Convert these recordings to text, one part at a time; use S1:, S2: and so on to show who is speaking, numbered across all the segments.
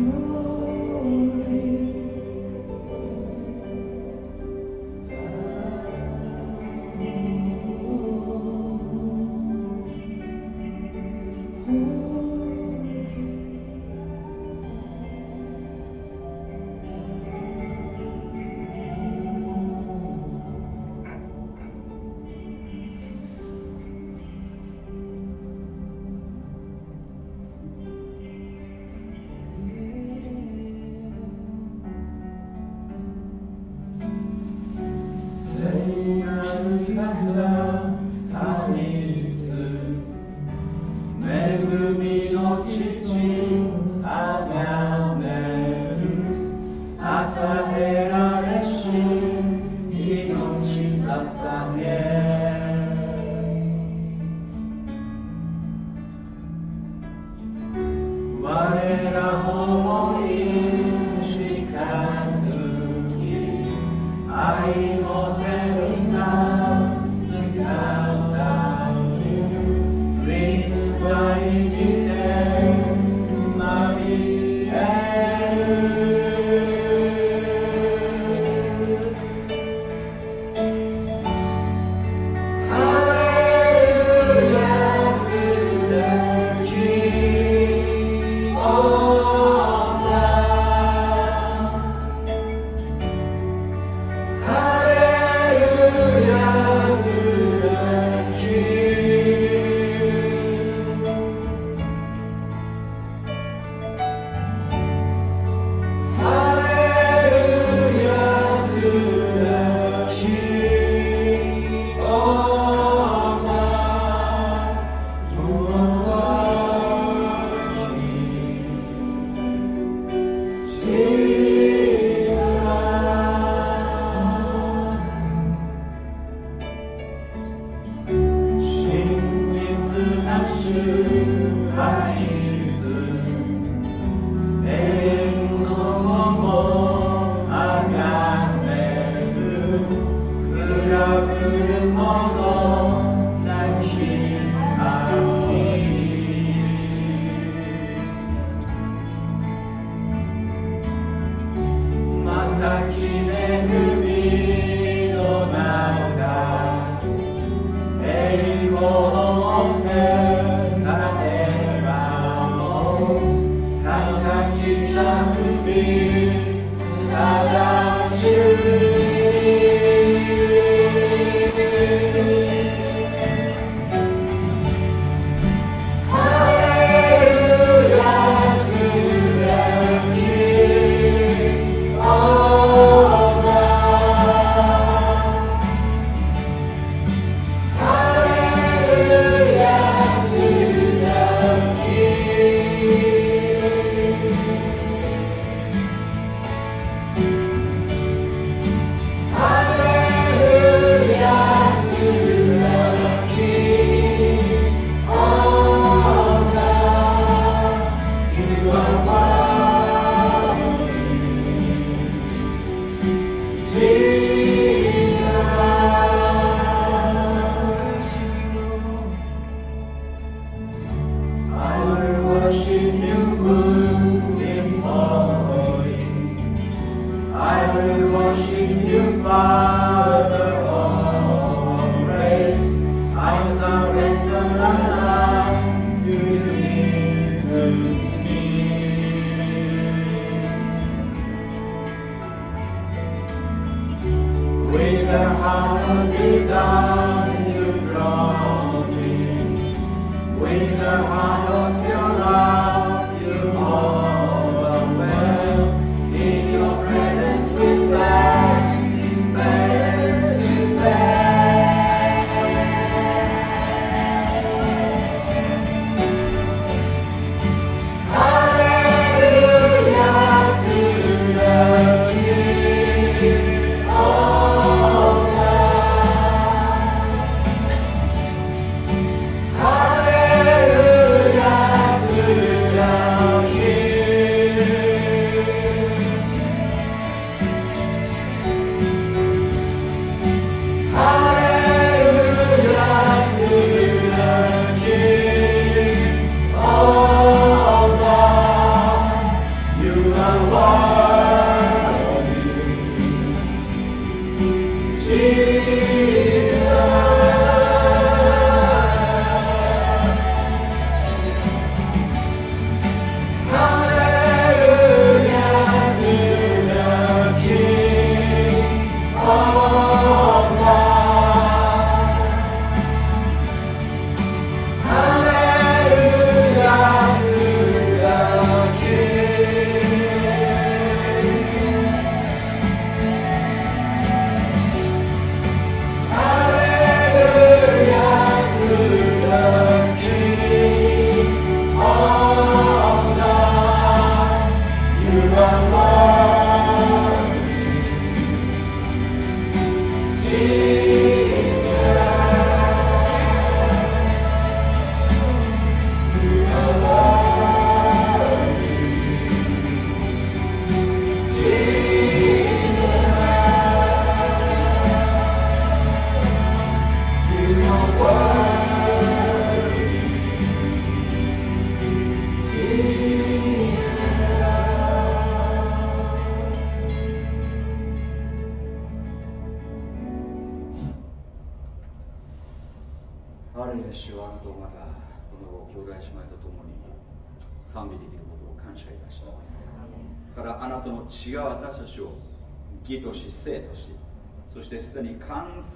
S1: you.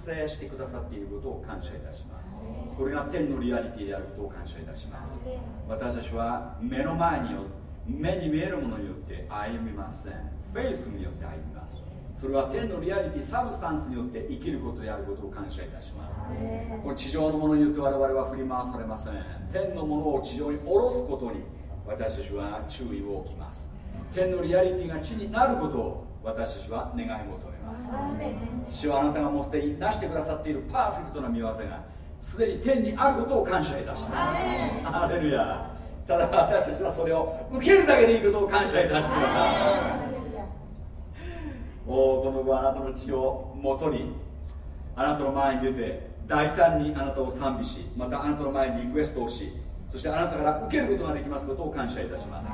S1: 成してくださっていることを感謝いたします。これが天のリアリティであることを感謝いたします。私たちは目の前によ目に見えるものによって歩みません。フェイスによって歩みます。それは天のリアリティ substance によって生きることであることを感謝いたします。この地上のものによって我々は振り回されません天のものを地上に下ろすことに私たちは注意を置きます。天のリアリティが地になることを私たちは願い求めます主はあなたがもうすでに出してくださっているパーフェクトな見業がすでに天にあることを感謝いたします。ハレルヤ。ただ私たちはそれを受けるだけでいいことを感謝いたします。おこの後あなたの血をもとにあなたの前に出て大胆にあなたを賛美しまたあなたの前にリクエストをしそしてあなたから受けることができますことを感謝いたします。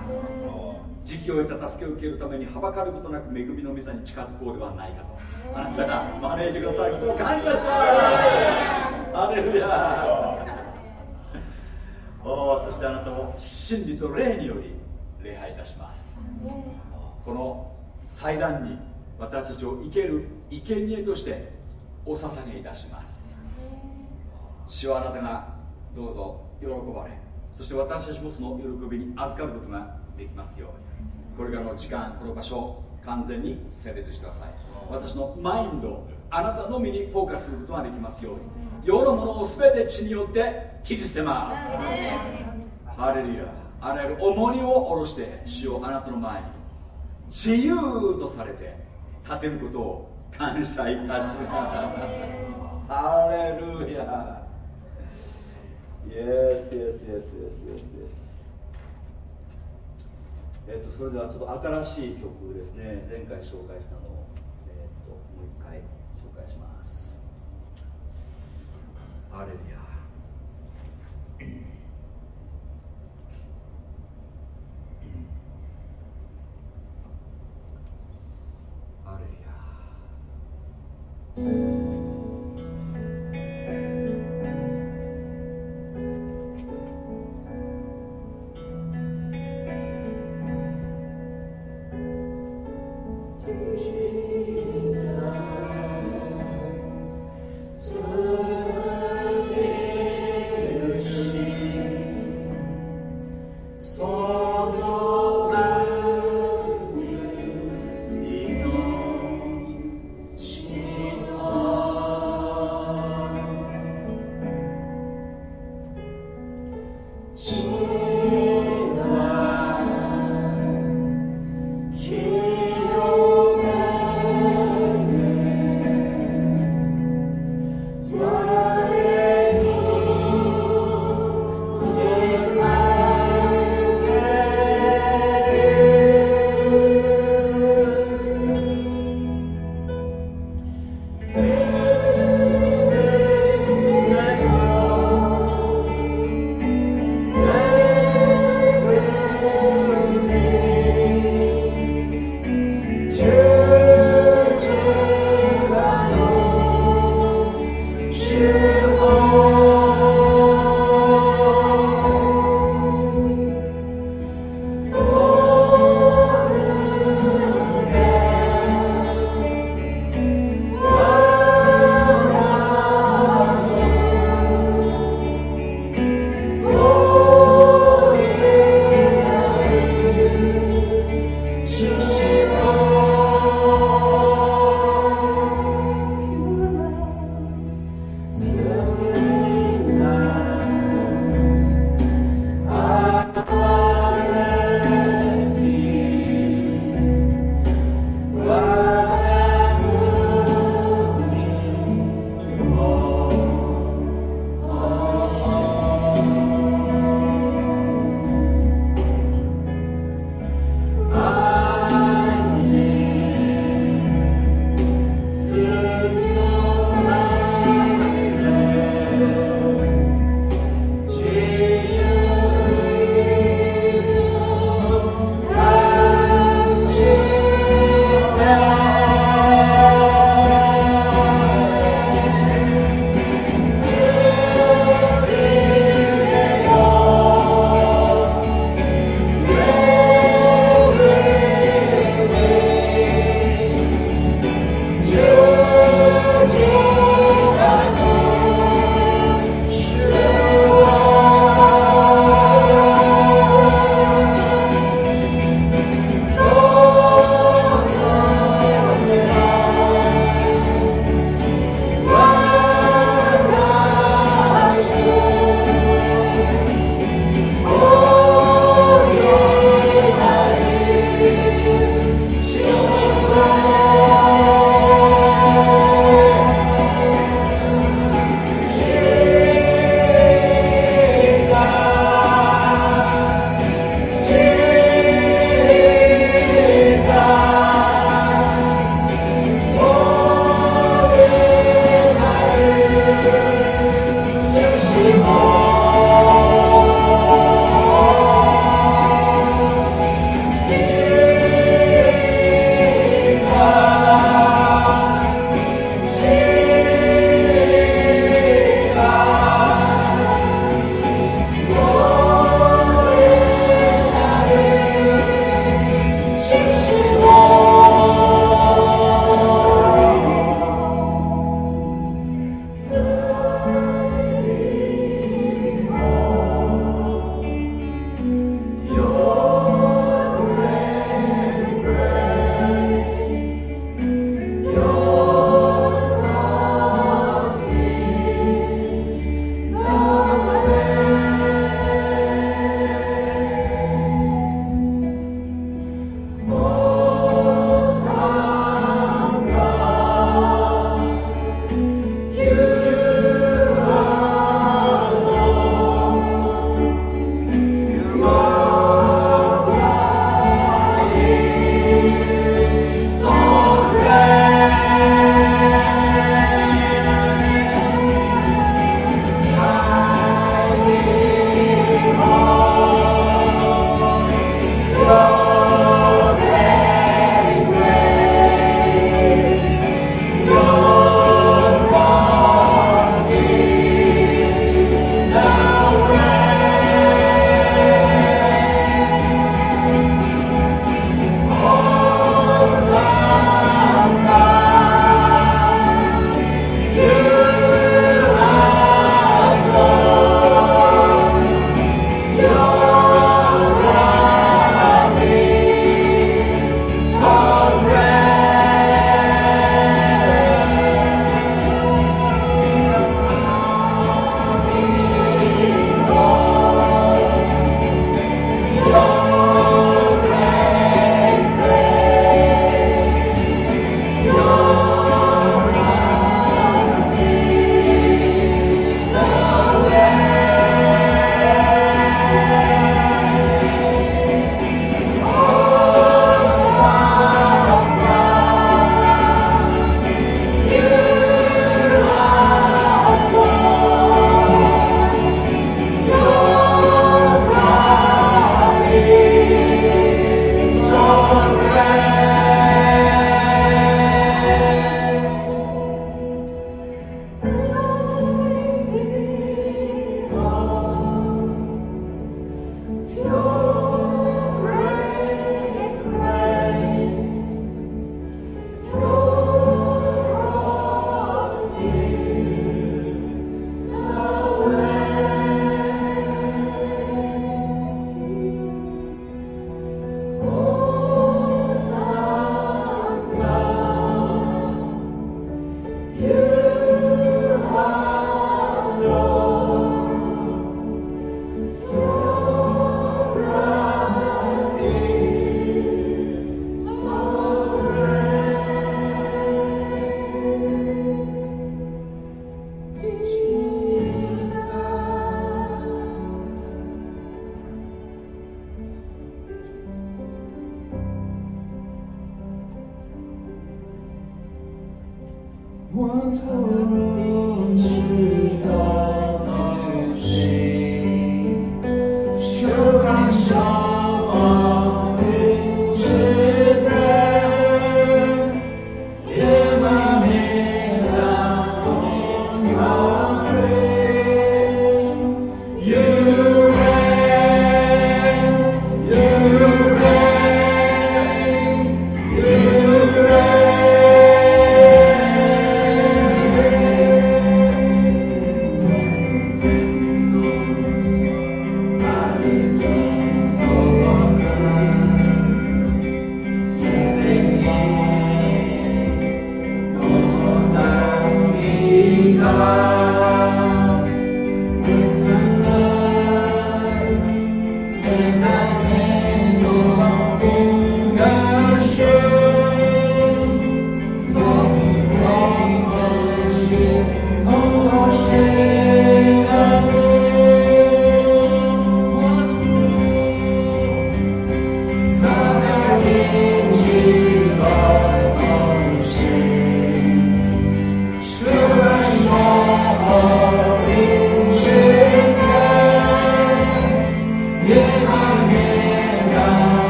S1: 時期を得た助けを受けるためにはばかることなく恵みの御座に近づこうではないかと。あなたが招いてくださることを感謝します。アレルヤおそしてあなたを真理と霊により礼拝いたします。この祭壇に私たちを生ける生贄としてお捧げいたします。主はあなたがどうぞ喜ばれそして私たちもその喜びに預かることができますように。これからの時間この場所を完全に整列してください。私のマインドあなたのみにフォーカスすることができますように。世のものを全て血によって切り捨てます。ハレルヤ。あらゆる重荷を下ろして主をあなたの前に自由とされて立てることを感謝いたします。ハレルヤ Yes, yes, yes, yes, yes, yes. えっと、それではちょっと新しい曲ですね。前回紹介したのを、えっと、もう一回紹介します。ハレルヤハレルヤ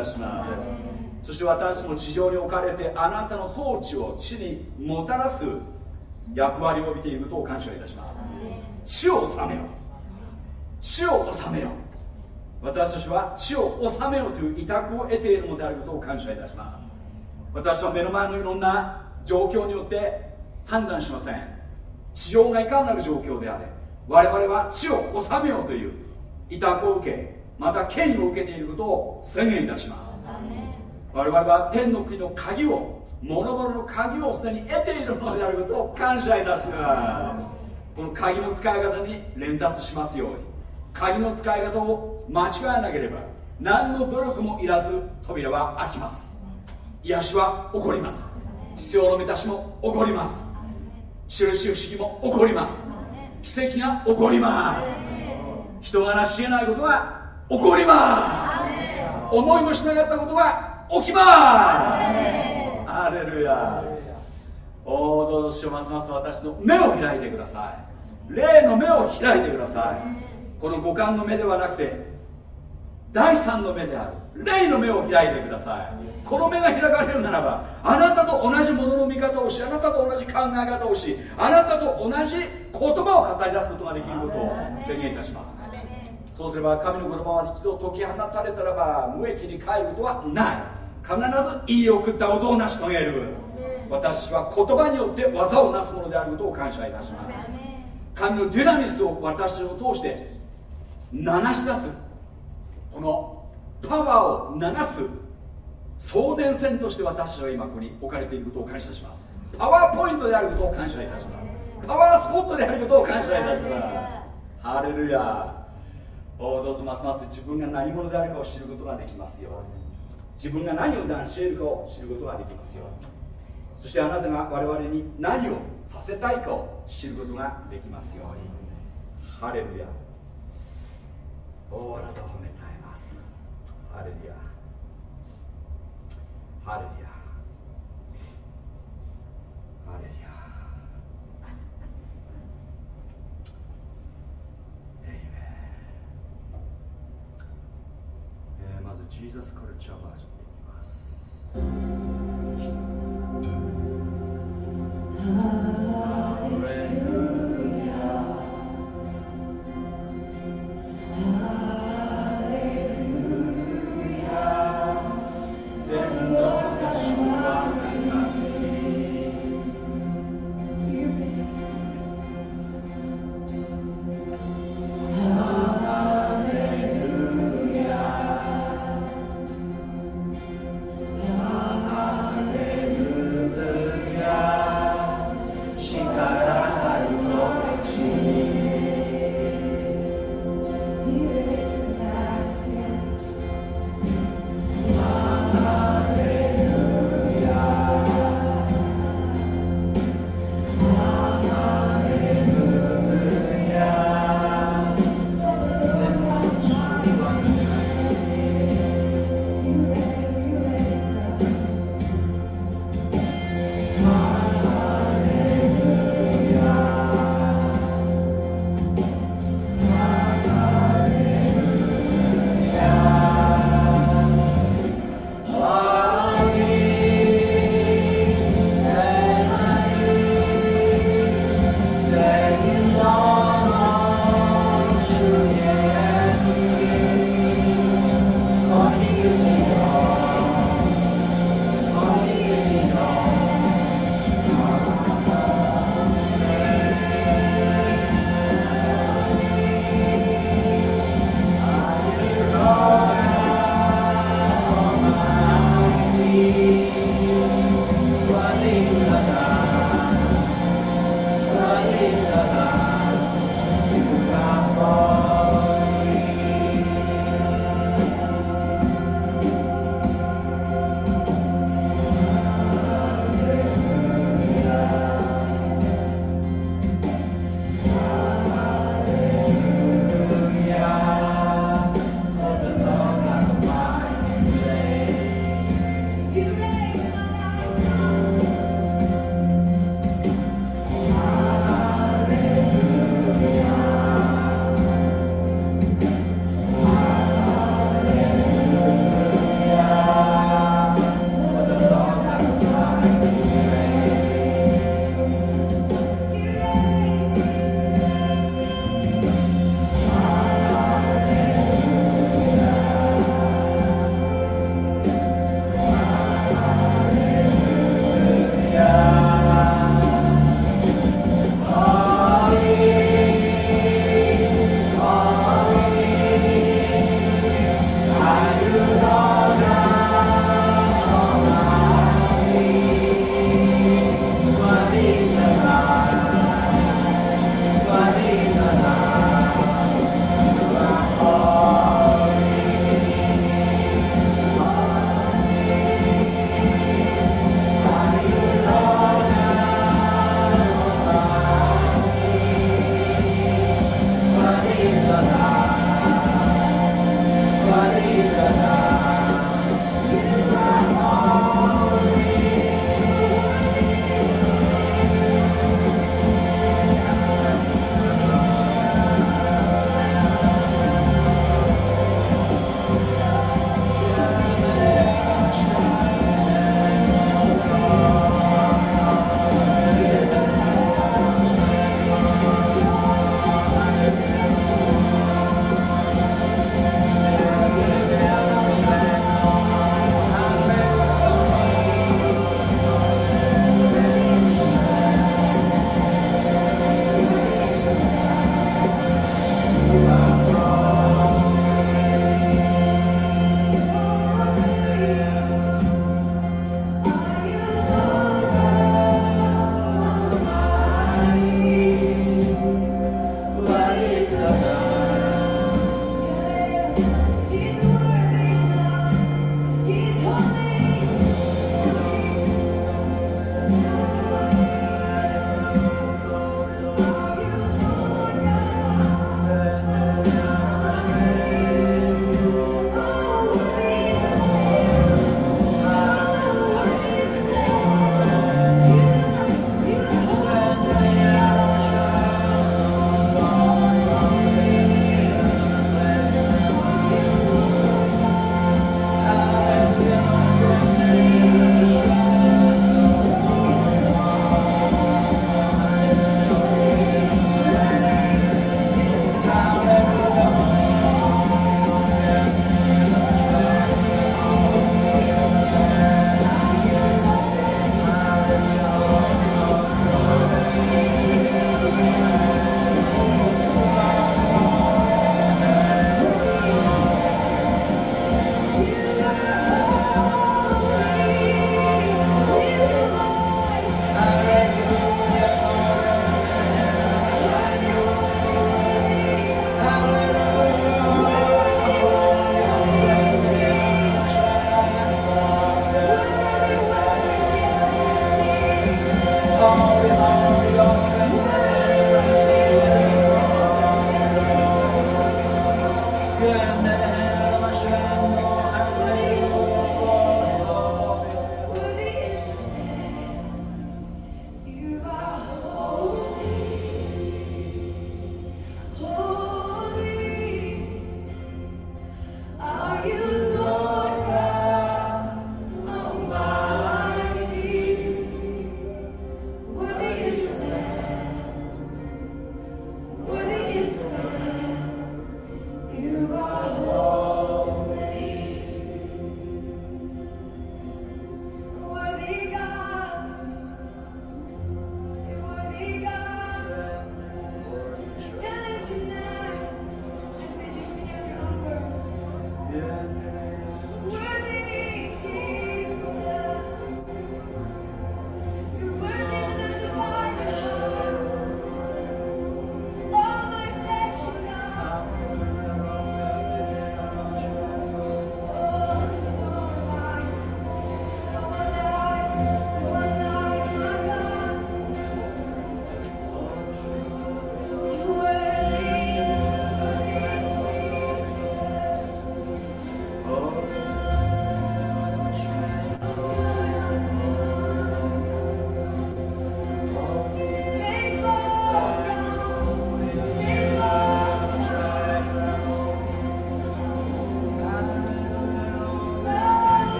S1: を宣言いたします。そして私も地上に置かれてあなたの統治を地にもたらす役割を帯びていることを感謝いたします。地を治めよ地を治めよ私たちは地を治めよという委託を得ているのであることを感謝いたします。私は目の前のいろんな状況によって判断しません。地上がいかなる状況であれ我々は地を治めようという委託を受けまた権威を受けていることを宣言いたします。我々は天の国の鍵を諸々の鍵をすでに得ているのであることを感謝いたします。この鍵の使い方に連達しますように。鍵の使い方を間違えなければ何の努力もいらず扉は開きます。癒しは起こります。必要の満たしも起こります。印不思議も起こります。奇跡が起こります。人が成し得ないことが起こります。思いもしなかったことが起きます。ハレルヤ。おおどうぞますます私の目を開いてください。霊の目を開いてください。この五感の目ではなくて第三の目である。霊の目を開いてください。この目が開かれるならばあなたと同じものの見方をしあなたと同じ考え方をしあなたと同じ言葉を語り出すことができることを宣言いたしますそうすれば神の言葉は一度解き放たれたらば無益に帰ることはない。必ず言い送ったことを成し遂げる。私は言葉によって技をなすものであることを感謝いたします。神のデュナミスを私を通して流し出す。このパワーを流す送電線として私は今ここに置かれていることを感謝します。パワーポイントであることを感謝いたします。パワースポットであることを感謝いたします。ハレルヤおどうぞますます自分が何者であるかを知ることができますように。自分が何を成し得るかを知ることができますように。そしてあなたが我々に何をさせたいかを知ることができますように。ハレルヤ。おあなたを褒めたえます。ハレルヤ。ハレルヤ。ずジーザスカルチャーバージョンでいきます。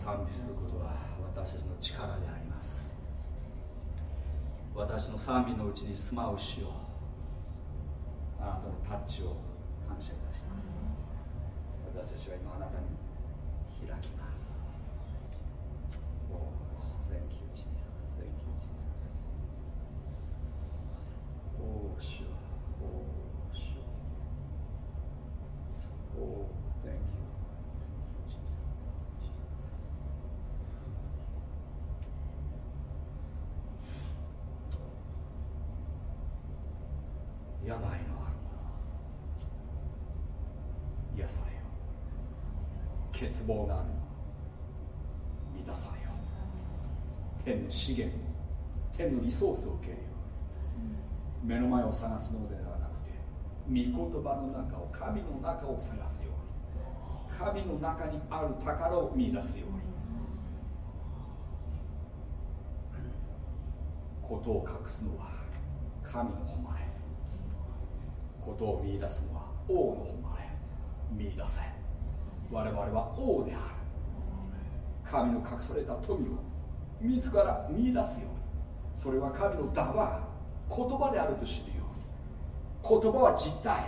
S1: 賛美することは私たちの力であります。私の賛美のうちに住まうしよ。うあなたのタッチを感謝いたします私たちは今あなたに開きます Oh, thank you, Jesus. Thank you, Jesus. Oh, sure. Oh, sure. Oh, thank you. 病のあるもの癒されよ欠乏がある。満たされよ。天の資源天のリソースを受けるよ目の前を探すのではなくて御言葉の中を神の中を探すように。神の中にある宝を見出すように。ことを隠すのは神の誉れ。ことを見出すのは王の誉れ。見出せ。我々は王である神の隠された富を自ら見出すよ。うにそれは神のダは言葉であると知るよ。うに言葉は実体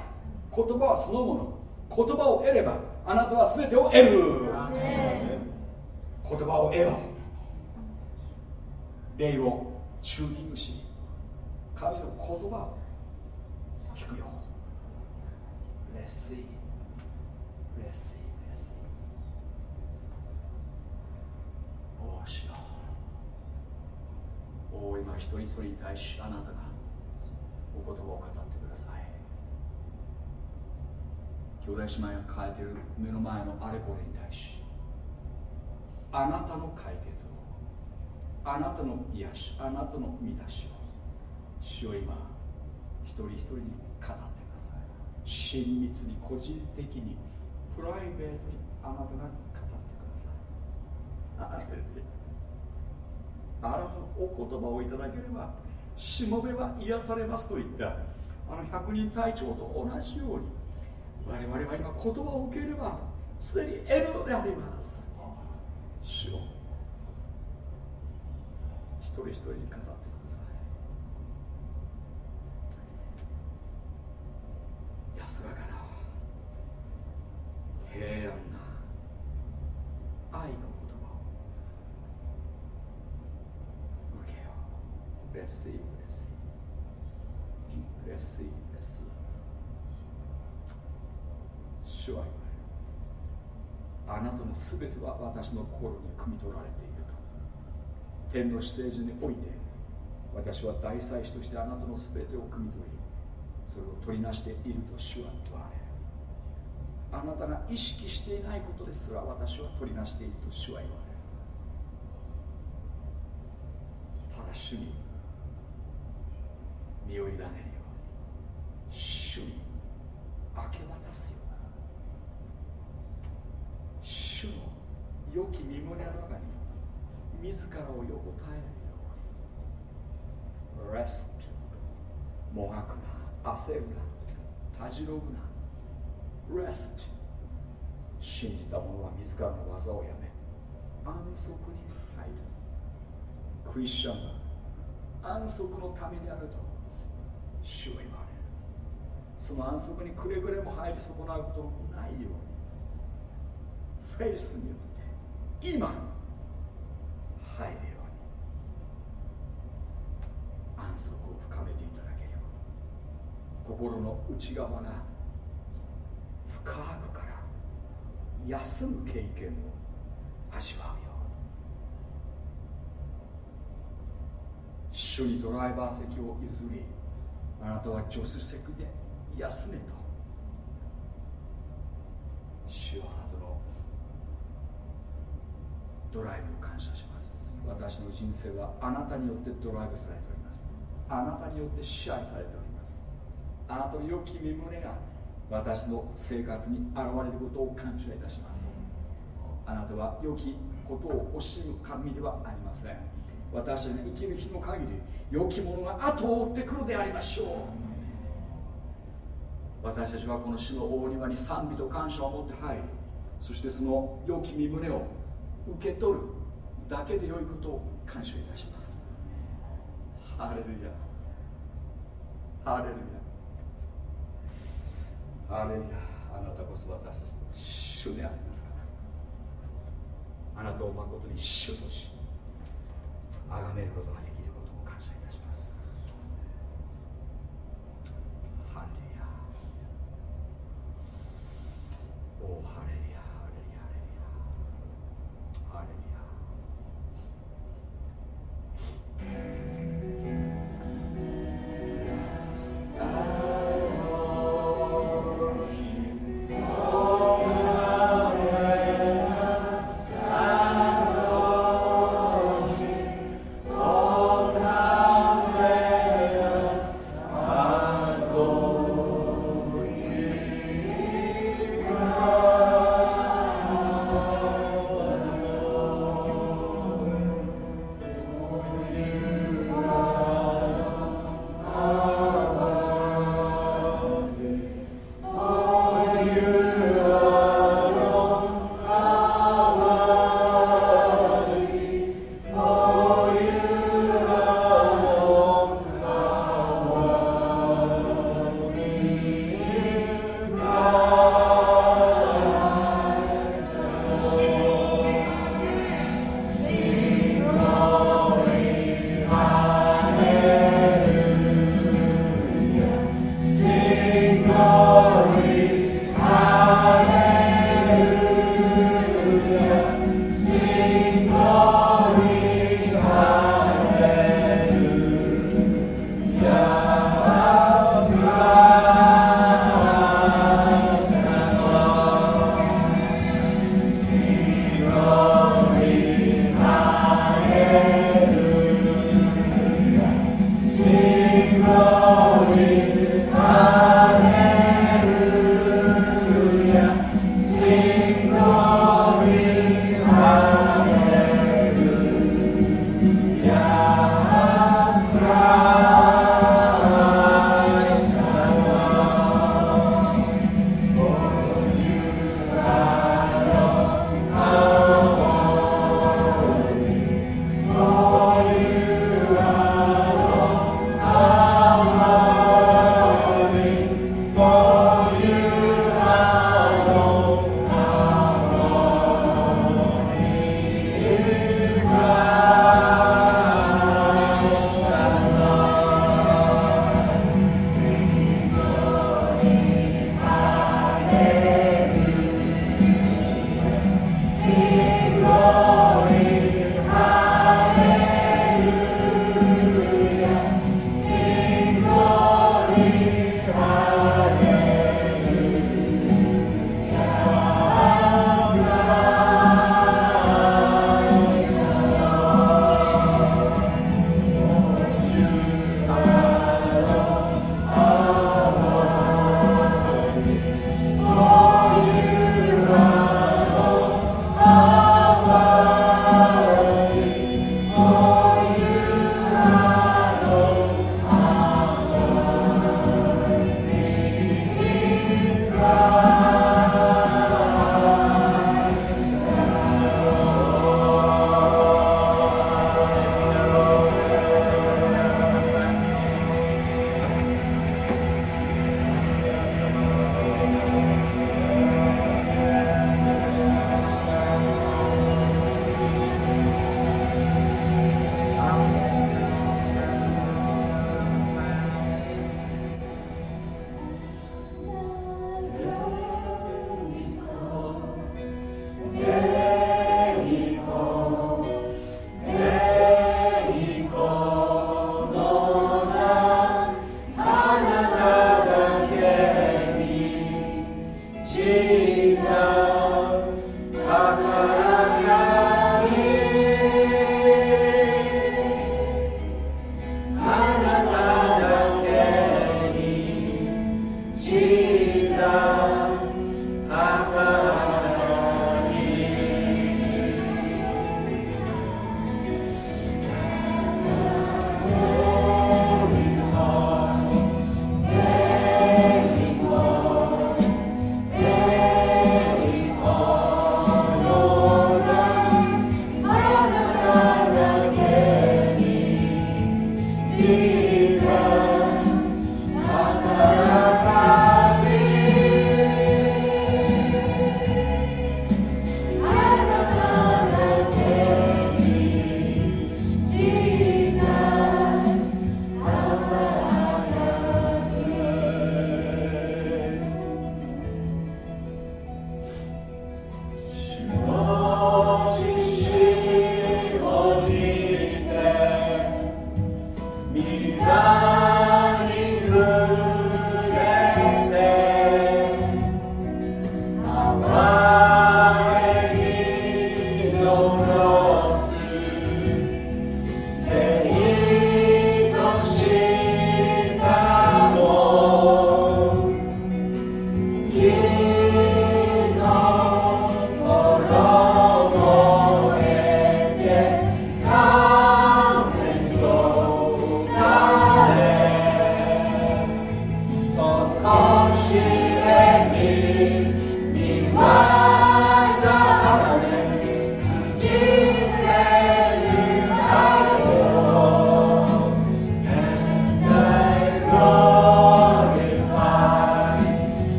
S1: 言葉はそのもの。言葉を得ればあなたは全てを得る。言葉を得よ霊をチューニングし神の言葉を聞くよ Let's see. Let's see. Let's see. おしよお今一人一人に対しあなたがお言葉を語ってください。兄弟姉妹が抱えている目の前のあれこれに対しあなたの解決をあなたの癒しあなたの満たしを主を今一人一人に語ってください。親密に個人的にプライベートにあなたが語ってください。あなたのお言葉をいただければしもべは癒されますと言った。あの百人隊長と同じように我々は今言葉を受ければすでに得るのであります。主よ。一人一人に語ってください。安らかな平安。レッシーレッシーレッシーレッシー主は言われるあなたのすべては私の心に汲み取られていると。天の姿勢時において私は大祭司としてあなたのすべてを汲み取りそれを取りなしていると主は言われる。あなたが意識していないことですら私は取りなしていると主は言われる。ただ主に身を委ねるように。主に。明け渡すような主の良き身胸の中に。自らを横たえるように。レストもがくな焦るなたじろぐなレスト信じた者は自らの技をやめ安息に。入るクリスチャンは安息のためであると主は言われるその安息にくれぐれも入り損なうことのないようにフェイスによって今入るように安息を深めていただけよう心の内側が深くから休む経験を味わうよ主にドライバー席を譲りあなたは助手席で休めと。主はあなたのドライブを感謝します。私の人生はあなたによってドライブされております。あなたによって支配されております。あなたの良き身胸が私の生活に現れることを感謝いたします。あなたは良きことを惜しむ神ではありません。私が生きる日の限り良きものが後を追ってくるでありましょう。私たちはこの死の大庭に賛美と感謝を持って入りそしてその良き身胸を受け取るだけで良いことを感謝いたします。ハレルヤ。ハレルヤ。ハレルヤ。あなたこそ私たちの主でありますから。あなたを誠に主とし崇めることができることを感謝いたします。ハレルヤ。おハレルヤ。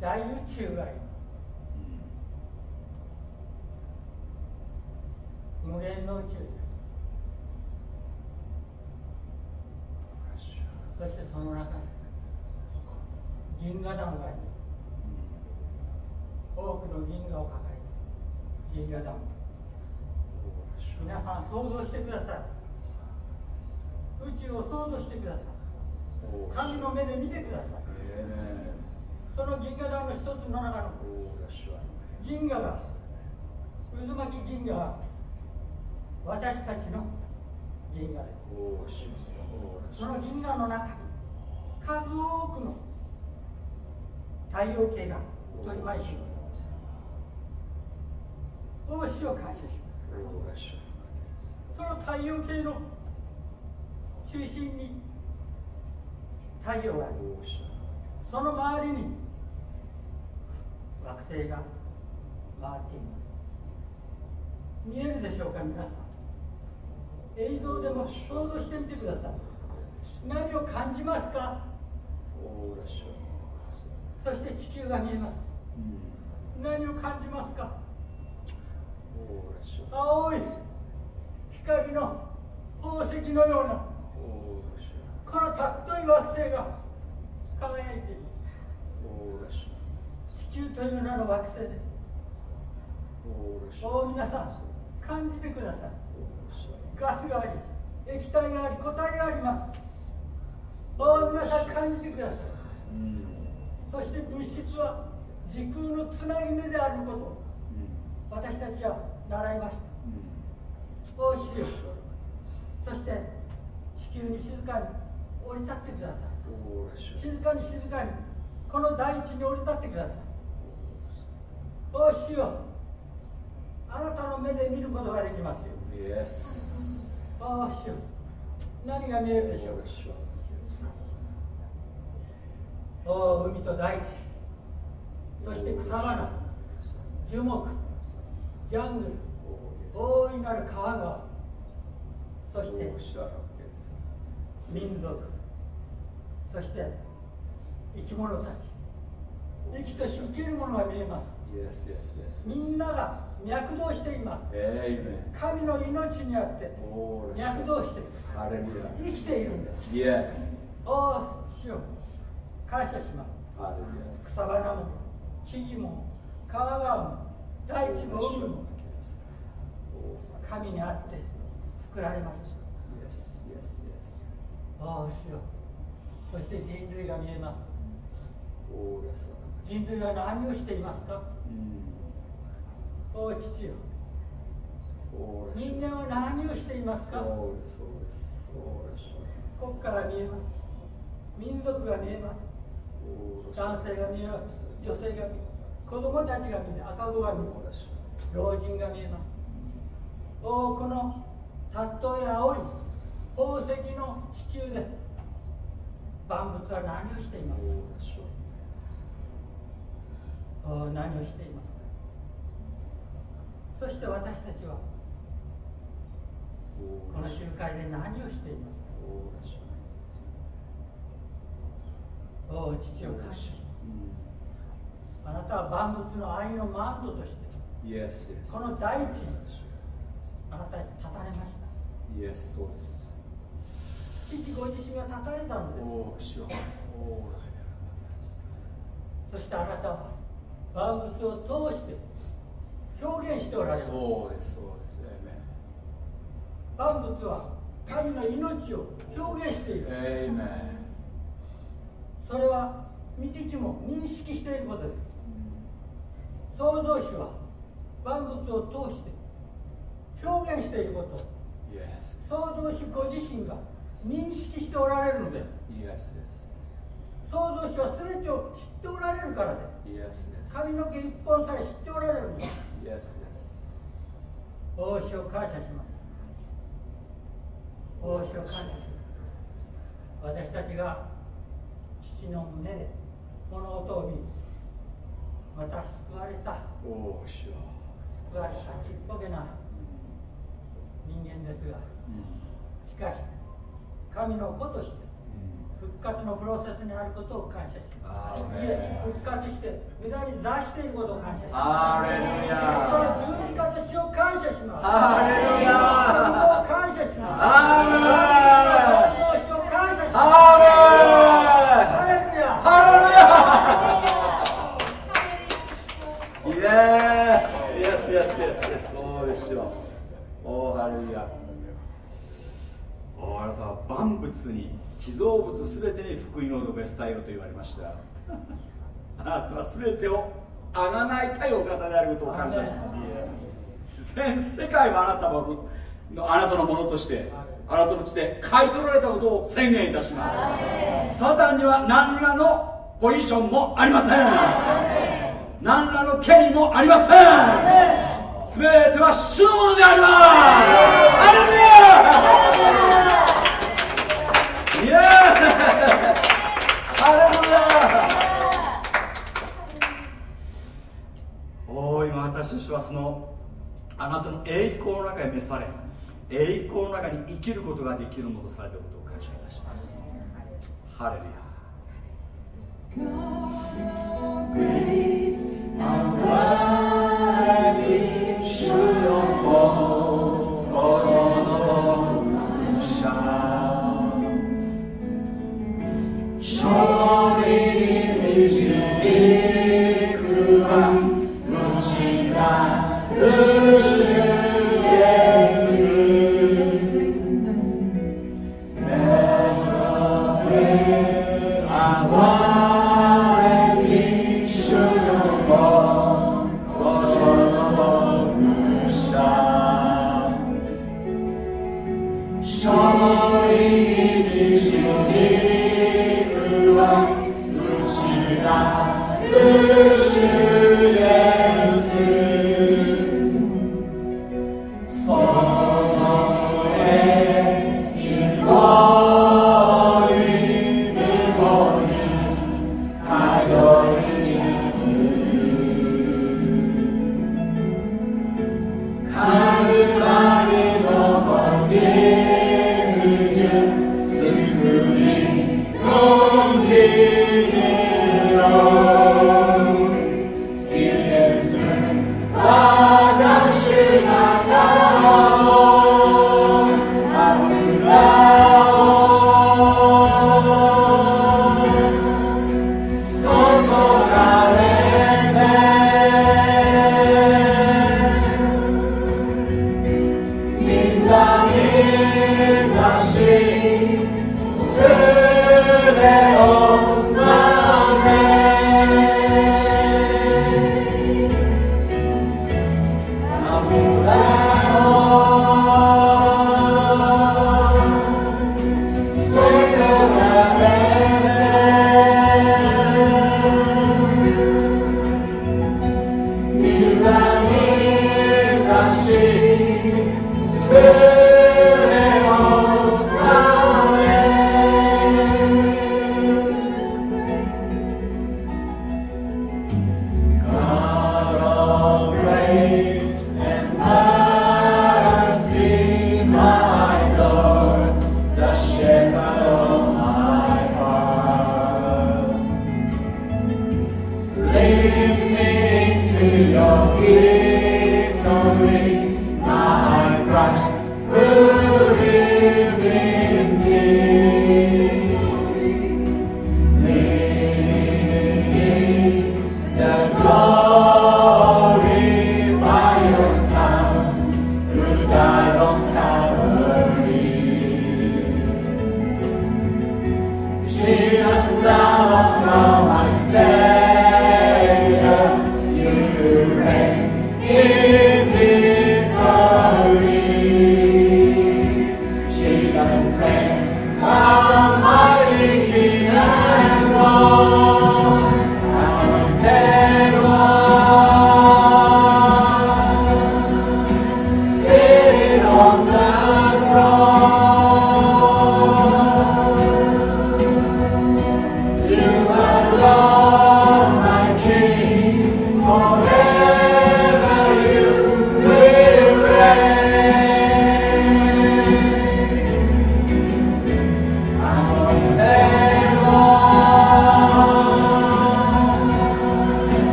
S1: 大宇宙がいる無限の宇宙。です
S2: そしてその中に銀河団がいる。多くの銀河を抱えて銀河団皆さん想像してください。宇宙を想像してください。神の目で見てください。その銀河団の一つの中の。銀河が渦巻き銀河は私たちの銀河です。その銀河の中に数多くの太陽系が取り巻いを主を感謝します。その太陽系の中心に太陽がその周りに惑星が回っています見えるでしょうか皆さん。映像でも想像してみてください。何を感じますか？そして地球が見えます、うん、何を感じますか？青い光の宝石のような。このたっとい惑星が輝いています。地球という名の惑星です。お皆さん感じてください。ガスがあり液体があり固体があります。お皆さん感じてください、そして物質は時空のつなぎ目であること。を私たちは習いました、う、しよそして地球に静かに降り立ってください。静かに静かにこの大地に降り立ってください。お主よあなたの目で見ることができますよ。
S1: Yes.
S2: お主よ何が見えるでしょうおお海と大地。そして草花。樹木。ジャングル。大いなる川が。そして民族そして生き物たち生きとし生けるものが見えます
S1: Yes, yes, yes.
S2: みんなが脈動しています.神の命にあって脈動している
S1: Hallelujah.
S2: 生きているんです
S1: Yes.
S2: おお主よ感謝します.草花も木々も川川も大地も海も神にあって作られました
S1: Yes, yes, yes.
S2: おお主よそして人類が見えます。
S1: Oh.
S2: 人類は何をしていますか
S1: ？Mm.
S2: おお父よ。
S1: Oh,
S2: 人間は何をしていますか？国家が見えます。民族が見えます。男性が見えます。女性が見えます。子供たちが見え赤子が見えます。老人が見えます。おおこのたとえ青い宝石の地球で万物は何をしていますか？何をしていますか？そして私たちはこの集会で何をしていますか？おお父を感謝しあなたは万物の愛のマントとして.この大地にあなたに立たれました
S1: Yes, そうです。
S2: 父ご自身が立たれたのですそしてあなたは万物を通して表現しておられます
S1: そうです、そうです。
S2: 万物は神の命を表現している.それは道父も認識していることです。創造主は万物を通して表現していること。創造主ご自身が認識しておられるので。す
S1: yes,
S2: 創造主は全てを知っておられるからで。す
S1: yes, yes,
S2: 髪の毛一本さえ知っておられるので。す
S1: yes, yes.
S2: 王子を感謝します。王子を感謝します。私たちが父の目で物事を見また救われた。
S1: おお、主よ。
S2: 救われたちっぽけな人間ですが。しかし神の子として復活のプロセスにあることを感謝します。復活してメダルに出していることを感謝します。
S1: ハレル
S2: その
S1: ヤ。
S2: 十字架と血を感謝します。
S1: ハレルヤ
S2: そのことを感謝します。
S1: アー。メン
S2: 創造主を感謝します。
S1: アー。メ
S2: ハレルヤ
S1: ンハレルヤ Yes, yes, yes, yes, yes. そうですよ。おーハレルヤ。あなたは万物に被造物すべてに福音を述べ伝えよと言われました。あなたはすべてをあがないたいお方であることを感謝します。全世界はあなたものあなたのものとしてあなたの地で買い取られたことを宣言いたします。サタンには何らのポジションもありません。何らの権威もありません。すべては主のものであります。ハレルヤイエーハレルヤおー今私たちはそのあなたの栄光の中に召され栄光の中に生きることができるものとされたことを感謝いたしますハレルヤ
S3: Earth.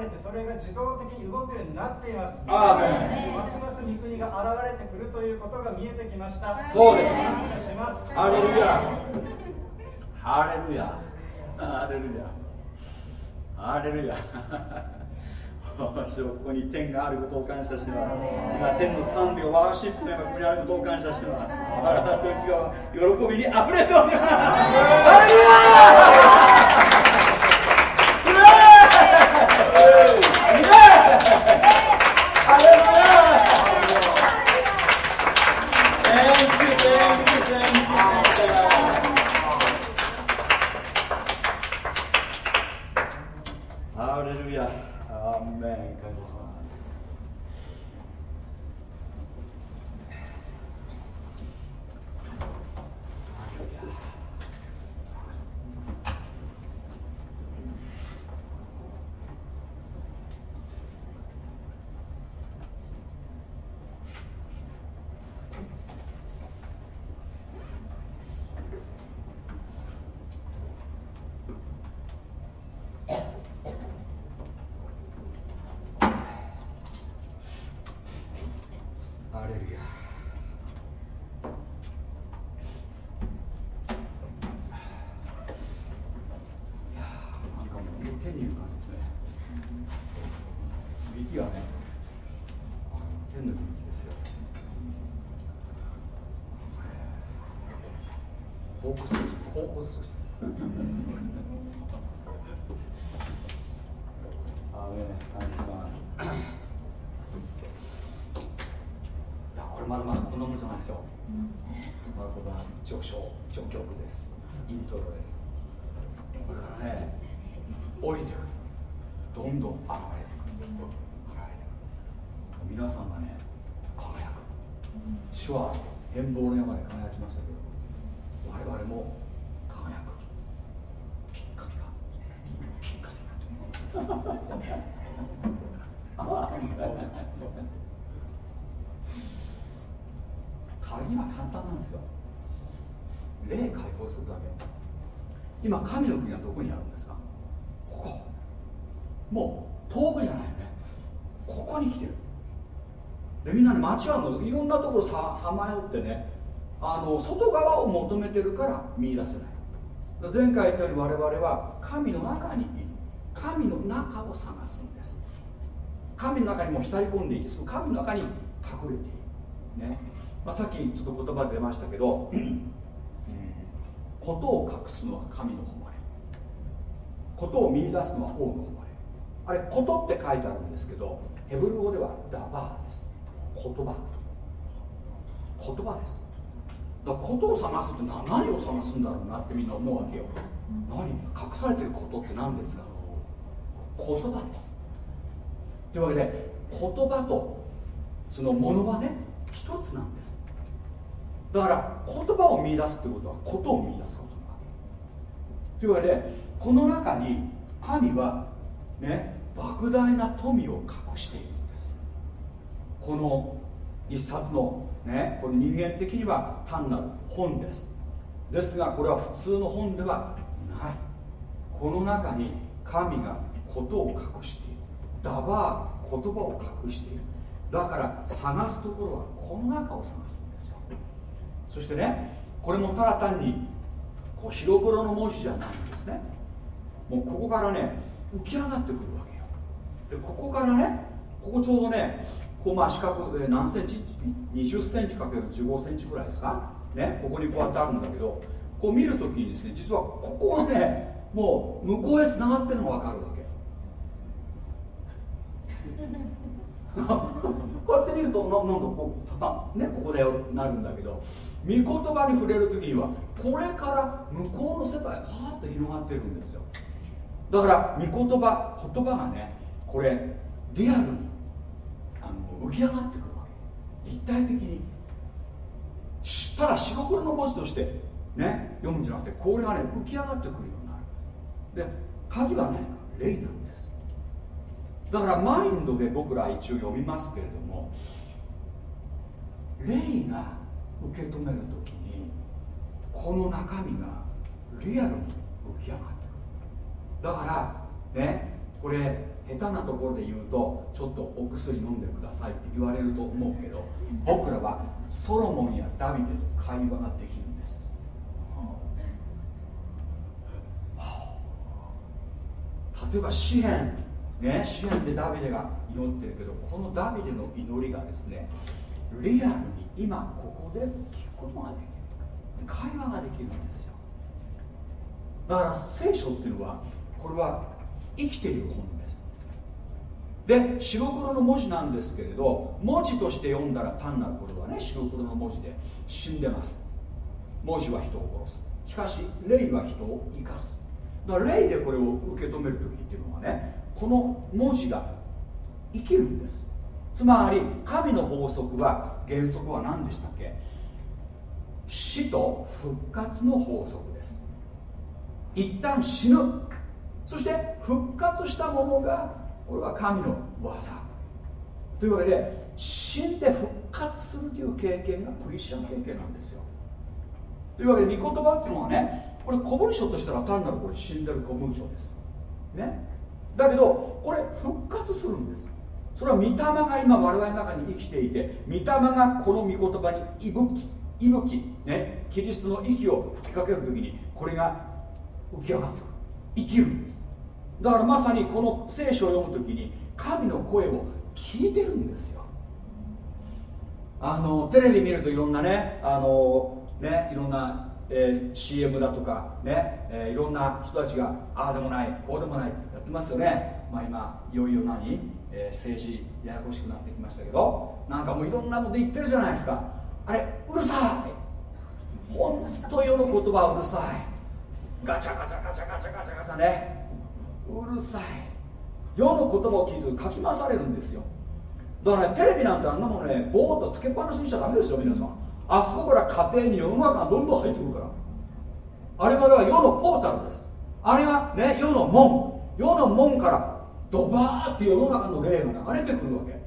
S3: れて、
S4: それが自動的に動くようになっています。ますます御国が現れてくるということが見えてきました。
S1: そうです。
S4: 感謝します。
S1: ハレルヤ。ハレルヤ。ハレルヤ。ハレルヤ。主ここに天があることを感謝します。今天の賛美をワーシップの今ここにあることを感謝します。私たちが喜びにあふれております。ハレルヤ Thank you, thank you, thank you. ハレルヤアーメン感謝します序章序曲です。イントロです。これからね降りてくる。どんどん現れてくる。皆さんがね輝く。主は変貌の山で輝きましたけど我々も輝くピッカピカピッカピカ鍵は簡単なんですよ霊解放するだけ今神の国はどこにあるんですか？ここ。もう遠くじゃないよね。ここに来てる。でみんなね間違うのいろんなところさまよってねあの外側を求めてるから見出せない。前回言ったように我々は神の中にいる。神の中を探すんです。神の中にも浸り込んでいてその神の中に隠れている、ね。まあ、さっきちょっと言葉出ましたけどことを隠すのは神の誉れ。ことを見出すのは王の誉れ。あれことって書いてあるんですけどヘブル語ではダバーです。言葉。言葉です。だからことを探すって何を探すんだろうなってみんな思うわけよ。何？隠されてることって何ですか？言葉です。というわけで言葉とそのものはね一つなんですだから言葉を見出すってことはことを見出すことなわけというわけでこの中に神はね莫大な富を隠しているんです。この一冊のねこれ人間的には単なる本です。ですがこれは普通の本ではない。この中に神がことを隠している。ダバー言葉を隠している。だから探すところはこの中を探す。そしてねこれもただ単にこう白黒の文字じゃないんですね。もうここからね浮き上がってくるわけよ。でここからねここちょうどねこうまあ四角で何センチ？20センチかける15センチぐらいですか？ねここにこうやってあるんだけどこう見るときにですね実はここがねもう向こうへつながってるのが分かるわけ。こうやって見るとななんかこうたたねここでなるんだけど御言葉に触れる時にはこれから向こうの世界がパーッと広がってるんですよ。だから御言葉言葉がねこれリアルにあの浮き上がってくるわけ。立体的に。ただ白黒の文字としてね読むんじゃなくてこれがね浮き上がってくるようになる。で鍵は何か霊なんです。だからマインドで僕ら一応読みますけれども霊が受け止める時にこの中身がリアルに浮き上がってくる。だからねこれ下手なところで言うとちょっとお薬飲んでくださいって言われると思うけど僕らはソロモンやダビデと会話ができるんです、はあ例えば詩篇ね詩篇でダビデが祈ってるけどこのダビデの祈りがですねリアルに今ここで聞くことができる。会話ができるんですよ。だから聖書っていうのはこれは生きている本です。で白黒の文字なんですけれど文字として読んだら単なるこれはね白黒の文字で死んでます。文字は人を殺す。しかし霊は人を生かす。だから霊でこれを受け止める時っていうのはねこの文字が生きるんです。つまり神の法則は原則は何でしたっけ？死と復活の法則です。一旦死ぬ。そして復活したものがこれは神の技。というわけで死んで復活するという経験がクリスチャン経験なんですよ。というわけで御言葉っていうのはねこれ古文書としたら単なるこれ死んでる古文書です。ね？だけどこれ復活するんです。それは御霊が今我々の中に生きていて御霊がこの御言葉に息吹息吹ねキリストの息を吹きかける時にこれが浮き上がってくる。生きるんです。だからまさにこの聖書を読む時に神の声を聞いてるんですよ。あのテレビ見るといろんなねあのねいろんな、えー、CM だとかね、えー、いろんな人たちがああでもないこうでもない。やってますよね。まあ今いよいよ何、えー、政治ややこしくなってきましたけど。なんかもういろんなこと言ってるじゃないですか。あれうるさい。本当世の言葉うるさい。ガチャガチャガチャガチャガチャガチャね。うるさい。世の言葉を聞いてるとかき回されるんですよ。だからねテレビなんてあんなもんねぼーっとつけっぱなしにしちゃダメですよ皆さん。あそこから家庭に世の中がどんどん入ってくるから。あれは世のポータルです。あれがね世の門。世の門からドバーって世の中の霊が流れてくるわけ。だか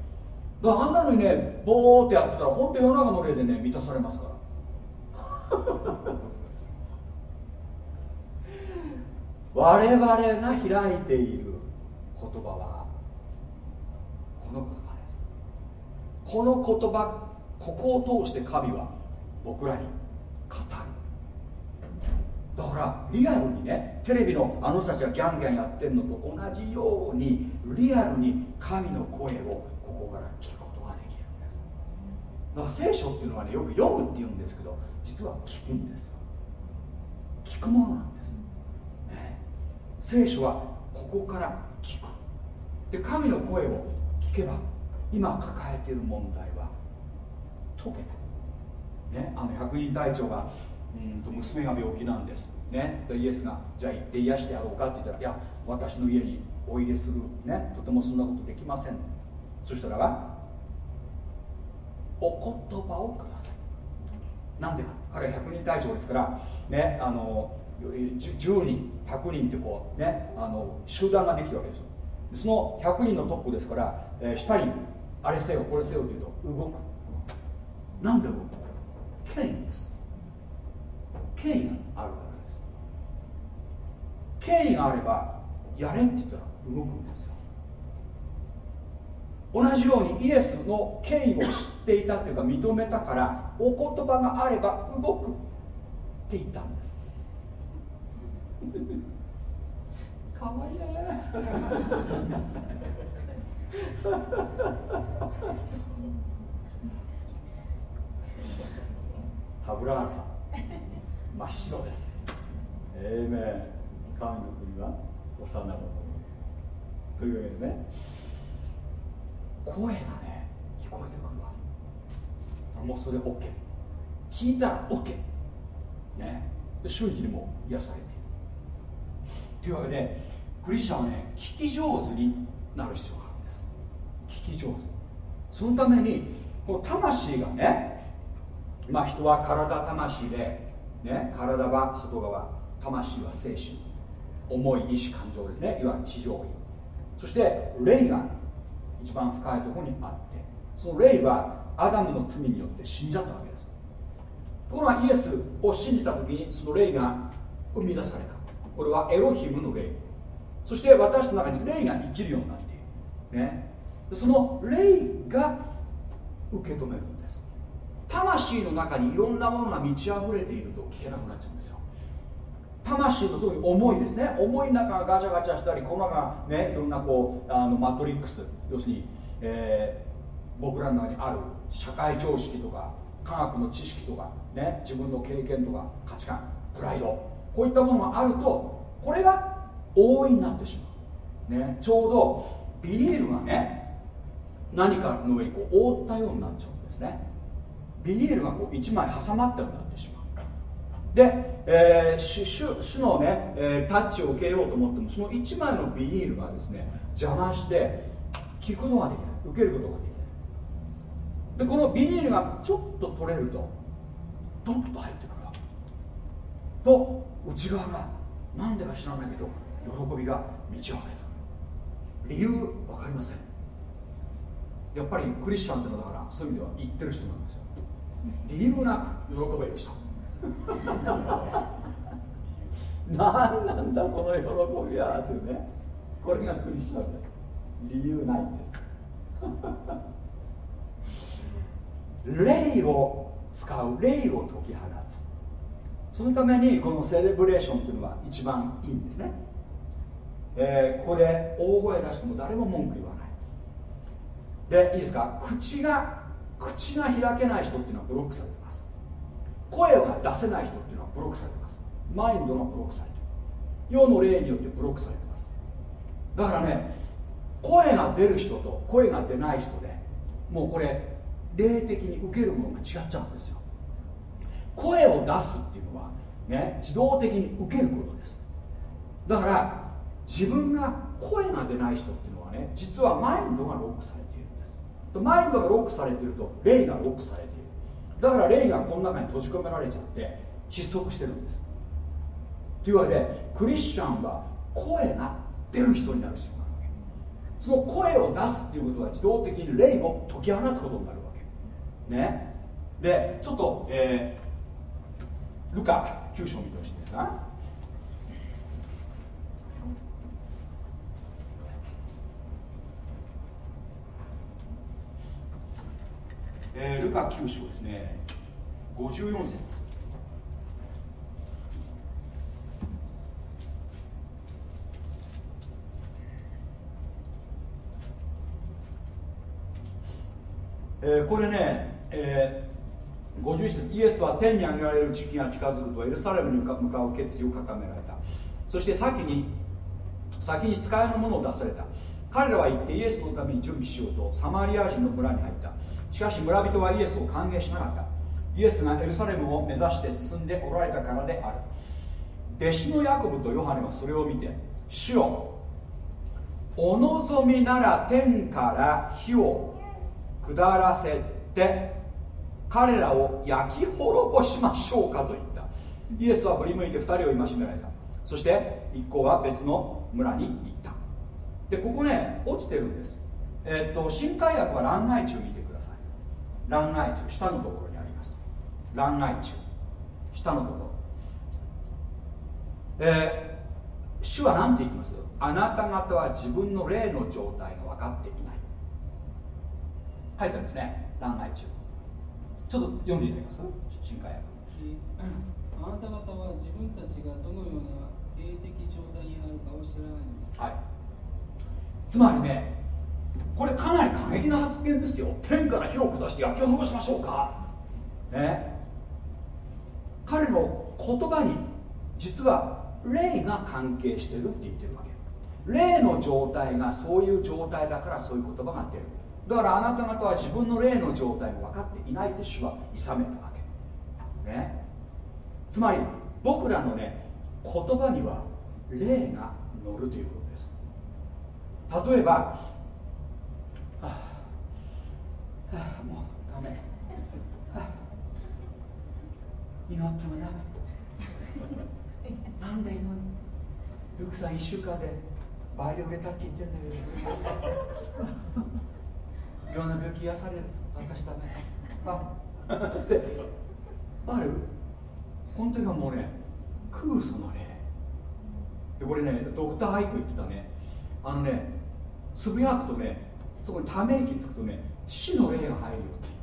S1: らあんなのにねボーってやってたら本当世の中の霊でね満たされますから。我々が開いている言葉はこの言葉です。この言葉ここを通して神は僕らに語る。だからリアルにねテレビのあの人たちがギャンギャンやってるのと同じようにリアルに神の声をここから聞くことができるんです。だから聖書っていうのはねよく読むっていうんですけど実は聞くんです聞くものなんです。聖書はここから聞く。で神の声を聞けば今抱えている問題は解けた、ね、あの百人隊長がうんと娘が病気なんです、ね、イエスがじゃあ行って癒してやろうかって言ったらいや私の家にお入れする、ね、とてもそんなことできません。そしたらばお言葉をください。なんでか。彼は百人隊長ですからねあの10人100人ってこうねあの集団ができるわけですよ。その100人のトップですから、えー、下にあれせよこれせよっていうと動く。なんで動く権威です。権威があるからです権威があればやれって言ったら動くんですよ。同じようにイエスの権威を知っていたというか認めたからお言葉があれば動くって言ったんです。かわいい。ね タブラーさ真っ白です。ええめ神の国は幼子というわけでね声がね聞こえてくるわ。もうそれで OK 聞いたら OK ね。瞬時にも癒されている。というわけでクリスチャンはね聞き上手になる必要があるんです。聞き上手。そのためにこの魂がねまあ人は体魂でね体は外側魂は精神。重い意志感情ですね。いわゆる地上位。そして霊が一番深いところにあって。その霊はアダムの罪によって死んじゃったわけです。ところがイエスを信じた時にその霊が生み出された。これはエロヒムの霊。そして私の中に霊が生きるようになっている、ね、その霊が受け止める。魂の中にいろんなものが満ち溢れていると聞けなくなっちゃうんですよ。魂の特に思いですね。思いの中がガチャガチャしたり粉がねいろんなこうあのマトリックス。要するに、えー、僕らの中にある社会常識とか科学の知識とか、ね、自分の経験とか価値観プライド。こういったものがあるとこれが大いになってしまう、ね、ちょうどビニールがね何かの上にこう覆ったようになっちゃうんですね。ビニールがこう1枚挟まったようになってしまう。で、えー、主主のね、えー、タッチを受けようと思ってもその1枚のビニールがですね邪魔して聞くのができない。受けることができない。でこのビニールがちょっと取れるとドッと入ってくると内側が何でか知らないけど喜びが満ち溢れてくる。理由分かりません。やっぱりクリスチャンってのはだからそういう意味では言ってる人なんですよ。理由なく喜べる人何なんだこの喜びはというね。これがクリスチャンです。理由ないんです。霊を使う霊を解き放つ。そのためにこのセレブレーションというのは一番いいんですね、えー、ここで大声出しても誰も文句言わない。でいいですか？口が口が開けない人っていうのはブロックされてます。声が出せない人っていうのはブロックされてます。マインドがブロックされてる。世の霊によってブロックされてます。だからね声が出る人と声が出ない人でもうこれ霊的に受けるものが違っちゃうんですよ。声を出すっていうのはね自動的に受けることです。だから自分が声が出ない人っていうのはね実はマインドがロックされてる。マインドがロックされてると霊がロックされている。だから霊がこの中に閉じ込められちゃって窒息してるんです。というわけでクリスチャンは声が出る人になる必要があるわけ。その声を出すっていうことは自動的に霊を解き放つことになるわけ。ね。でちょっと、えー、ルカ9章見てほしいんですか。えー、ルカ9章ですね。54節。えー、これね、えー、51節。イエスは天に上げられる時期が近づくとエルサレムに向かう決意を固められた。そして先に先に使いのものを出された。彼らは行ってイエスのために準備しようとサマリア人の村に入った。しかし村人はイエスを歓迎しなかった。イエスがエルサレムを目指して進んでおられたからである。弟子のヤコブとヨハネはそれを見て主よお望みなら天から火を下らせて彼らを焼き滅ぼしましょうかと言った。イエスは振り向いて2人を戒められた。そして一行は別の村に行った。でここね落ちてるんです。えっ、と新海薬は欄外中見て欄外中下のところにあります。欄外中下のところ。えー、主は何て言います？あなた方は自分の霊の状態が分かっていない。書いてあるんですね。欄外中。ちょっと読んでいただけます？新海訳
S5: あなた方は自分たちがどのような霊的状態にあるかを知らない
S1: はい。つまりねこれかなり過激な発言ですよ。天から火を下して焼き滅ぼしましょうか。ね。彼の言葉に実は霊が関係してるって言ってるわけ。霊の状態がそういう状態だからそういう言葉が出る。だからあなた方は自分の霊の状態を分かっていないって主は諌めたわけ。ね。つまり僕らのね言葉には霊が乗るということです。例えば、はあはあ、もうダメ、あ、祈ってもダメなんで祈るルクさん1週間で倍で売れたって言ってんだけどいろんな病気癒される私ダメあであるこの時はもうね空想の霊でこれねドクター・ハイク言ってたねあのねつぶやくとねそこにため息つくとね死の霊が入るよって言っ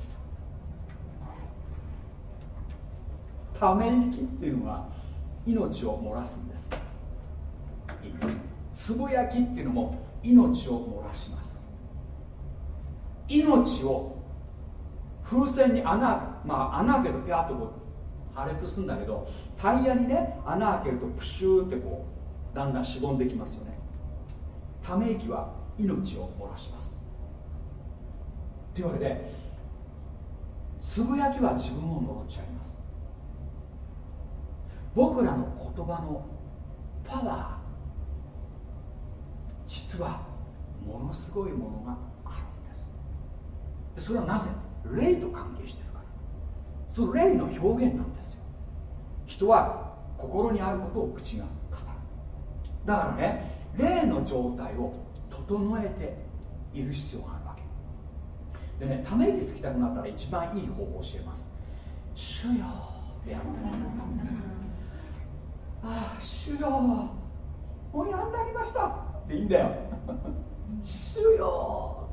S1: てたため息っていうのは命を漏らすんです。つぶやきっていうのも命を漏らします。命を風船に穴まあ穴開けるとピャッとこう破裂するんだけどタイヤにね穴開けるとプシューってこうだんだんしぼんできますよね。ため息は命を漏らします。というわけでつぶやきは自分を呪っちゃいます。僕らの言葉のパワー実はものすごいものがあるんです。それはなぜ？霊と関係してるから。その霊の表現なんですよ。人は心にあることを口が語る。だからね霊の状態を整えている必要がある。でねため息つきたくなったら一番いい方法を教えます。主よ。ってやるんですああ主よ。もうやんなりました。でいいんだよ。主よ。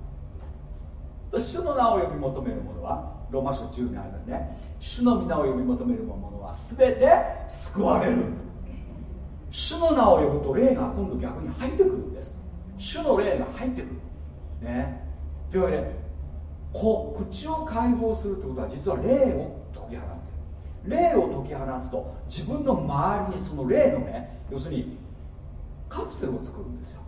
S1: 主の名を呼び求める者はローマ書10にありますね。主の皆を呼び求める者は全て救われる。主の名を呼ぶと霊が今度逆に入ってくるんです。主の霊が入ってくる。ね。というわけでこ口を解放するということは実は霊を解き放ってる霊を解き放つと自分の周りにその霊のね要するにカプセルを作るんですよ。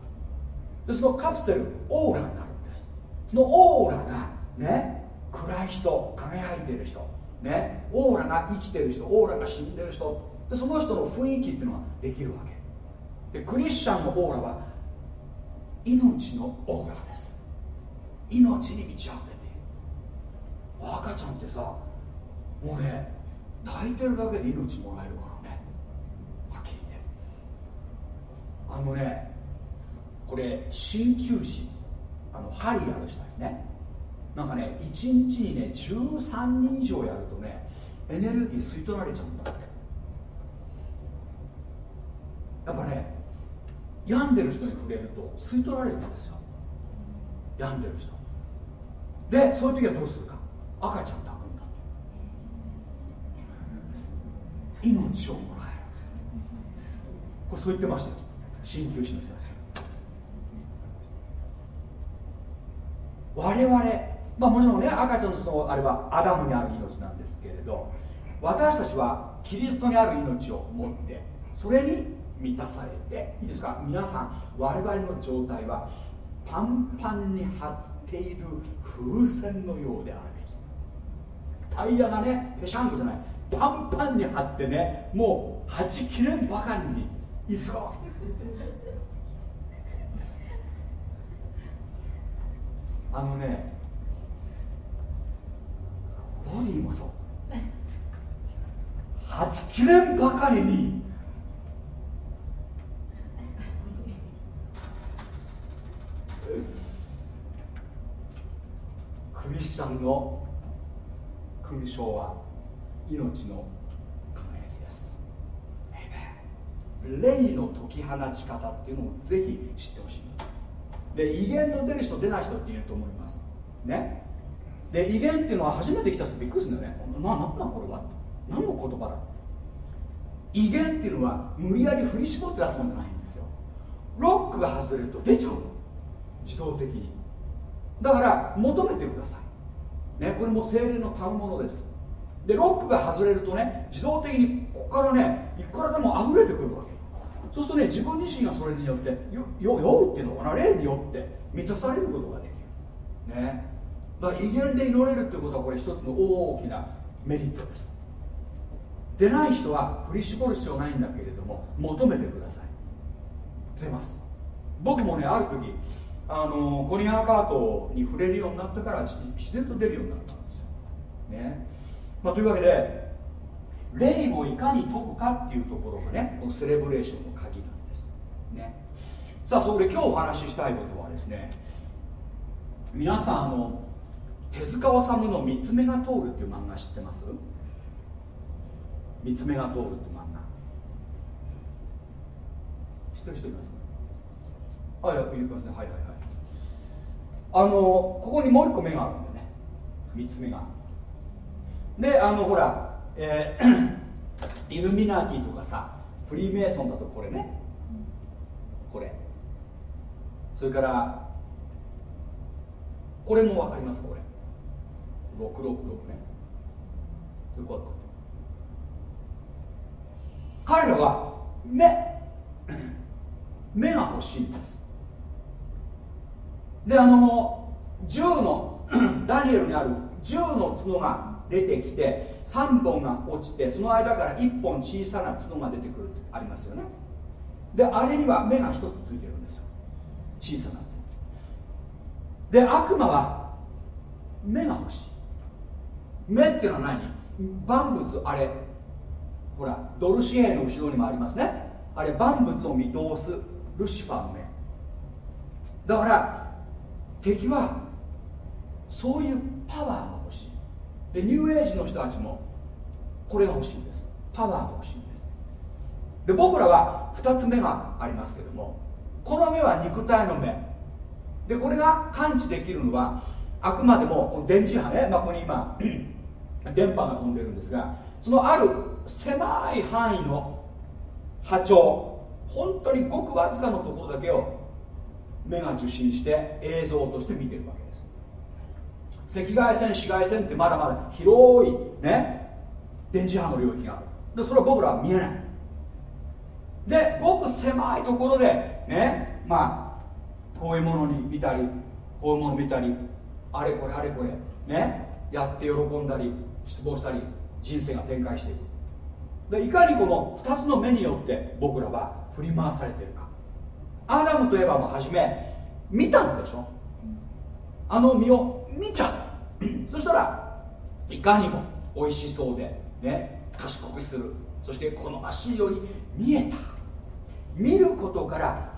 S1: でそのカプセルオーラになるんです。そのオーラがね暗い人輝いてる人ねオーラが生きてる人オーラが死んでる人。でその人の雰囲気っていうのができるわけ。でクリスチャンのオーラは命のオーラです。命に満ち溢れ赤ちゃんってさもうね抱いてるだけで命もらえるからね。はっきり言って。あのねこれ鍼灸師あの針やる人ですね。なんかね1日にね13人以上やるとねエネルギー吸い取られちゃうんだって。やっぱね病んでる人に触れると吸い取られるんですよ。病んでる人。でそういう時はどうするか。赤ちゃん抱くんだ命をもらえる。これそう言ってましたよ。鍼灸師の人たち我々まあもちろんね赤ちゃんのそのあれはアダムにある命なんですけれど私たちはキリストにある命を持ってそれに満たされていいですか？皆さん我々の状態はパンパンに張っている風船のようである。べきタイヤがねペシャンコじゃない。パンパンに張ってねもうはち切れんばかりにいいですかあのねボディもそう。はちきれんばかりにクリスチャンの勲章は命の輝きです。霊の解き放ち方っていうのをぜひ知ってほしい。で威厳の出る人出ない人っていると思います。ね。で威厳っていうのは初めて来た人びっくりするんだよね。ななんなんこれは？何の言葉だ？威厳っていうのは無理やり振り絞って出すもんじゃないんですよ。ロックが外れると出ちゃう自動的に。だから求めてください。ねこれも精霊の賜物です。でロックが外れるとね自動的にここからねいくらでも溢れてくるわけ。そうするとね自分自身がそれによって酔うっていうのかな霊によって満たされることができる。ね。だから威厳で祈れるってことはこれ一つの大きなメリットです。出ない人は振り絞る必要ないんだけれども求めてください。出ます。僕もねある時あのコニアンカートに触れるようになってから自然と出るようになったんですよ、ね。まあ、というわけで霊をいかに解くかっていうところがねこのセレブレーションの鍵なんです、ね、さあそこで今日お話ししたいことはですね皆さんあの手塚治虫の「三つ目が通る」っていう漫画知ってます？三つ目が通るって漫画。知ってる人いますあいやいますね。はいはいはい。あのここにもう一個目があるんだよね。三つ目が。であのほら、えー、イルミナティとかさフリーメイソンだとこれね。これ。それからこれも分かります？これ。666ね。こうやって彼らは目。目が欲しいんです。であの銃の ダニエルにある銃の角が出てきて3本が落ちてその間から1本小さな角が出てくるってありますよね。であれには目が1つついてるんですよ。小さな角。で悪魔は目が欲しい。目っていうのは何？万物あれほらドルシエの後ろにもありますね。あれ万物を見通すルシファーの目。だから敵はそういうパワーが欲しい。でニューエイジの人たちもこれが欲しいんです。パワーが欲しいんですで僕らは2つ目がありますけどもこの目は肉体の目。でこれが感知できるのはあくまでも電磁波ね、まあ、ここに今 電波が飛んでるんですがそのある狭い範囲の波長本当にごくわずかのところだけを目が受信して映像として見てるわけです。赤外線紫外線ってまだまだ広いね。電磁波の領域がある。でそれは僕らは見えない。でごく狭いところでねまあこういうものに見たりこういうもの見たりあれこれあれこれねやって喜んだり失望したり人生が展開していく。でいかにこの2つの目によって僕らは振り回されているか。アダムといえばもう初め見たんでしょ？あの実を見ちゃう そしたらいかにも美味しそうでね賢くする。そして好ましいように見えた。見ることから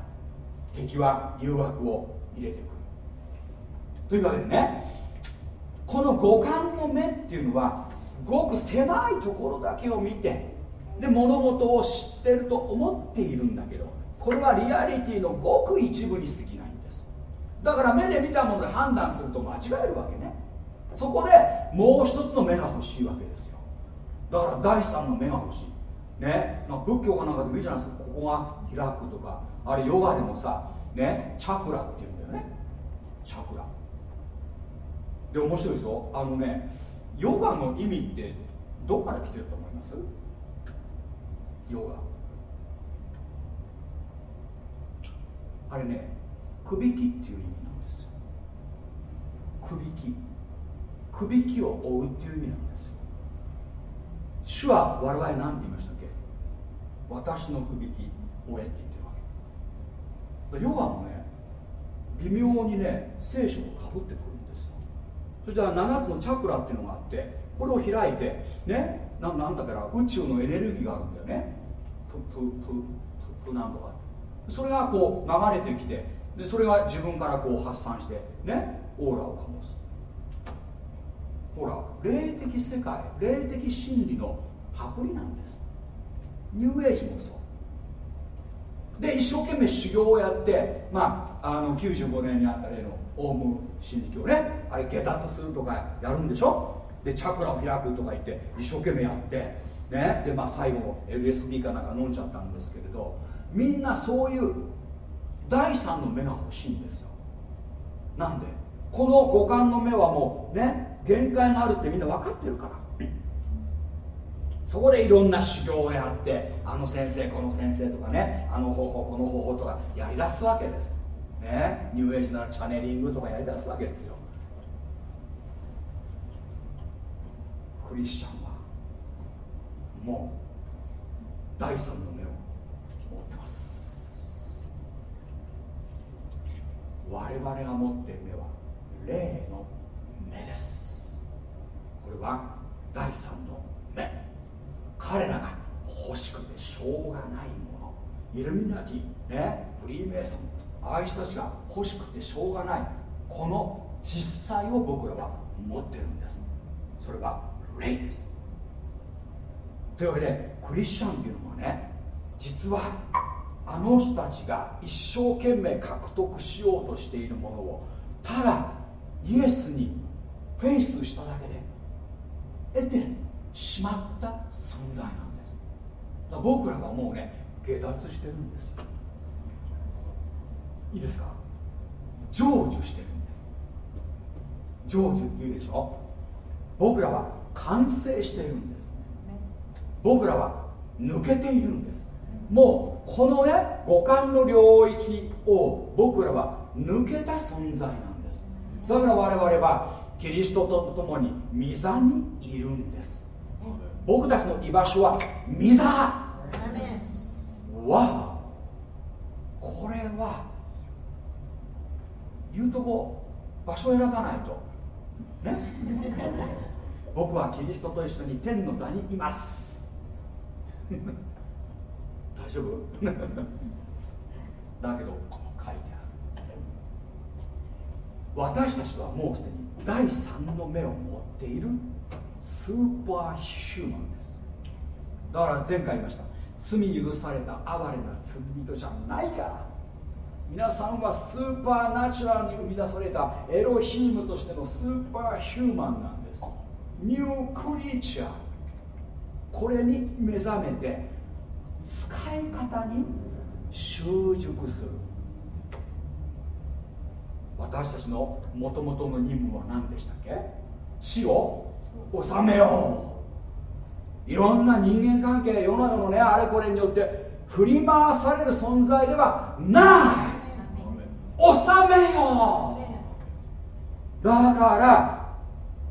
S1: 敵は誘惑を入れてくる。というわけでねこの五感の目っていうのはごく狭いところだけを見てで物事を知ってると思っているんだけどこれはリアリティのごく一部に過ぎないんです。だから目で見たもので判断すると間違えるわけね。そこでもう一つの目が欲しいわけですよ。だから第三の目が欲しい。ね。仏教かなんかでもいいじゃないですか。ここが開くとか。あれヨガでもさね。チャクラっていうんだよね。チャクラ。で面白いですよ。あのねヨガの意味ってどこから来てると思います？ヨガ。あれねくびきっていう意味なんですよ。くびき。くびきを追うっていう意味なんですよ。主は我々何て言いましたっけ？私のくびき追えって言ってるわけ。ヨガもね微妙にね聖書をかぶってくるんですよ。そしたら7つのチャクラっていうのがあってこれを開いてねななんだから宇宙のエネルギーがあるんだよね。ププププなんとかって。それがこう流れてきてでそれが自分からこう発散してねオーラを醸す。ほら霊的世界霊的真理のパクリなんです。ニューエイジもそう。で一生懸命修行をやってまああの95年にあった例のオウム真理教ねあれ下脱するとかやるんでしょ？でチャクラを開くとか言って一生懸命やってねでまあ最後 LSD かなんか飲んじゃったんですけれどみんなそういう第三の目が欲しいんですよ。なんでこの五感の目はもうね限界があるってみんな分かってるから。そこでいろんな修行をやってあの先生この先生とかねあの方法この方法とかやりだすわけです。ねニューエイジならチャネリングとかやりだすわけですよ。クリスチャンはもう第三の目を持ってます我々が持っている目は霊の目です。これは第三の目。彼らが欲しくてしょうがないもの。イルミナティねフリーメイソンああいう人たちが欲しくてしょうがないこの実際を僕らは持ってるんです。それは霊です。というわけでクリスチャンっていうのはね実はあの人たちが一生懸命獲得しようとしているものをただイエスにフェイスしただけで得てしまった存在なんです。僕らはもうね下脱してるんです。いいですか？成就してるんです。成就っていうでしょ？僕らは完成しているんです。僕らは抜けているんですもうこのね五感の領域を僕らは抜けた存在なんです。だから我々はキリストと共に御座にいるんです。僕たちの居場所は御座わこれは言うとこ場所を選ばないと。ね。僕はキリストと一緒に天の座にいます大丈夫？だけどこう書いてある。私たちはもうすでに第三の目を持っているスーパーヒューマンです。だから前回言いました。罪許された哀れな罪人じゃないから。皆さんはスーパーナチュラルに生み出されたエロヒームとしてのスーパーヒューマンなんです。ニュークリーチャー。これに目覚めて使い方に習熟する。私たちのもともとの任務は何でしたっけ？死を治めよう。いろんな人間関係世の中のねあれこれによって振り回される存在ではない。収めよう。だか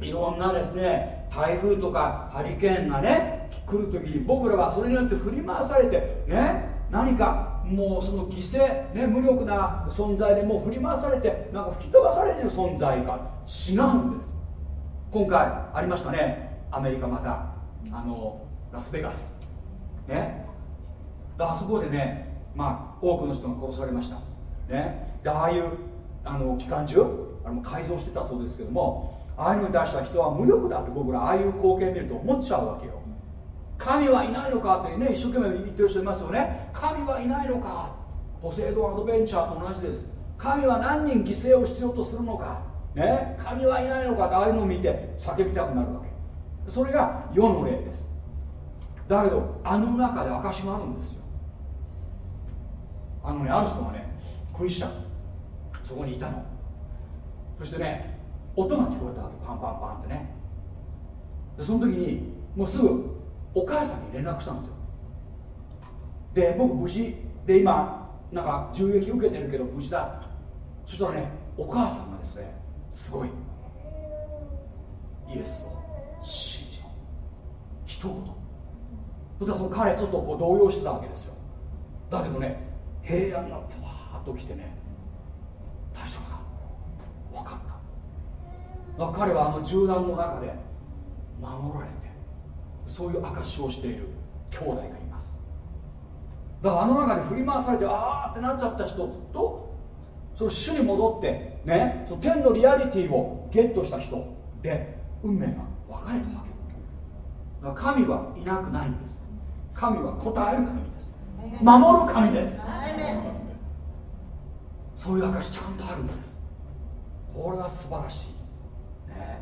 S1: らいろんなですね台風とかハリケーンがね来る時に僕らはそれによって振り回されてね何かもうその犠牲、ね、無力な存在でもう振り回されてなんか吹き飛ばされる存在か。違うんです。今回ありましたね。アメリカまた。あのラスベガス。ね。あそこでねまあ多くの人が殺されました。ね、でああいうあの機関銃？あれも改造してたそうですけどもああいうのに対しては人は無力だって僕らああいう光景見ると思っちゃうわけよ。神はいないのかってね一生懸命言ってる人いますよね。神はいないのか。ポセイドンアドベンチャーと同じです。神は何人犠牲を必要とするのか。ね。神はいないのか。ってああいうのを見て叫びたくなるわけ。それが世の例です。だけどあの中で証があるんですよ。あのねある人がねクリスチャン。そこにいたの。そしてね音が聞こえたわけ。パンパンパンってね。でその時にもうすぐお母さんに連絡したんですよ。で僕無事で今なんか銃撃受けてるけど無事だ。そしたらねお母さんがですねすごいイエスを信じろ一言。そしたら彼ちょっとこう動揺してたわけですよ。だけどね平安がプワーッと来てね大丈夫だ分かった。彼はあの銃弾の中で守られてそういう証をしている兄弟がいます。だからあの中で振り回されてああってなっちゃった人とその主に戻ってねその天のリアリティをゲットした人で運命が分かれたわけ。だから神はいなくないんです。神は答える神です。守る神です。そういう証ちゃんとあるんです。これは素晴らしい。ね。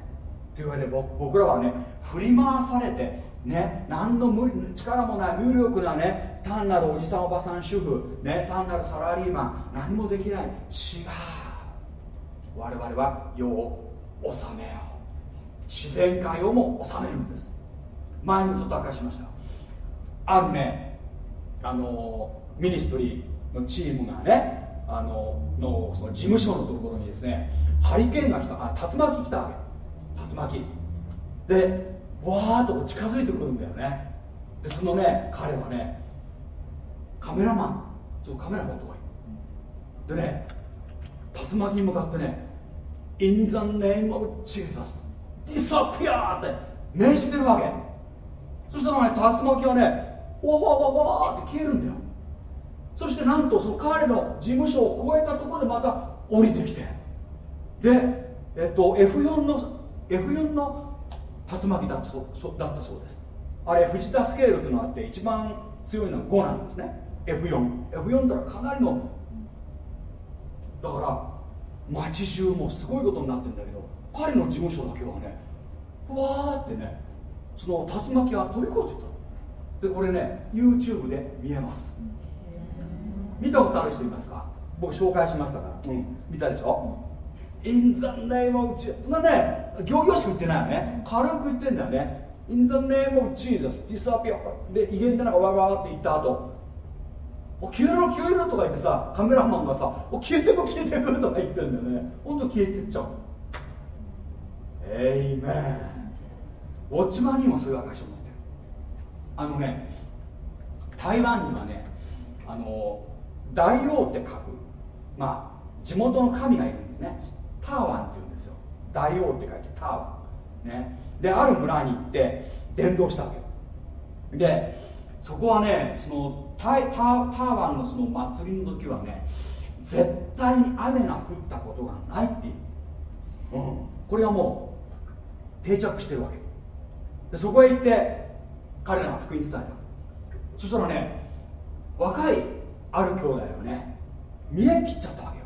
S1: というわけで僕らはね振り回されてね何の無力もない無力なね単なるおじさんおばさん主婦ね単なるサラリーマン何もできない。違う。我々は世を治めよう。自然界をも治めるんです。前にもちょっと明かしました。あるねあのミニストリーのチームがねあののその事務所のところにですねハリケーンが来た。あ竜巻来たわけ。竜巻。でわーっと近づいてくるんだよね。でそのね彼はねカメラマンちょっとカメラ持ってこいでね竜巻に向かってね In the name of Jesus disappear! って命じてるわけ。そしたらね竜巻はねわわわわって消えるんだよ。そしてなんとその彼の事務所を越えたところでまた降りてきて。でえっと F4 の F4 の竜巻だったそうだったそうです。あれ藤田スケールというのがあって一番強いのは5なんですね。F4F4 F4 だからかなりのだから街中もすごいことになってるんだけど彼の事務所だけはねふわーってねその竜巻が飛び越えてたでこれね YouTube で見えます。見たことある人いますか？僕紹介しましたから、うん、見たでしょ？In the name of そんなね行々しく言ってないよね。軽く言ってんだよね。In the name of Jesus disappear. で威厳でなんかわわわって言った後お消えろ消えろとか言ってさカメラマンがさお消えてく消えてくとか言ってんだよね。ほんと消えてっちゃう。エイメンウォッチマンにもそういう証を持ってる。あのね台湾にはねあの大王って書くまあ地元の神がいるんですね。ターワンっていう大王って書いてターワンね。である村に行って伝道したわけでそこはねそのタタターワンのその祭りの時はね絶対に雨が降ったことがないっていう、うん、これはもう定着してるわけ。でそこへ行って彼らが福音伝えた。そしたらね若いある兄弟がね見え切っちゃったわけ。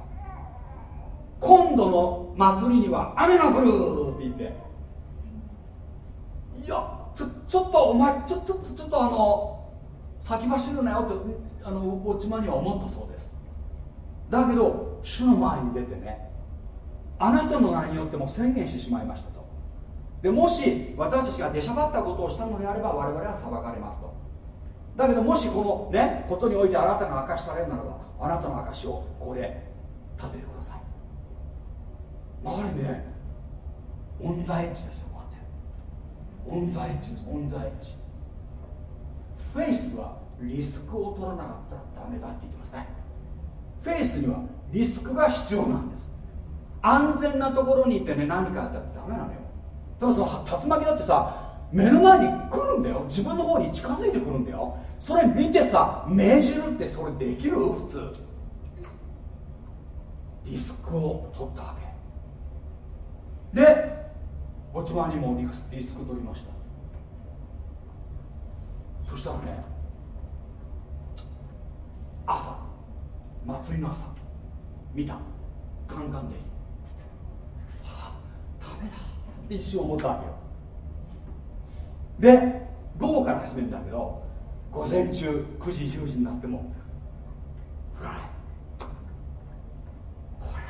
S1: 今度の祭りには雨が降るって言って。いやちょちょっとお前ちょちょっとちょっとあの先走るなよとあのおちまには思ったそうです。だけど主の前に出てねあなたの名によっても宣言してしまいましたと。でもし私たちが出しゃばったことをしたのであれば我々は裁かれますと。だけどもしこのねことにおいてあなたが証しされるならばあなたの証しをここで立ててあれね on the edge ですよこうやって。オンザエッジですオンザエッジフェイスはリスクを取らなかったらダメだって言ってますね。フェイスにはリスクが必要なんです。安全なところにいてね何かあったらダメなのよ。でもその竜巻だってさ目の前に来るんだよ。自分の方に近づいてくるんだよ。それ見てさ命じるってそれできる？普通。リスクを取ったわけ。で落ち葉にもリスク取りました。そしたらね朝祭りの朝見た。カンカンで。はあダメだ。って一瞬思ったわけよ。で午後から始めるんだけど午前中9時10時になっても降らないこれ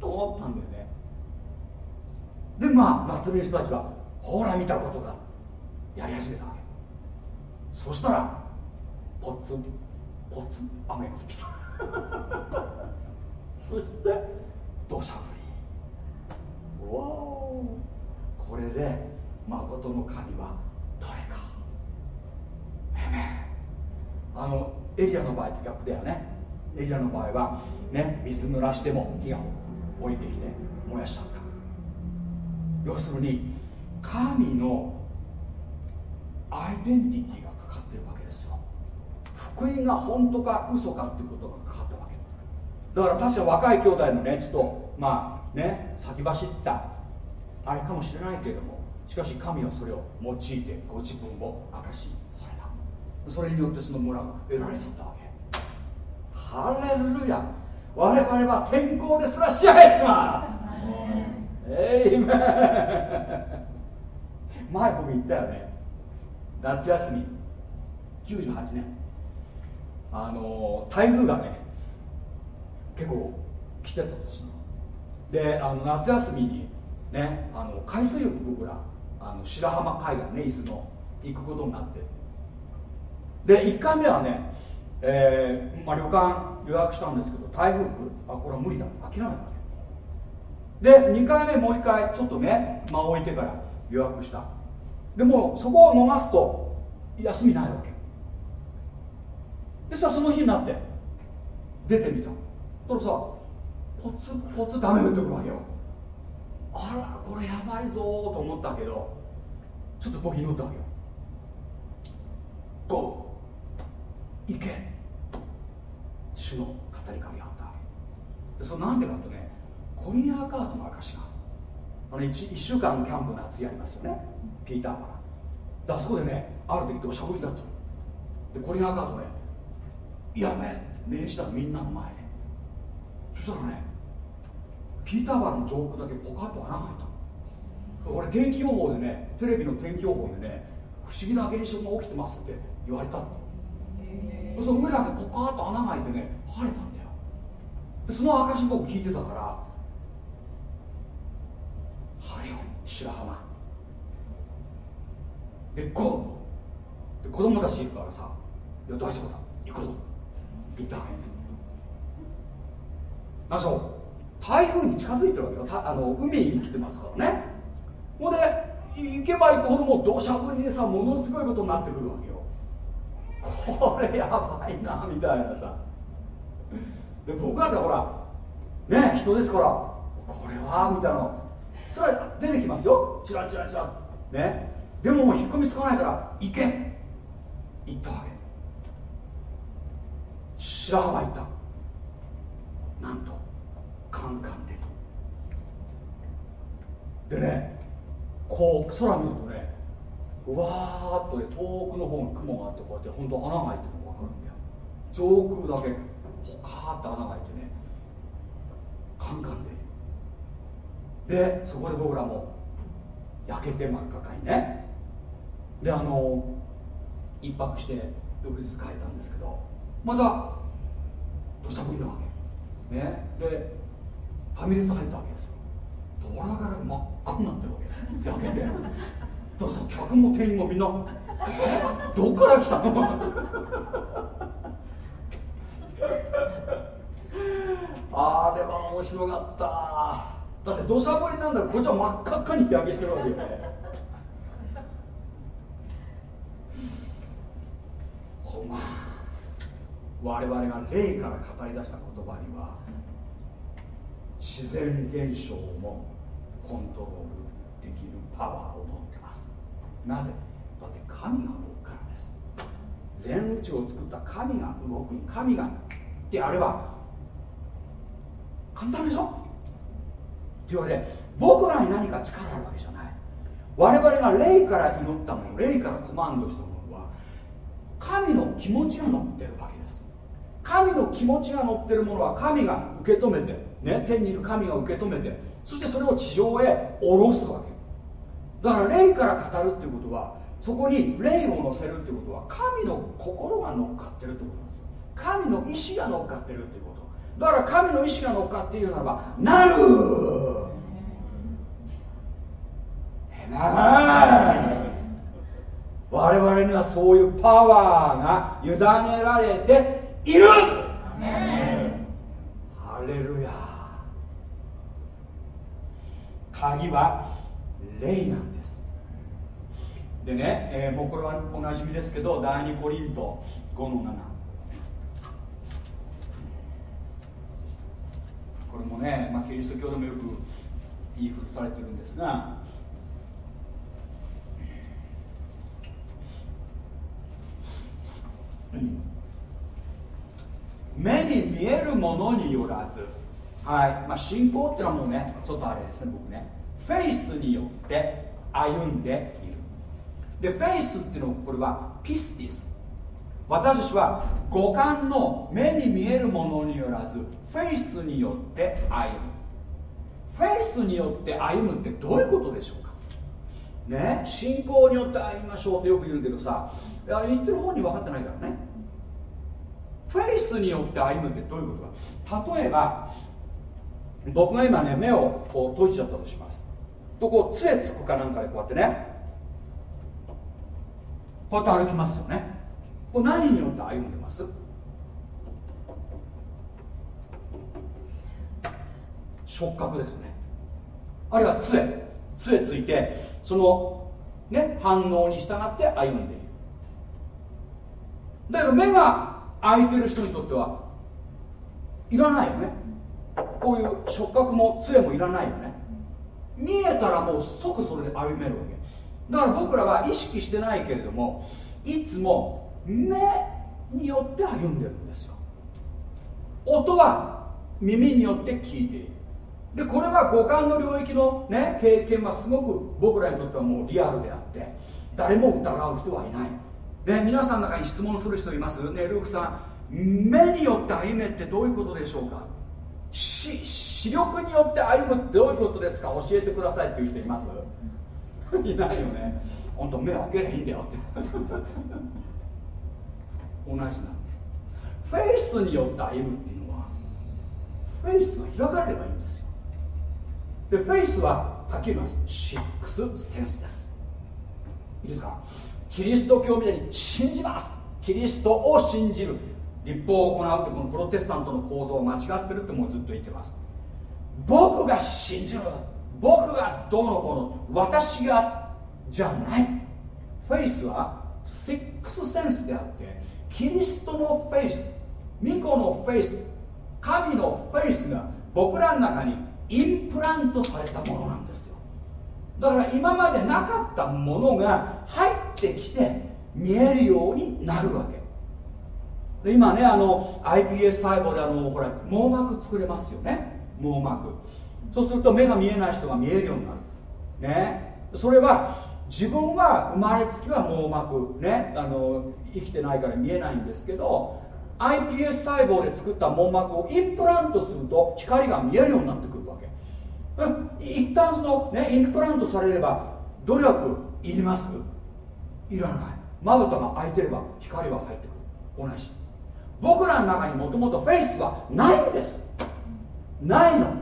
S1: と思ったんだよね。でまあ祭りの人たちはほら見たことがやり始めたわけ。そしたらポツンポツン雨が降ってきた。そして土砂降り。わお。これで誠の神は誰か。えめあのエリアの場合って逆だよね。エリアの場合はね水濡らしても火が降りてきて燃やしちゃった。要するに神のアイデンティティがかかってるわけですよ。福音が本当か嘘かってことがかかったわけ。だから確か若い兄弟のねちょっとまあね先走った。あれかもしれないけれどもしかし神はそれを用いてご自分を明かしされた。それによってその村が得られちゃったわけ。ハレルヤ。我々は天候ですら支配します。えいめ前僕言ったよね。夏休み。98年。あの台風がね結構来てた年であの夏休みにねあの海水浴僕らあの白浜海岸ね伊豆の行くことになって。で1回目はね、えーまあ、旅館予約したんですけど台風来る。あこれは無理だ。諦めた。わけで2回目もう1回ちょっとね間を置いてから予約した。でもそこを逃すと休みないわけ。でさその日になって出てみた。そしたらさポツポツダメ降ってくるわけよ。あらこれやばいぞと思ったけどちょっと僕祈ったわけよ。GO 行け。主の語りかけあったわけ。でそれなんでかとねコリアーカートの証があの 1, 1週間キャンプ夏やりますよね。ピーターからであそこでねある時土砂降りだったでコリアーカートねやめ命じたのみんなの前で。そしたらねピーターバーの上空だけポカッと穴が開いたこれ天気予報でねテレビの天気予報でね不思議な現象が起きてますって言われたの。その上だけポカッと穴が開いてね晴れたんだよ。でその証僕聞いてたかられよ白浜。でゴー。で子供たちいるからさ「いや大丈夫だ行くぞ」行ったなんそう台風に近づいてるわけよ。あの海に来てますからね。ほんで行けば行くほどもう土砂降りでさものすごいことになってくるわけよ。これやばいなみたいなさ。で僕だってほらね人ですからこれはみたいなそれは出てきますよ。チラチラチラ。ね。でももう引っ込みつかないから行け。行ったわけ。白浜行った。なんとカンカンで。でねこう空見るとねうわーっとね遠くの方に雲があってこうやって本当穴が開いてるの分かるんだよ。上空だけポカーッと穴が開いてねカンカンで。でそこで僕らも焼けて真っ赤かにね。であの一泊して翌日帰ったんですけどまた土砂降りなわけ。ね。でファミレス入ったわけですよ。どらから真っ赤になってるわけ。焼けて。だからさ客も店員もみんな「どっから来たの? 」あれは面白かった。だって土砂降りなんだこっちは真っ赤っかに日焼けしてるわけよ。ねほんま。我々が霊から語り出した言葉には自然現象もコントロールできるパワーを持ってます。なぜ？だって神が動くからです。全宇宙を作った神が動く。神がってあれば簡単でしょ？言われ僕らに何か力あるわけじゃない。我々が霊から祈ったもの霊からコマンドしたものは神の気持ちが乗ってるわけです。神の気持ちが乗ってるものは神が受け止めて、ね、天にいる神が受け止めてそしてそれを地上へ下ろすわけ。だから霊から語るっていうことはそこに霊を乗せるっていうことは神の心が乗っかってるってことなんですよ。神の意志が乗っかってるっていうこと。だから神の意志が乗っかっているならばなる。我々にはそういうパワーが委ねられている。ハレルヤ。鍵は霊なんです。でね、えー、もうこれはおなじみですけど第2コリント5の7これもね、まあ、キリスト教でもよく言い古されてるんですが目に見えるものによらず、はいまあ、信仰っていうのはもうねちょっとあれですね僕ねフェイスによって歩んでいる。で faith っていうのはこれは πίστις。私たちは五感の目に見えるものによらず faith によって歩む。 faith によって歩むってどういうことでしょうか？ね？信仰によって歩みましょうってよく言うけどさ言ってる方に分かってないからね。フェイスによって歩むってどういうことか。例えば僕が今ね目をこう閉じちゃったとします。とこう杖つくかなんかでこうやってね。こうやって歩きますよね。これ何によって歩んでます？触覚ですね。あるいは杖。杖ついてそのね、反応に従って歩んでいる。だけど目が開いてる人にとってはいらないよね。こういう触覚も杖もいらないよね。見えたらもう即それで歩めるわけ。だから僕らは意識してないけれどもいつも目によって歩んでるんですよ。音は耳によって聞いている。でこれは五感の領域の、ね、経験はすごく僕らにとってはもうリアルであって誰も疑う人はいない、ね、皆さんの中に質問する人います？ねルークさん目によって歩めってどういうことでしょうか？視力によって歩むってどういうことですか？教えてくださいっていう人います？いないよね。本当目開けりゃいいんだよって。同じなんでフェイスによって歩むっていうのはフェイスが開かれればいいんですよ。でフェイスははっきり言います。 sixth sense です。いいですか？キリスト教みたいに信じます。キリストを信じる。律法を行うってこのプロテスタントの構造は間違ってるってもうずっと言ってます。僕が信じる。僕がどうのこうの。私がじゃない。 faith は sixth sense であってキリストの faith 御子の faith神のフェイスが僕らの中にインプラントされたものなんですよ。だから今までなかったものが入ってきて見えるようになるわけ。で今ねあの iPS 細胞であのほら網膜作れますよね。網膜。そうすると目が見えない人が見えるようになる。ね。それは自分は生まれつきは網膜。ね。あの生きてないから見えないんですけど iPS 細胞で作った網膜をインプラントすると光が見えるようになってくる、一旦その、ね、インプラントされれば努力いります？いらない。まぶたが開いてれば光は入ってくる。同じ。僕らの中にもともとフェイスはないんです。ないの。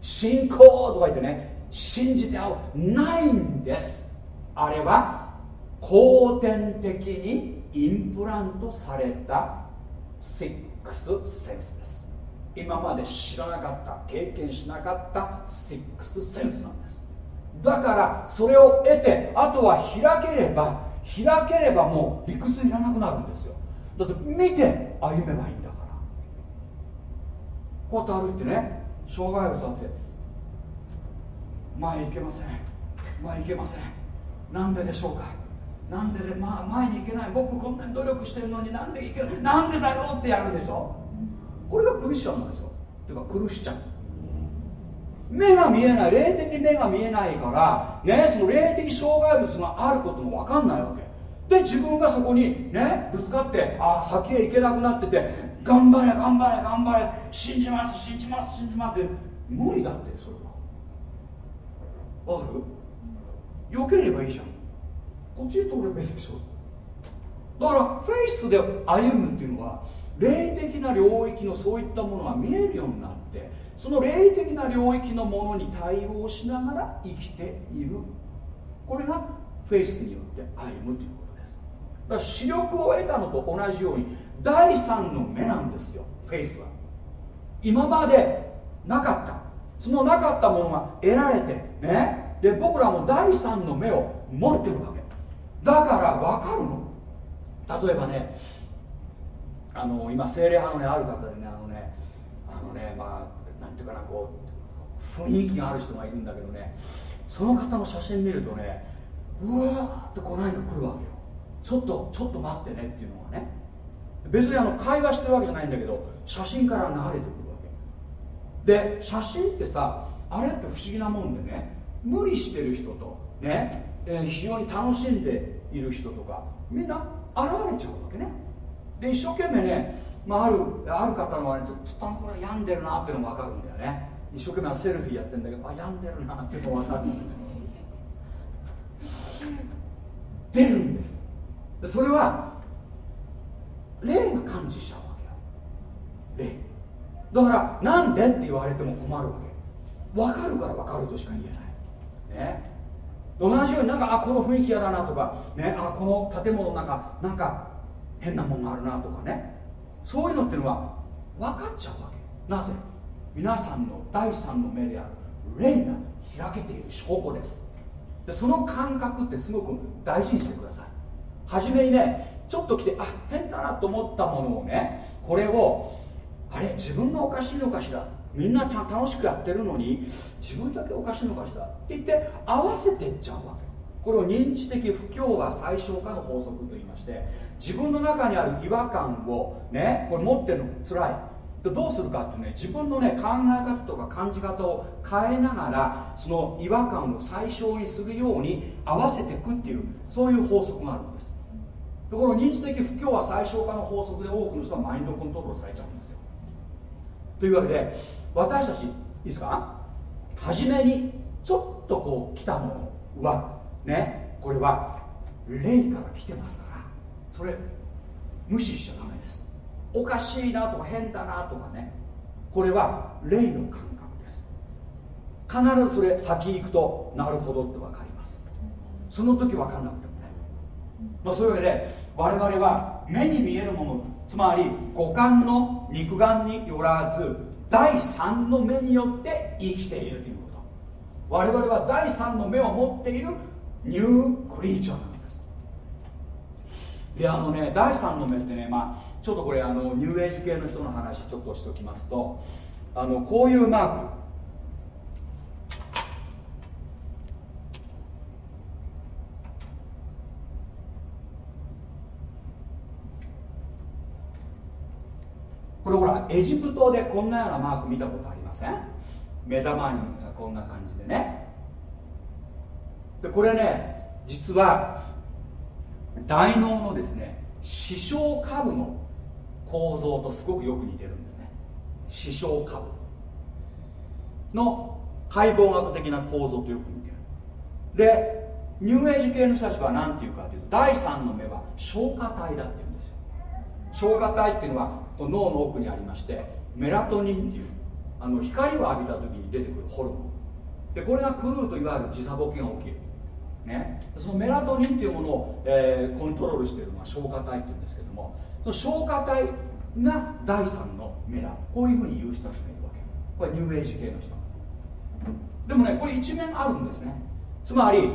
S1: 信仰とか言ってね信じて会う。ないんです。あれは後天的にインプラントされたシックスセンスです。今まで知らなかった経験しなかったシックスセンスなんです。だからそれを得てあとは開ければ開ければもう理屈いらなくなるんですよ。だって見て歩めばいいんだから。こうやって歩いてね障害物あって前行けません。前行けません。なんででしょうか。なんでで、まあ、前に行けない。僕こんなに努力してるのになんで行けない。なんでだろうってやるでしょこれがクリスチャンなんですよ。ていうかクリスチャン目が見えない霊的目が見えないからねその霊的障害物があることも分かんないわけ。で自分がそこにねぶつかってあ先へ行けなくなってて頑張れ頑張れ頑張れ信じます信じます信じますって無理だってそれは。ある？よければいいじゃん。こっちに通ればいいでしょ。だからフェイスで歩むっていうのは霊的な領域のそういったものが見えるようになってその霊的な領域のものに対応しながら生きている。これがフェイスによって歩むということです。だから視力を得たのと同じように第三の目なんですよフェイスは。今までなかった。そのなかったものが得られてね。で僕らも第三の目を持ってるわけ。だから分かるの。例えばねあの今精霊派のねある方でねあのねあのねまあなんていうかなこう雰囲気がある人がいるんだけどねその方の写真見るとねうわーってこう何か来るわけよ。ちょっとちょっと待ってねっていうのがね別にあの会話してるわけじゃないんだけど写真から流れてくるわけ。で写真ってさあれって不思議なもんでね無理してる人とねえー、非常に楽しんでいる人とかみんな現れちゃうわけね。で一生懸命ね、まあ、あるある方のはねちょっとこれ病んでるなっていうのも分かるんだよね。一生懸命セルフィーやってんだけどあ病んでるなっていうのも分かる出るんです。それは霊が感知しちゃうわけよ。霊。だからなんでって言われても困るわけ。分かるから分かるとしか言えない。ね。同じようになんかあこの雰囲気嫌だなとか、ね、あこの建物の中なんか変なものがあるなとかね。そういうのっていうのは分かっちゃうわけ。なぜ？皆さんの第三の目である霊が開けている証拠です。でその感覚ってすごく大事にしてください。初めにねちょっと来てあ変だなと思ったものをねこれをあれ？自分がおかしいのかしら？みんなちゃん楽しくやってるのに自分だけおかしいのかしら？って言って合わせていっちゃうわけ。これを認知的不協和最小化の法則と言いまして自分の中にある違和感をねこれ持ってるの辛い。でどうするかっていうね自分のね考え方とか感じ方を変えながらその違和感を最小にするように合わせていくっていうそういう法則があるんです。ところ認知的不協和最小化の法則で多くの人はマインドコントロールされちゃうんですよ。というわけで私たちいいですか？初めにちょっとこう来たものはねこれは霊から来てますから。それ無視しちゃダメです。おかしいなとか変だなとかね。これは霊の感覚です。必ずそれ先行くとなるほどって分かります。その時分かんなくてもね、まあ、そういうわけで我々は目に見えるものつまり五感の肉眼によらず第三の目によって生きているということ。我々は第三の目を持っているニュークリーチャーであのね第三の目ってねまあちょっとこれあのニューエイジ系の人の話ちょっとしておきますとあのこういうマーク。これほらエジプトでこんなようなマーク見たことありません？目玉にこんな感じでね。でこれね実は大脳のですね視床下部の構造とすごくよく似てるんですね。視床下部の解剖学的な構造とよく似てる。でニューエイジ系の人たちは何て言うかというと第三の目は消化体だって言うんですよ。消化体っていうのはこの脳の奥にありましてメラトニンっていうあの光を浴びた時に出てくるホルモン。でこれが狂うといわゆる時差ボケが起きる。ね、そのメラトニンっていうものを、えー、コントロールしているのは消化体っていうんですけどもその消化体が第三のメラ。こういうふうに言う人たちがいるわけ。これニューエイジ系の人。でもねこれ一面あるんですね。つまり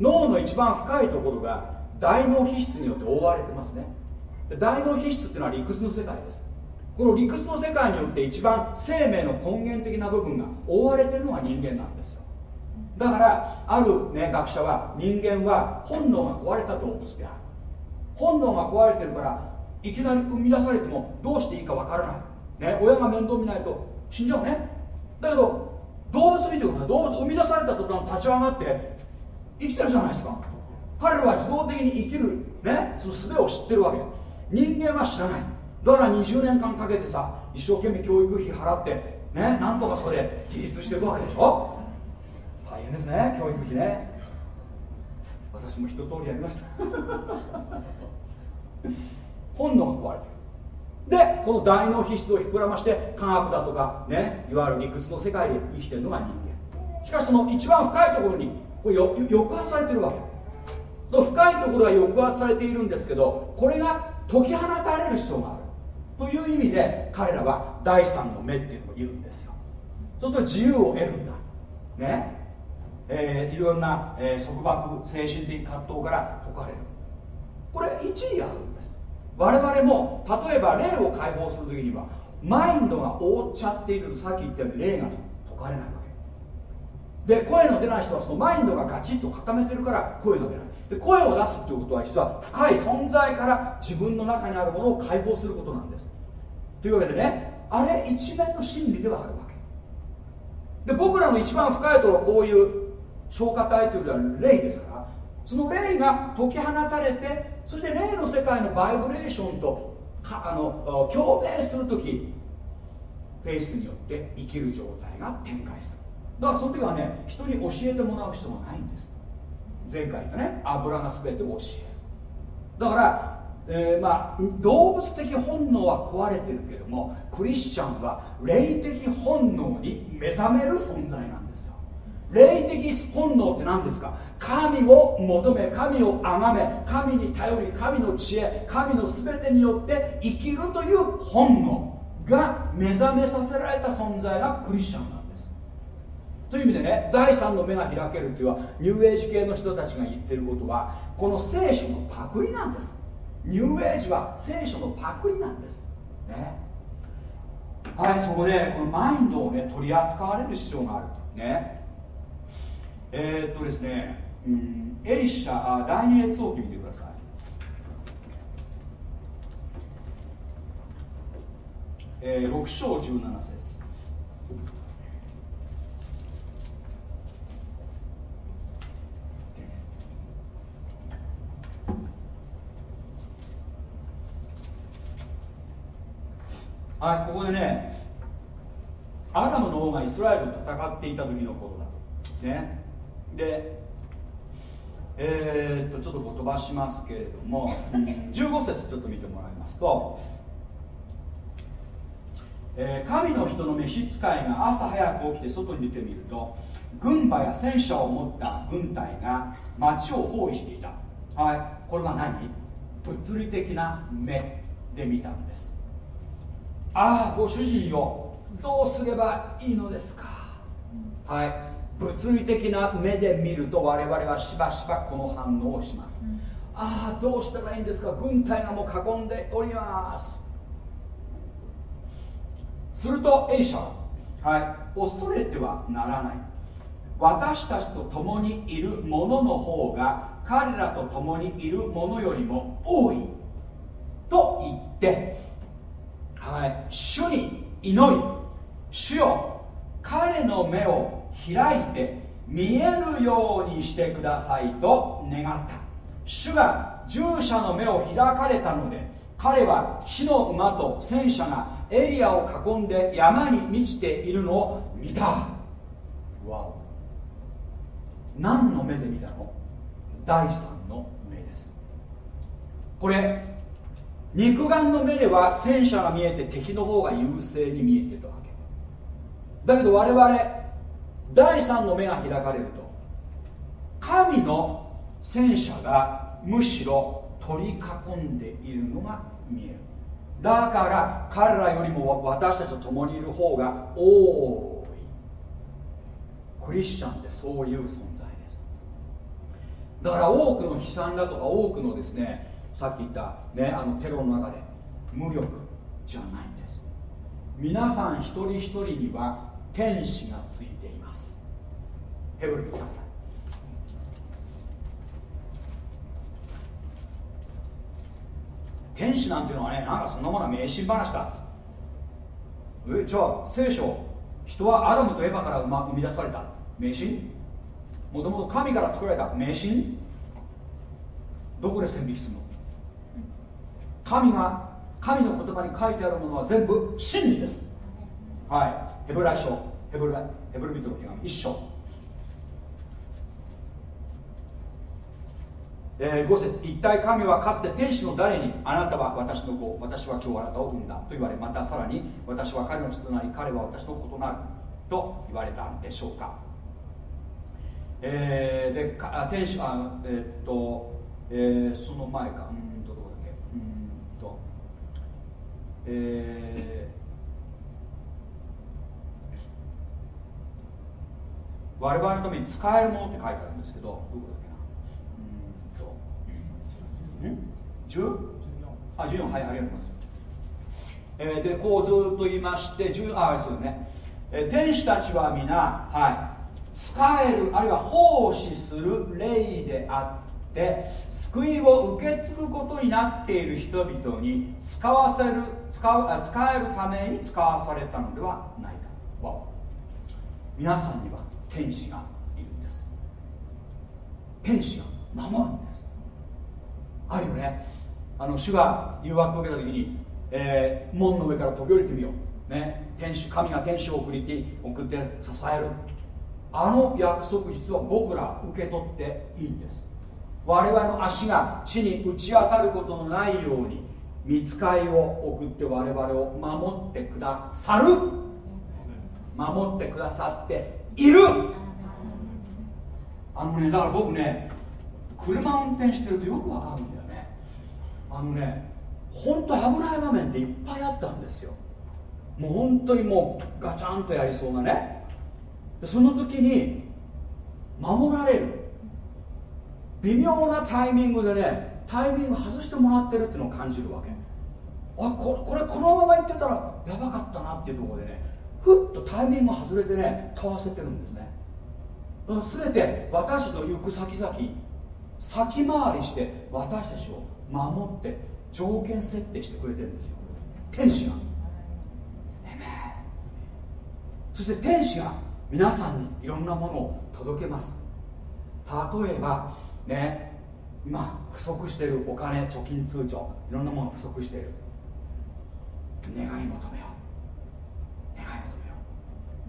S1: 脳の一番深いところが大脳皮質によって覆われてますね。大脳皮質っていうのは理屈の世界です。この理屈の世界によって一番生命の根源的な部分が覆われてるのが人間なんですよ。だからある、ね、学者は人間は本能が壊れた動物である本能が壊れてるからいきなり生み出されてもどうしていいかわからない、ね、親が面倒見ないと死んじゃうね。だけど動物見てください。動物生み出された途端立ち上がって生きてるじゃないですか。彼らは自動的に生きる、ね、その術を知ってるわけ。人間は知らない。だから20年間かけてさ一生懸命教育費払ってねなんとかそれで自立していくわけでしょ。変ですね教育費ね。私も一通りやりました。本能が壊れてる。でこの大脳皮質を膨らまして科学だとかねいわゆる理屈の世界で生きてるのが人間。しかしその一番深いところにこれ抑圧されてるわけ。の深いところは抑圧されているんですけどこれが解き放たれる必要がある。という意味で彼らは第三の目っていうのを言うんですよ。そうすると自由を得るんだ。ね。えー、いろんな、えー、束縛精神的葛藤から解かれる。これ一理あるんです。我々も例えば霊を解放する時にはマインドが覆っちゃっているとさっき言ったように霊が解かれないわけ。で声の出ない人はそのマインドがガチッと固めてるから声が出ない。で声を出すっていうことは実は深い存在から自分の中にあるものを解放することなんです。というわけでねあれ一面の真理ではあるわけ。で僕らの一番深いところはこういう消化体というよりは霊ですからその霊が解き放たれてそして霊の世界のバイブレーションとあの共鳴する時フェイスによって生きる状態が展開する。だからその時はね人に教えてもらう必要がないんです。前回言ったね油が全てを教える。だから、えー、まあ動物的本能は壊れてるけどもクリスチャンは霊的本能に目覚める存在なんです。霊的本能って何ですか？神を求め神を崇め神に頼り神の知恵神の全てによって生きるという本能が目覚めさせられた存在がクリスチャンなんです。という意味でね第三の目が開けるというのはニューエイジ系の人たちが言ってることはこの聖書のパクリなんです。ニューエイジは聖書のパクリなんです。ね。はいそこでこのマインドをね取り扱われる必要があると。ね。えー、っとですね、うん、エリシャ第二列王記見てください。えー、6章17節。はいここでねアラムの王がイスラエルと戦っていた時のことだと。ね。でえー、っとちょっと飛ばしますけれども 15節ちょっと見てもらいますと、えー、神の人の召使いが朝早く起きて外に出てみると軍馬や戦車を持った軍隊が町を包囲していた。はいこれは何？物理的な目で見たんです。ああご主人よどうすればいいのですか？はい物理的な目で見ると我々はしばしばこの反応をします、うん、ああどうしたらいいんですか？軍隊がもう囲んでおります。するとエイシャは、はい、恐れてはならない。私たちと共にいる者の方が彼らと共にいる者よりも多い。と言ってはい、主に祈り主よ彼の目を開いて見えるようにしてくださいと願った。主が従者の目を開かれたので彼は火の馬と戦車がエリアを囲んで山に満ちているのを見た。わお。何の目で見たの？第三の目です。これ肉眼の目では戦車が見えて敵の方が優勢に見えてたわけ。だけど我々第三の目が開かれると神の戦車がむしろ取り囲んでいるのが見える。だから彼らよりも私たちと共にいる方が多い。クリスチャンってそういう存在です。だから多くの悲惨だとか多くのですねさっき言った、ね、あのテロの中で無力じゃないんです。皆さん一人一人には天使がついています。ヘブル見てください。天使なんていうのはねなんかそんなものは迷信話だ。えじゃあ聖書人はアダムとエヴァから生み出された。迷信？もともと神から作られた。迷信？どこで線引きするの？神が神の言葉に書いてあるものは全部真理ですはい。ヘブライ書。ヘブラヘブル人の手紙一章。えー、5節。一体神はかつて天使の誰にあなたは私の子私は今日あなたを産んだと言われまたさらに私は彼の血となり彼は私の子となると言われたんでしょうか、えー、でか天使はえー、っと、えー、その前か、うんとどこだっけ。うんと。えー、我々のために使えるものって書いてあるんですけどどこだっけな？うんと 10? あ14はいありがとうございます、えー、でこうずっと言いまして10あそうですね、えー、天使たちは皆はい使えるあるいは奉仕する霊であってで救いを受け継ぐことになっている人々に使わせる使う使えるために使わされたのではないか。わ皆さんには天使がいるんです。天使が守るんです。あるよね。あの主が誘惑を受けた時に、えー、門の上から飛び降りてみよう、ね、天使神が天使を送りて送って支える。あの約束実は僕ら受け取っていいんです。我々の足が地に打ち当たることのないように見つかいを送って我々を守ってくださる。守ってくださっている。あのねだから僕ね車運転してるとよくわかるんだよね。あのね本当危ない場面っていっぱいあったんですよ。もう本当にもうガチャンとやりそうなね。その時に守られる。微妙なタイミングでねタイミング外してもらってるっていうのを感じるわけ。あここれこのままいってたらやばかったなっていうところでねふっとタイミング外れてねかわせてるんですね。全て私の行く先々先回りして私たちを守って条件設定してくれてるんですよ。天使が。そして天使が皆さんにいろんなものを届けます。例えばね今不足してるお金貯金通帳いろんなもの不足してる。願い求めよ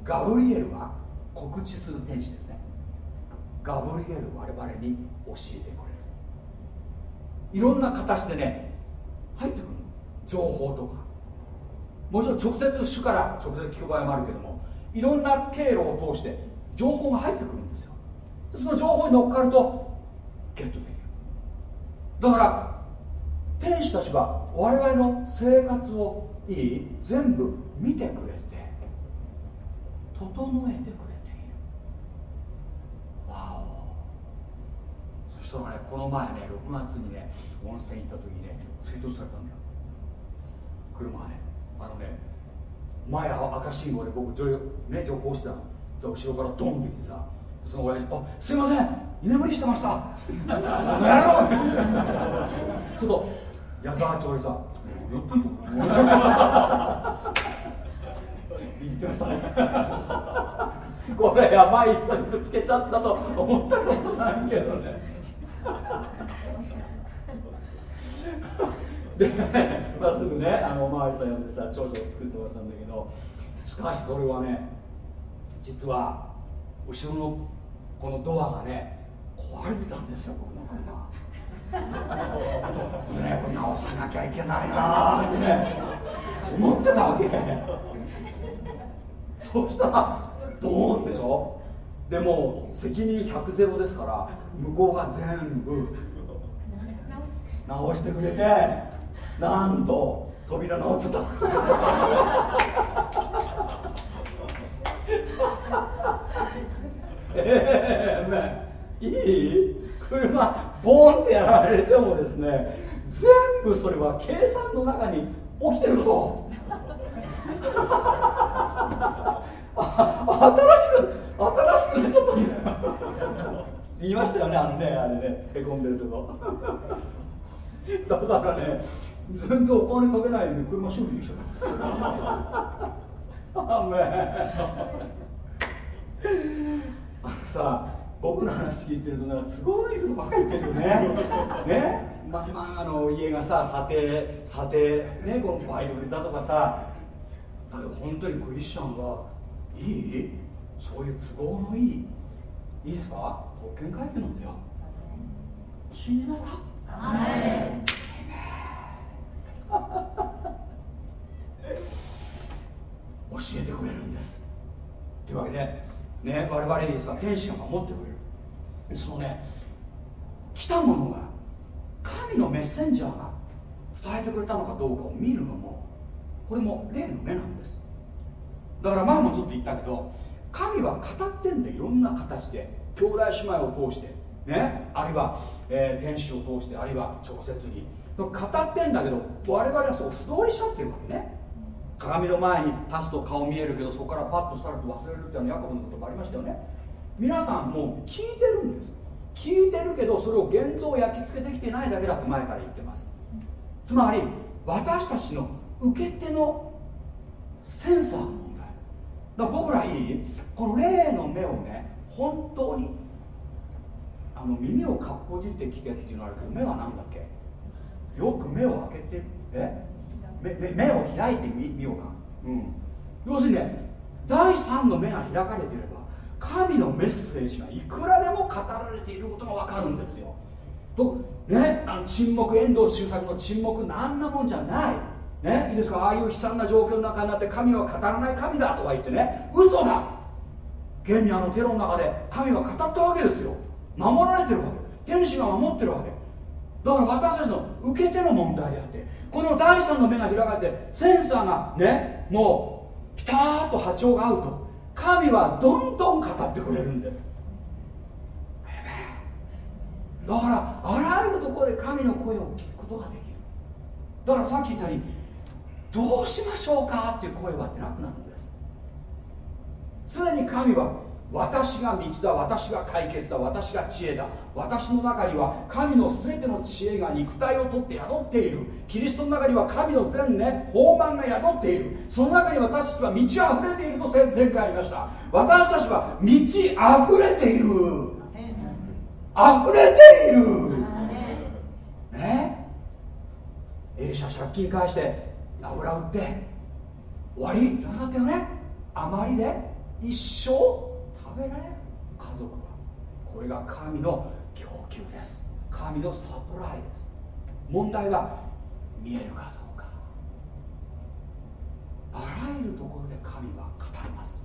S1: ガブリエルは告知する天使ですね。ガブリエル我々に教えてくれる。いろんな形でね入ってくる情報とか。もちろん直接主から直接聞く場合もあるけどもいろんな経路を通して情報が入ってくるんですよ。その情報に乗っかるとゲットできる。だから天使たちは我々の生活をいい全部見てくれて整えてくれている。わお。そしたらねこの前ね6月にね温泉行った時にね追突されたんだよ車がねあのね前赤信号で僕女,、ね、徐行してたの後ろからドンってきてさその親父「あすいません居眠りしてました」やろう。ちょっと矢沢町でさ「言ってましたね。これやばい人にぶつけちゃったと思ったかもしれないけどね。で、まあ、すぐねあのお巡りさん呼んでさ長女を作ってもらったんだけどしかしそれはね実は後ろのこのドアがね壊れてたんですよ僕の車。ねこれ直さなきゃいけないなってね思ってたわけ。そしたらドーンでしょ？でも責任100ゼロですから向こうが全部直してくれてなんと扉直っちゃった。えー、いい？車ボーンってやられてもですね全部それは計算の中に起きてること新しく新しくねちょっと言いましたよねあのねあれねへこんでるとこ。だからね全然お金かけないで、ね、車修理にした。あめあのさ僕の話聞いてるとなんか都合のいいことばっかり言ってるよね。ね？まあまああの家がさ査定査定ねこの倍で売れたとかさだけど本当にクリスチャンはいい？そういう都合のいい？いいですか？特権会見なんだよ。信じますか？教えてくれるんです。というわけでね、我々にさ天使が守ってくれる。そのね来たものが神のメッセンジャーが伝えてくれたのかどうかを見るのもこれも霊の目なんです。だから前もちょっと言ったけど神は語ってんでいろんな形で。兄弟姉妹を通して。ね。あるいは、えー、天使を通して。あるいは直接に。語ってんだけど我々はそう素通りしちゃってるわけね。鏡の前に立つと顔見えるけどそこからパッとさると忘れるっていうのヤコブの言葉ありましたよね。皆さんもう聞いてるんです。聞いてるけどそれを現像を焼き付けてきてないだけだって前から言ってます。つまり私たちの受け手のセンサーの問題。だから僕らいい。この霊の目をね本当にあの耳をかっぽじって聞けっていうのあるけど目は何だっけ？よく目を開けてえ？目目を開いてみみようか、うん、要するにね第三の目が開かれていれば神のメッセージがいくらでも語られていることが分かるんですよ。とねあの沈黙遠藤周作の沈黙なんなもんじゃない。ねいいですか？ああいう悲惨な状況の中になって神は語らない神だとか言ってね嘘だ。現にあのテロの中で神は語ったわけですよ。守られてるわけ。天使が守ってるわけ。だから私たちの受け手の問題であってこの第三の目が開かれてセンサーがねもうピターッと波長が合うと神はどんどん語ってくれるんです。だからあらゆるところで神の声を聞くことができる。だからさっき言ったようにどうしましょうかっていう声は出なくなるんです。常に神は私が道だ私が解決だ私が知恵だ。私の中には神の全ての知恵が肉体をとって宿っている。キリストの中には神の全ね豊満が宿っている。その中に私たちは満ち溢れていると前回ありました。私たちは満ち溢れている。溢れている。ね。エリシャ借金返して油売って終わり。じゃなかったよね。あまりで一生食べられる家族はこれが神の供給です。神のサプライです問題は見えるかどうか。あらゆるところで神は語ります。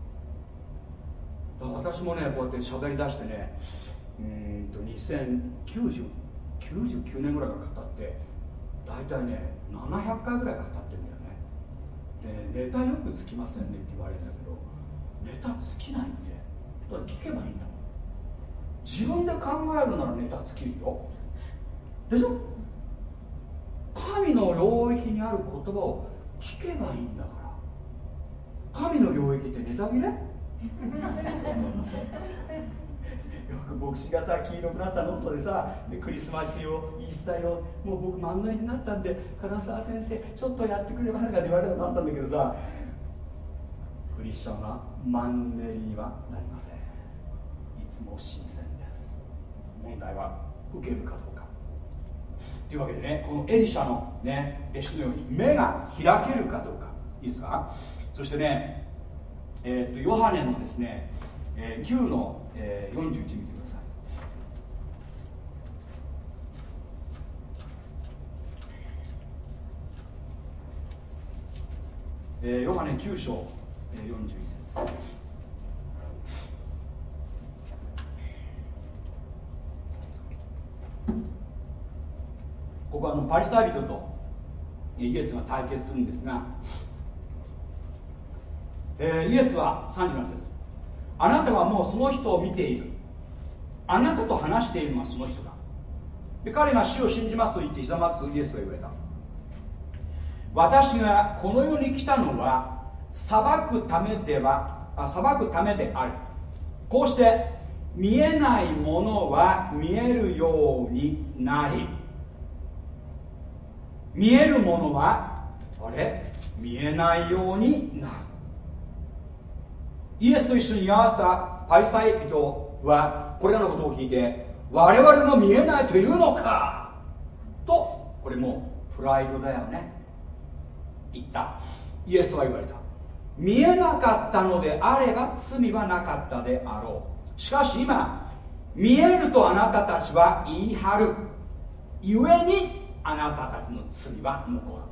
S1: 私もねこうやって喋り出してねうんと2099年ぐらいから語って大体ね700回ぐらい語ってるんでネタよくつきませんねって言われるんだけどネタ尽きないって。だから聞けばいいんだもん。自分で考えるならネタ尽きるよ。でしょ？神の領域にある言葉を聞けばいいんだから。神の領域ってネタ切れ？よく牧師がさ黄色くなったノートでさクリスマスよイースターよもう僕漫画になったんで金沢先生ちょっとやってくれませんかって言われたことあったんだけどさクリスチャンはマンネリにはなりません。いつも新鮮です。問題は受けるかどうか。というわけでねこのエリシャのね弟子のように目が開けるかどうか。いいですか？そしてねえー、っとヨハネのですね、えー、9の、えー、41見てください。えー、ヨハネ9章、えー、41節。ここはあのパリサイ人とイエスが対決するんですが、えー、イエスは37節。あなたはもうその人を見ている。あなたと話しているのはその人だ。で彼が死を信じますと言ってひざまずとイエスが言われた。私がこの世に来たのは裁くためではあ裁くためである。こうして見えないものは見えるようになり。見えるものはあれ？見えないようになる。イエスと一緒に居合わせたパリサイ人はこれらのことを聞いて我々の見えないというのかとこれもプライドだよね。言った。イエスは言われた見えなかったのであれば罪はなかったであろうしかし今見えるとあなたたちは言い張る故にあなたたちの罪は残る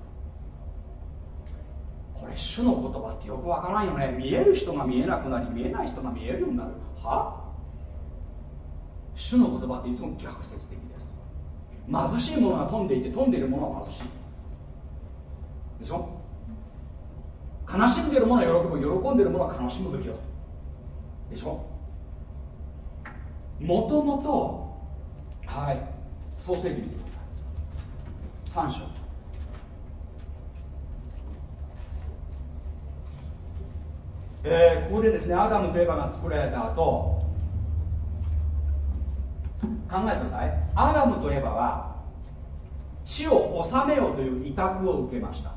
S1: これ主の言葉ってよくわからんよね。見える人が見えなくなり見えない人が見えるようになる。は？主の言葉っていつも逆説的です。貧しいものが飛んでいて飛んでいるものは貧しい。でしょ？悲しんでいるものは喜ぶ喜んでいるものは悲しむべきだでしょ？もともとはい。創世記見てください。3章。えー、ここでですねアダムとエバが作られた後考えてください。アダムとエバは地を治めようという委託を受けました、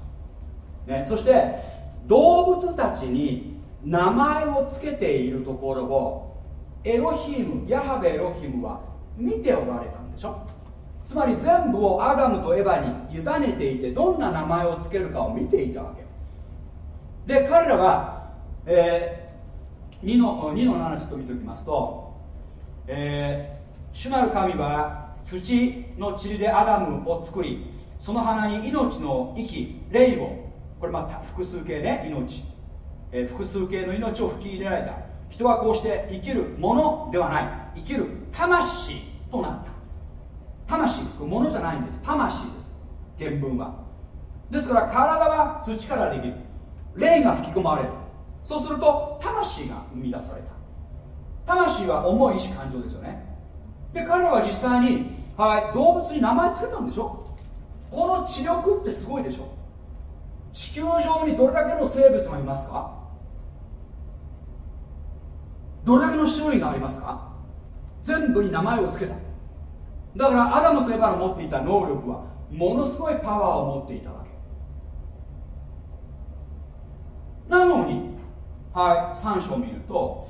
S1: ね、そして動物たちに名前を付けているところをエロヒムヤハベエロヒムは見ておられたんでしょ。つまり全部をアダムとエバに委ねていてどんな名前を付けるかを見ていたわけ。で彼らは、えー、2, の2の7ちょっと見ておきますと、えー、主なる神は土の塵でアダムを作りその花に命の息霊をこれまた複数形ね命、えー、複数形の命を吹き入れられた。人はこうして生きるものではない。生きる魂となった。魂です。これ物じゃないんです。魂です。原文は。ですから体は土からできる。霊が吹き込まれる。そうすると魂が生み出された。魂は重い意志感情ですよね。で彼らは実際に、はい、動物に名前つけたんでしょ。この知力ってすごいでしょ。地球上にどれだけの生物がいますか。どれだけの種類がありますか。全部に名前を付けた。だからアダムとエバの持っていた能力はものすごいパワーを持っていたわけ。なのにはい3章を見ると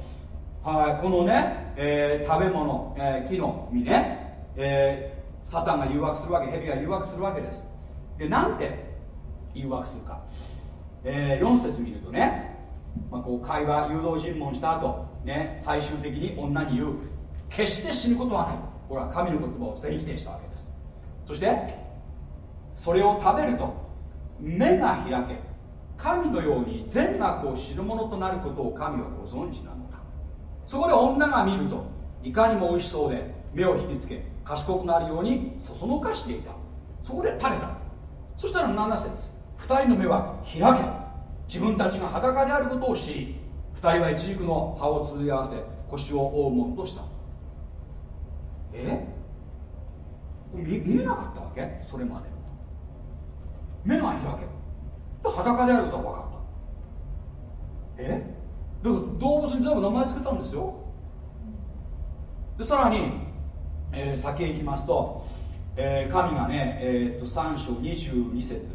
S1: はいこのね、えー、食べ物、えー、木の実ね、えー、サタンが誘惑するわけ蛇が誘惑するわけです。でなんて誘惑するか、えー、4節見るとね、まあ、こう会話誘導尋問した後ね最終的に女に言う。決して死ぬことはない。これは神の言葉を全否定したわけです。そしてそれを食べると目が開け神のように善悪を知る者となることを神はご存知なのだそこで女が見るといかにも美味しそうで目を引きつけ賢くなるようにそそのかしていた。そこで食べた。そしたら7節2人の目は開け。自分たちが裸であることを知り2人は一軸の葉を通り合わせ腰を覆うものとした。え？見見えなかったわけ？それまで。目が開け。裸であることは分かった。え？だから動物に全部名前つけたんですよ。でさらに、えー、先へ行きますと、えー、神がね、えー、と3章22節。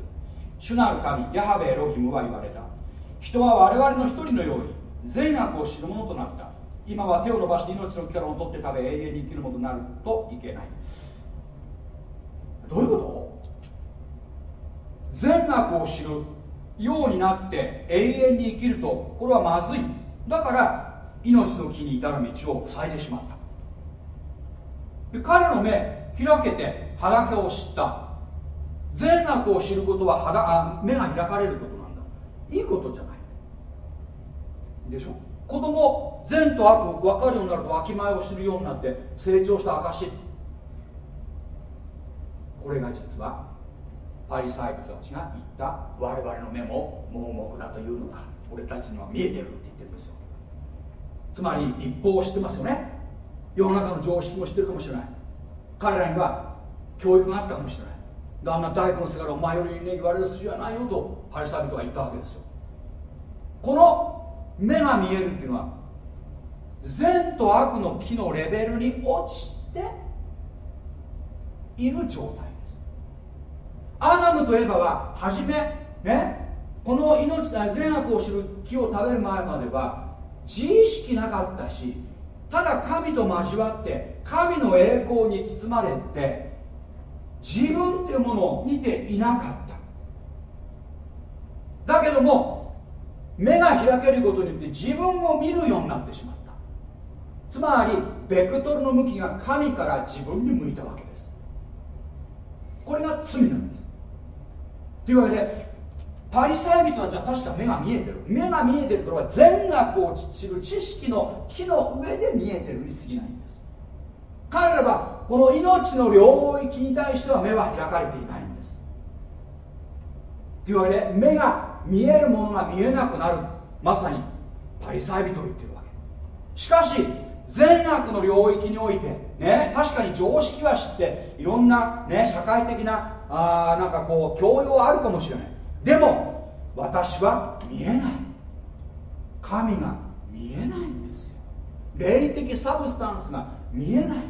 S1: 主なる神ヤハベエロヒムは言われた。人は我々の一人のように善悪を知るものとなった。今は手を伸ばして命の力を取って食べ永遠に生きるものとなるといけない。どういうこと？善悪を知るようになって永遠に生きるとこれはまずい。だから命の木に至る道を塞いでしまった。で彼の目開けて裸を知った。善悪を知ることはあ目が開かれることなんだ。いいことじゃない。でしょ？子供善と悪分かるようになるとわきまえを知るようになって成長した証これが実はパリサイ人たちが言った我々の目も盲目だというのか。俺たちには見えてるって言ってるんですよ。つまり立法を知ってますよね。世の中の常識も知ってるかもしれない。彼らには教育があったかもしれない。あんな大工の姿お前よりね言われる筋はないよとパリサイ人は言ったわけですよ。この目が見えるっていうのは善と悪の木のレベルに落ちている状態。アダムとエバは初めねこの命善悪を知る木を食べる前までは自意識なかったしただ神と交わって神の栄光に包まれて自分っていうものを見ていなかった。だけども目が開けることによって自分を見るようになってしまった。つまりベクトルの向きが神から自分に向いたわけです。これが罪なんです。というわけでパリサイ人たちは確か目が見えてる。目が見えてるこれは善悪を知る知識の木の上で見えてるに過ぎないんです。彼らはこの命の領域に対しては目は開かれていないんです。というわけで目が見えるものが見えなくなる。まさにパリサイ人と言ってるわけ。しかし善悪の領域においてね確かに常識は知っていろんな、ね、社会的なあなんかこう教養あるかもしれない。でも私は見えない。神が見えないんですよ。霊的サブスタンスが見えない。っ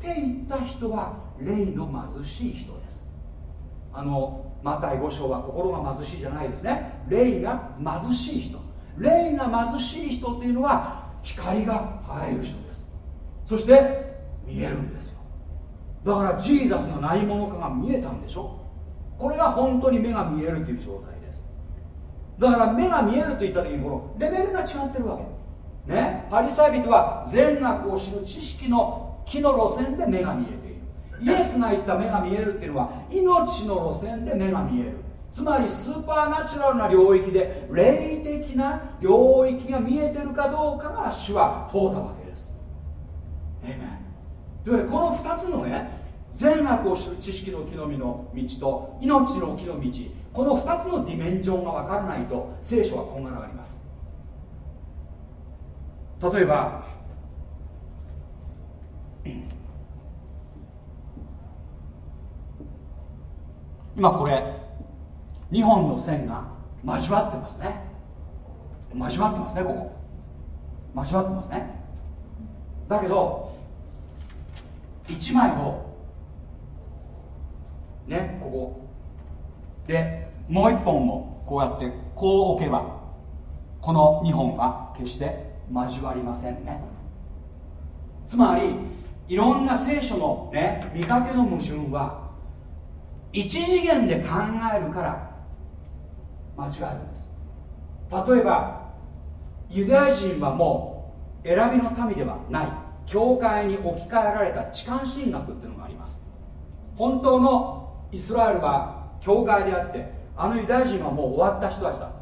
S1: て言った人は霊の貧しい人です。あのマタイ5章は心が貧しいじゃないですね。霊が貧しい人。霊が貧しい人っていうのは光が入る人です。そして見えるんですよ。だからジーザスの何者かが見えたんでしょ？これが本当に目が見えるという状態です。だから目が見えるといった時にこのレベルが違ってるわけ。ね？パリサイ人は善悪を知る知識の木の路線で目が見えている。イエスが言った目が見えるっていうのは命の路線で目が見える。つまりスーパーナチュラルな領域で霊的な領域が見えてるかどうかが主は問うたわけです。えめというわけでこの2つのね善悪を知る知識の木の実の道と命の木の道。この2つのディメンジョンが分からないと聖書はこんがらがります。例えば今これ2本の線が交わってますね。交わってますねここ。交わってますね。だけど1枚をねここ。でもう1本もこうやってこう置けばこの2本は決して交わりませんね。つまりいろんな聖書のね見かけの矛盾は一次元で考えるから間違えるんです。例えばユダヤ人はもう選びの民ではない。教会に置き換えられた痴漢神学っていうのがあります。本当のイスラエルは教会であってあのユダヤ人はもう終わった人たちだ。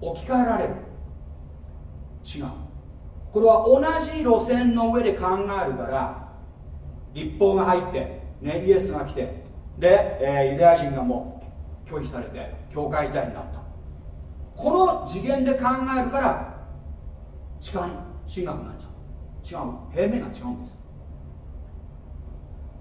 S1: 置き換えられる。違う。これは同じ路線の上で考えるから立法が入って、ね、イエスが来てで、えー、ユダヤ人がもう拒否されて教会時代になった。この次元で考えるから痴漢神学になっちゃう。違う。平面が違うんです。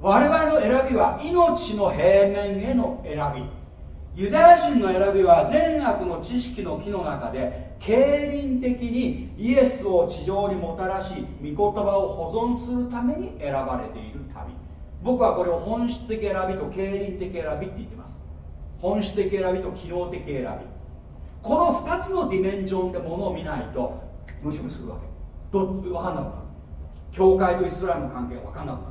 S1: 我々の選びは命の平面への選び。ユダヤ人の選びは善悪の知識の木の中で経輪的にイエスを地上にもたらし御言葉を保存するために選ばれている旅。僕はこれを本質的選びと経輪的選びって言ってます。本質的選びと機能的選び。この2つのディメンションでものを見ないと無視するわけ。ど分かんなくなる。教会とイスラエルの関係が分かんなくなる。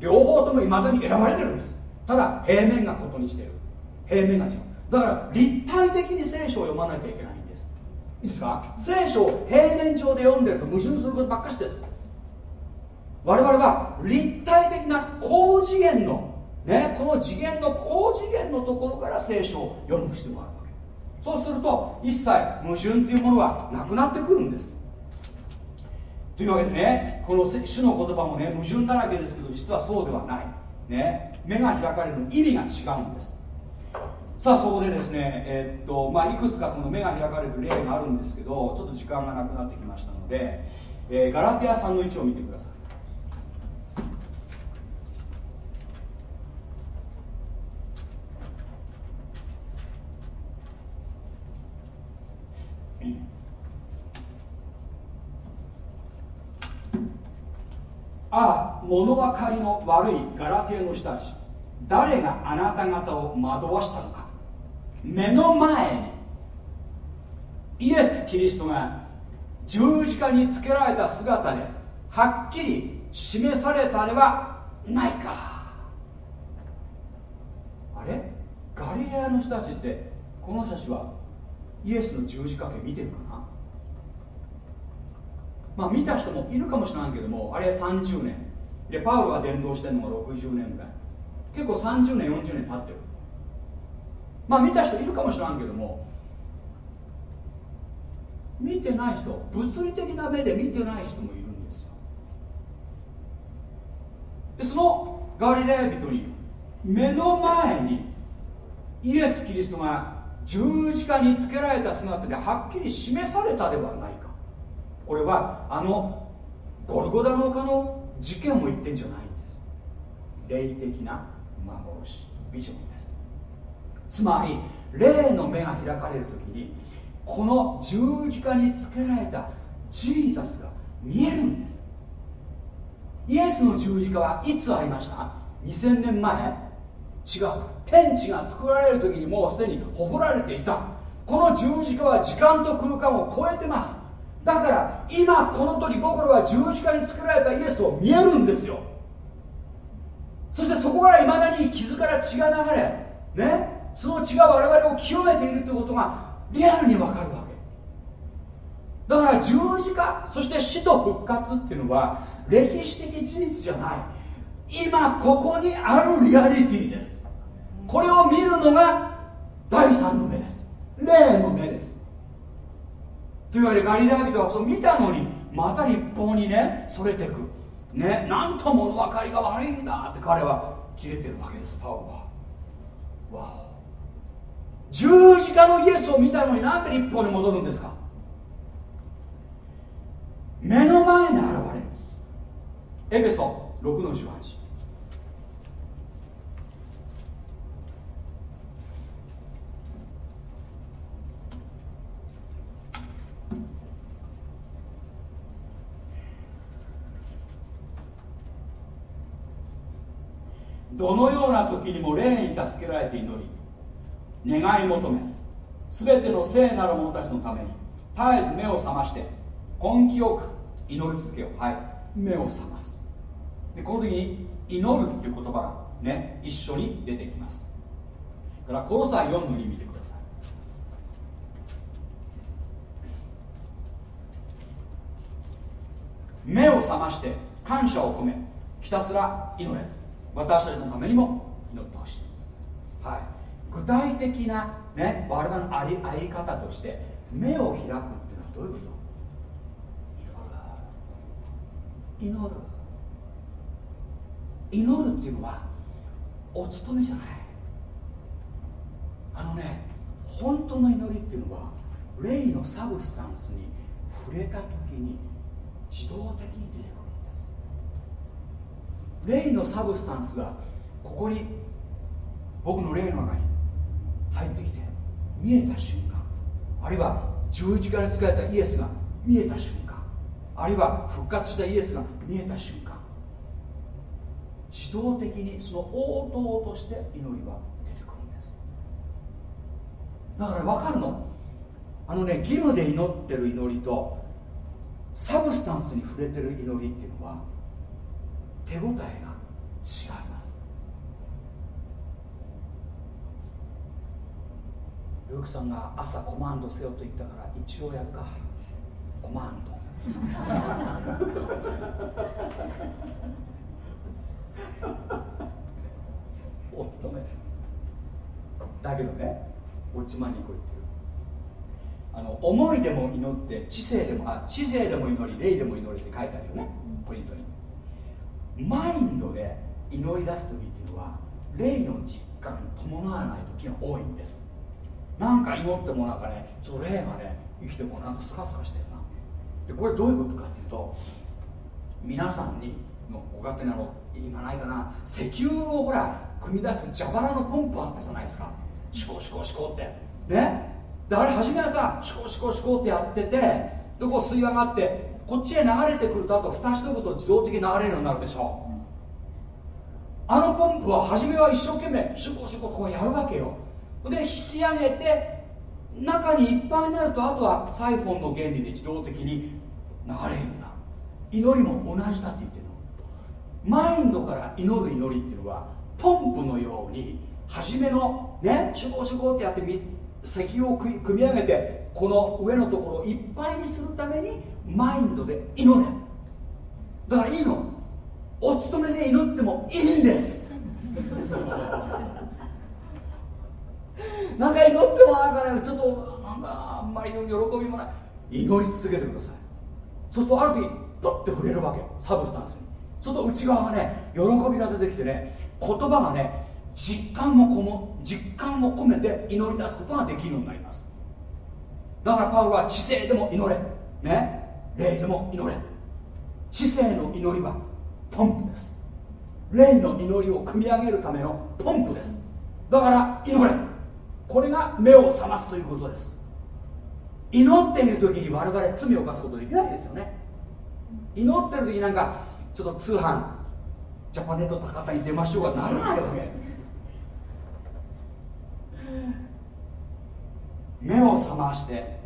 S1: 両方ともいまだに選ばれてるんです。ただ平面がことにしてる。平面が違う。だから立体的に聖書を読まなきゃいけないんです。いいですか？聖書を平面上で読んでると矛盾することばっかしです。我々は立体的な高次元のねこの次元の高次元のところから聖書を読む必要があるわけ。そうすると一切矛盾っていうものはなくなってくるんです。というわけでねこの主の言葉もね矛盾だらけですけど実はそうではない。ね。目が開かれる意味が違うんです。さあそこでですねえー、っとまあいくつかこの目が開かれる例があるんですけどちょっと時間がなくなってきましたので、えー、ガラテア3の位置を見てください。ああ物分かりの悪いガラテヤの人たち誰があなた方を惑わしたのか。目の前に。イエス・キリストが十字架につけられた姿ではっきり示されたではないか。あれ？ガリレアの人たちってこの人たちはイエスの十字架見てるかな？まあ見た人もいるかもしれないけどもあれは30年。でパウロが伝道してるのが60年ぐらい。結構30年40年経ってる。まあ見た人いるかもしれんけども見てない人物理的な目で見てない人もいるんですよ。でそのガリレア人に目の前にイエス・キリストが十字架につけられた姿ではっきり示されたではない。これはあのゴルゴダの丘の事件を言ってんじゃないんです。霊的な幻ビジョンです。つまり霊の目が開かれる時にこの十字架につけられたジーザスが見えるんです。イエスの十字架はいつありました？2000年前。違う。天地が作られる時にもうすでに誇られていた。この十字架は時間と空間を超えてます。だから今この時僕らは十字架に作られたイエスを見えるんですよ。そしてそこからいまだに傷から血が流れねその血が我々を清めているということがリアルに分かるわけ。だから十字架そして死と復活っていうのは歴史的事実じゃない。今ここにあるリアリティです。これを見るのが第三の目です。霊の目です。というわけでガリラヤ人はそ見たのにまた立法にねそれてく。ねなんと物分かりが悪いんだって彼は切れてるわけですパウは。わお。十字架のイエスを見たのになんで立法に戻るんですか？目の前に現れるエペソ6の18どのような時にも霊に助けられて祈り願い求め全ての聖なる者たちのために絶えず目を覚まして根気よく祈り続けよう。はい。目を覚ます。でこの時に祈るっていう言葉がね一緒に出てきます。だからこの際4の2見てください。目を覚まして感謝を込めひたすら祈れ。私たちのためにも祈ってほしい、はい、具体的な、ね、我々のありあり方として目を開くっていうのはどういうこと？祈る。祈る。祈るっていうのはお勤めじゃない。あのね本当の祈りっていうのは霊の substance に触れた時に自動的に霊の substance がここに僕の霊の中に入ってきて見えた瞬間あるいは十字架につかれたイエスが見えた瞬間あるいは復活したイエスが見えた瞬間自動的にその応答として祈りは出てくるんです。だから分かるの？あのね義務で祈ってる祈りとサブスタンスに触れてる祈りっていうのは手応えが違います。ルークさんが朝コマンドせよと言ったから一応やるか。コマンド。お勤め。だけどねおちまにこう言ってるあの思いでも祈って知性でもあ知性でも祈り霊でも祈りって書いてあるよね。ポイントにマインドで祈り出す時っていうのは霊の実感に伴わない時が多いんです。なんか祈ってもなんかねちょっと霊がね生きてもなんかスカスカしてるな。でこれどういうことかっていうと皆さんにのご家庭なの今ないかな石油をほら組み出す蛇腹のポンプあったじゃないですか。シコシコシコって。ね。であれ初めはさシコシコシコってやっててでこ吸い上がってこっちへ流れてくるとあと蓋しとくと自動的に流れるようになるでしょう。あのポンプは初めは一生懸命シュコシュコこうやるわけよ。で引き上げて中にいっぱいになるとあとはサイフォンの原理で自動的に流れるような祈りも同じだって言ってるの。マインドから祈る祈りっていうのはポンプのように初めのねシュコシュコってやって石油を組み上げてこの上のところをいっぱいにするためにマインドで祈れ。だからいいの。お勤めで祈ってもいいんです。なんか祈ってもなんかねちょっとなんかあんまり喜びもない。祈り続けてください。そうするとある時ドッて触れるわけ。サブスタンスに。そうすると内側がね喜びが出てきてね言葉がね実感もこも実感も込めて祈り出すことができるようになります。だからパウロは知性でも祈れ。ね？霊でも祈れ。知性の祈りはポンプです。霊の祈りを組み上げるためのポンプです。だから祈れ。これが目を覚ますということです。祈っている時に我々罪を犯すことできないですよね。祈ってる時なんかちょっと通販ジャパネット高田に出ましょうがならないわけ。目を覚まして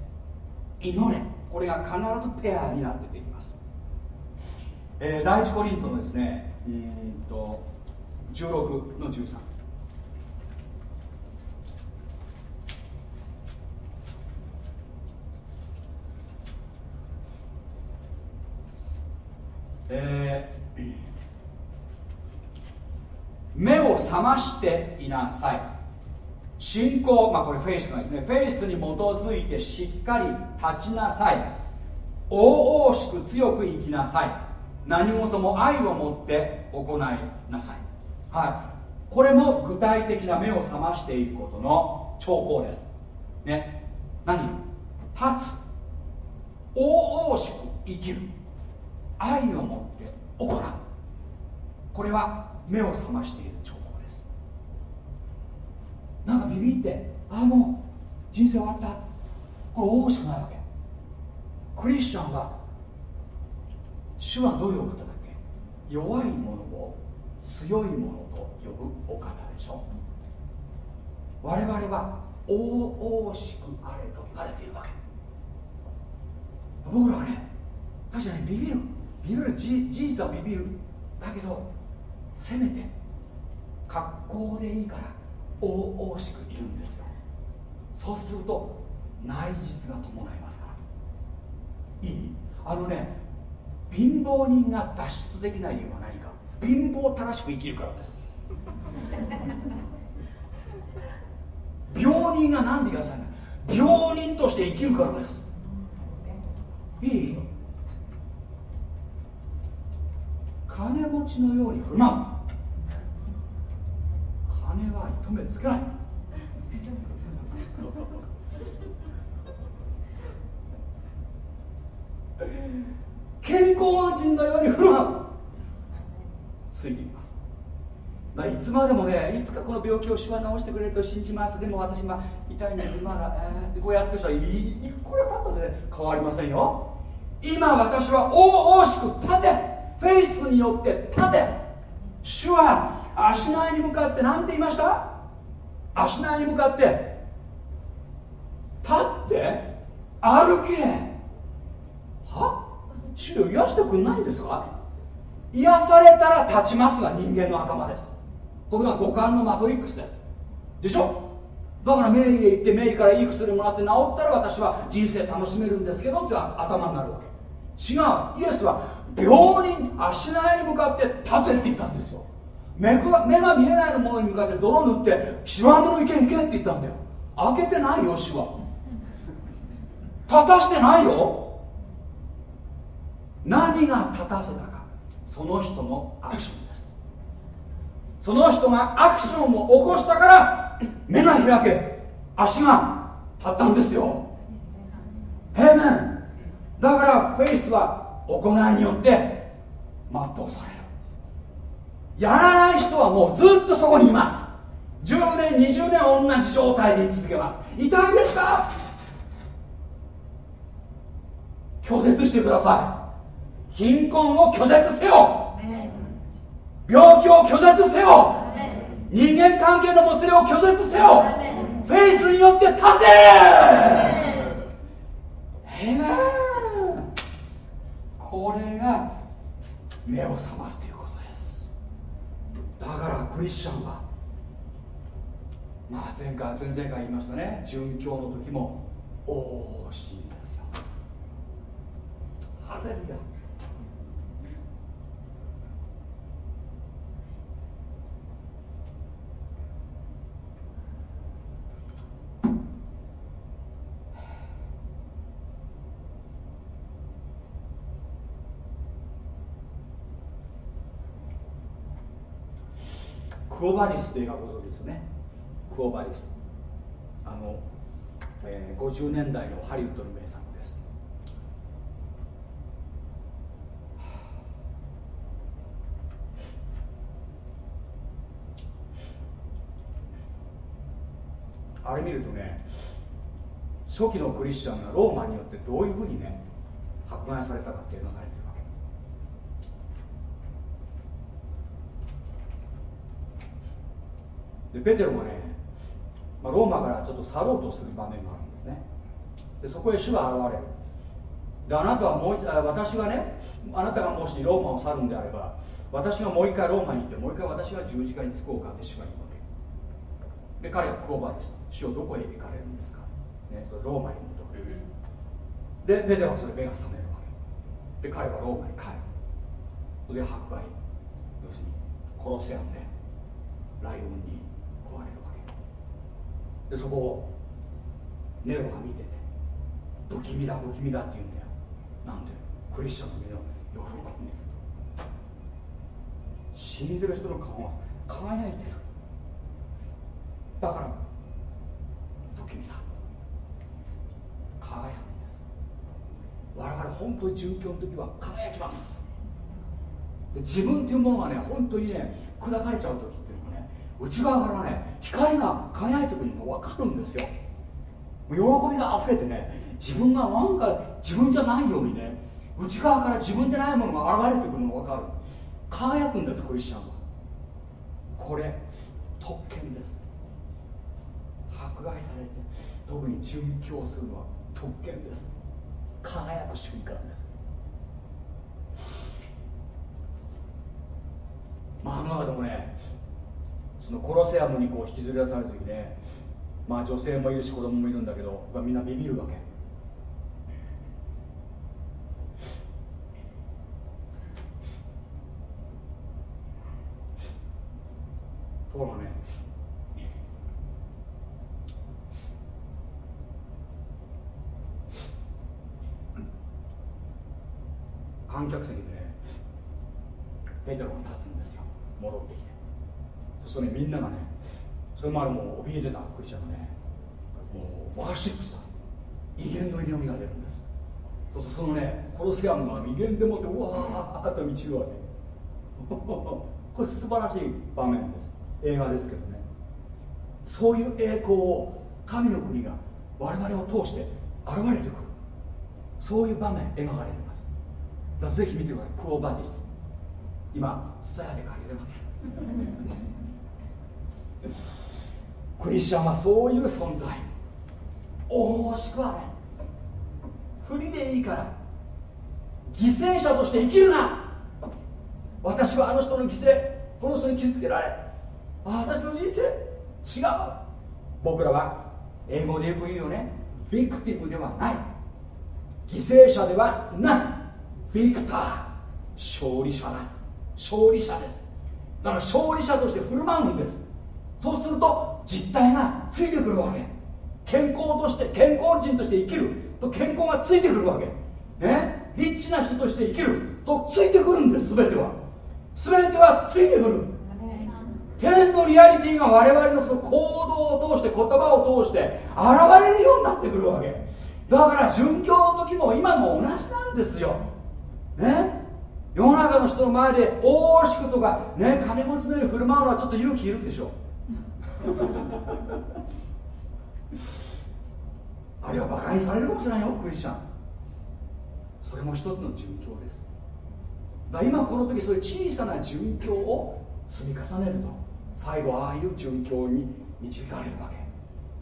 S1: 祈れ。これが必ずペアになってできます、えー、第一コリントのですねうんと16の13えー、目を覚ましていなさい。信仰、まあ、これフェイスなんですね。フェイスに基づいてしっかり立ちなさい。大々しく強く生きなさい。何事も愛を持って行いなさい。はい。これも具体的な目を覚ましていることの兆候です。ね。何？立つ。大々しく生きる。愛を持って行う。これは目を覚ましている。なんかビビってああもう人生終わった。これ大しくないわけ。クリスチャンは主はどういうお方だっけ？弱いものを強いものと呼ぶお方でしょ。我々は大々しくあれと言われているわけ。僕らはね確かにビビる。ビビる事実はビビる。だけどせめて格好でいいから大々しくいるんですよ。そうすると内実が伴いますから。いい？あのね貧乏人が脱出できない理由は何か貧乏正しく生きるからです。病人が何で言わさない病人として生きるからです。いい？金持ちのように振る舞う金は糸目つけない。健康人のように振る舞うついています。まあ、いつまでもねいつかこの病気を主は治してくれると信じます。でも私今痛いんです。まだ、えー、ってこうやってる人はいいくらかったで、ね、変わりませんよ。今私は大々しく立て。フェイスによって立て。主は足内に向かって何て言いました？足内に向かって立って歩け。は？主を癒してくんないんですか？癒されたら立ちますが人間の頭です。これが五感のマトリックスです。でしょ？だから名医へ行って名医からいい薬もらって治ったら私は人生楽しめるんですけどって頭になるわけ。違う。イエスは病人足苗に向かって立てって言ったんですよ。目が目が見えないものに向かって泥塗って白浜の池行けって言ったんだよ。開けてないよ主は立たしてないよ。何が立たせたか。その人のアクションです。その人がアクションを起こしたから目が開け足が立ったんですよ。平面。だからフェイスは行いによって全うされる。やらない人はもうずっとそこにいます。10年20年同じ状態で続けます。痛いですか？拒絶してください。貧困を拒絶せよ。病気を拒絶せよ。人間関係のもつれを拒絶せよ。フェイスによって立てへめこれが目を覚ますということです。だからクリスチャンはまあ前回前々回言いましたね。殉教の時も惜しいですよ。ハレルヤ。クオバリスという映画ご存知ですよね。クオバリス。あの、えー、50年代のハリウッドの名作です。あ。れ見るとね初期のクリスチャンがローマによってどういうふうにね迫害されたかって描かれてるでペテロもね、まあ、ローマからちょっと去ろうとする場面があるんですね。でそこへ主が現れる。であなたはもう一私がねあなたがもしローマを去るんであれば私がもう一回ローマに行ってもう一回私が十字架につこうかって主が言うわけ。で彼はクオバです。主をどこへ行かれるんですか、ね、それローマに戻る。でペテロはそれ目が覚めるわけ。で彼はローマに帰る。それで迫害要するに殺せやんでライオンにでそこをネロが見てて不気味だ不気味だって言うんだよ。なんで？クリスチャンの皆喜んでると。死んでる人の顔は輝いてる。だから不気味だ。輝くんです。我々本当に殉教の時は輝きます。で自分っていうものがね本当にね砕かれちゃう時。内側からね光が輝いてくるのが分かるんですよ。喜びが溢れてね自分がなんか自分じゃないようにね内側から自分でないものが現れてくるのが分かる。輝くんですクリスチャンは。これ特権です。迫害されて特に殉教するのは特権です。輝く瞬間です。まああの中でもねそのコロセアムにこう引きずり出される時ねまあ女性もいるし子供もいるんだけどみんなビビるわけ。ところがね観客席でねペテロが立つんですよ。戻ってきて。そうするとねみんながねそれまでもう怯えてたクリスチャンがねもうワーシップした威厳の祈りが出るんです。そうするとそのねコロセアムが威厳でもってうわーっと満ちるわけこれ素晴らしい場面です。映画ですけどね。そういう栄光を神の国が我々を通して現れてくる。そういう場面描かれています。だぜひ見てください。クオバディス。今スタヤで借りてます。クリスチャンはそういう存在。おしくあれ振りでいいから犠牲者として生きるな。私はあの人の犠牲この人に傷つけられあ私の人生違う。僕らは英語でよく言うよね。ビクティブではない。犠牲者ではない。ビクター。勝利者だ。勝利者です。だから勝利者として振る舞うんです。そうすると実体がついてくるわけ。健康として健康人として生きる。と健康がついてくるわけ。ね？リッチな人として生きる。とついてくるんです全ては。全てはついてくる。天のリアリティが我々のその行動を通して言葉を通して現れるようになってくるわけ。だから殉教の時も今も同じなんですよ。ね？世の中の人の前で大しくとかね金持ちのように振る舞うのはちょっと勇気いるでしょ。あるいは馬鹿にされるかもしれないよクリスチャン。それも一つの殉教です。だ今この時そういう小さな殉教を積み重ねると最後ああいう殉教に導かれるわけ。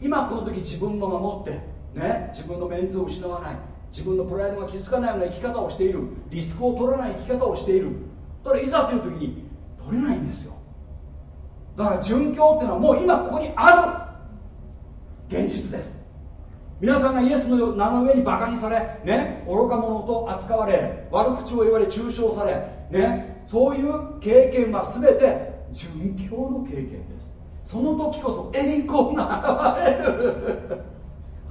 S1: 今この時自分を守ってね自分のメンツを失わない自分のプライドが気づかないような生き方をしているリスクを取らない生き方をしている。ただいざという時に取れないんですよ。だから殉教っていうのはもう今ここにある。現実です。皆さんがイエスの名の上にバカにされ、ね、愚か者と扱われ悪口を言われ中傷され、ね、そういう経験は全て殉教の経験です。その時こそ栄光が現れる。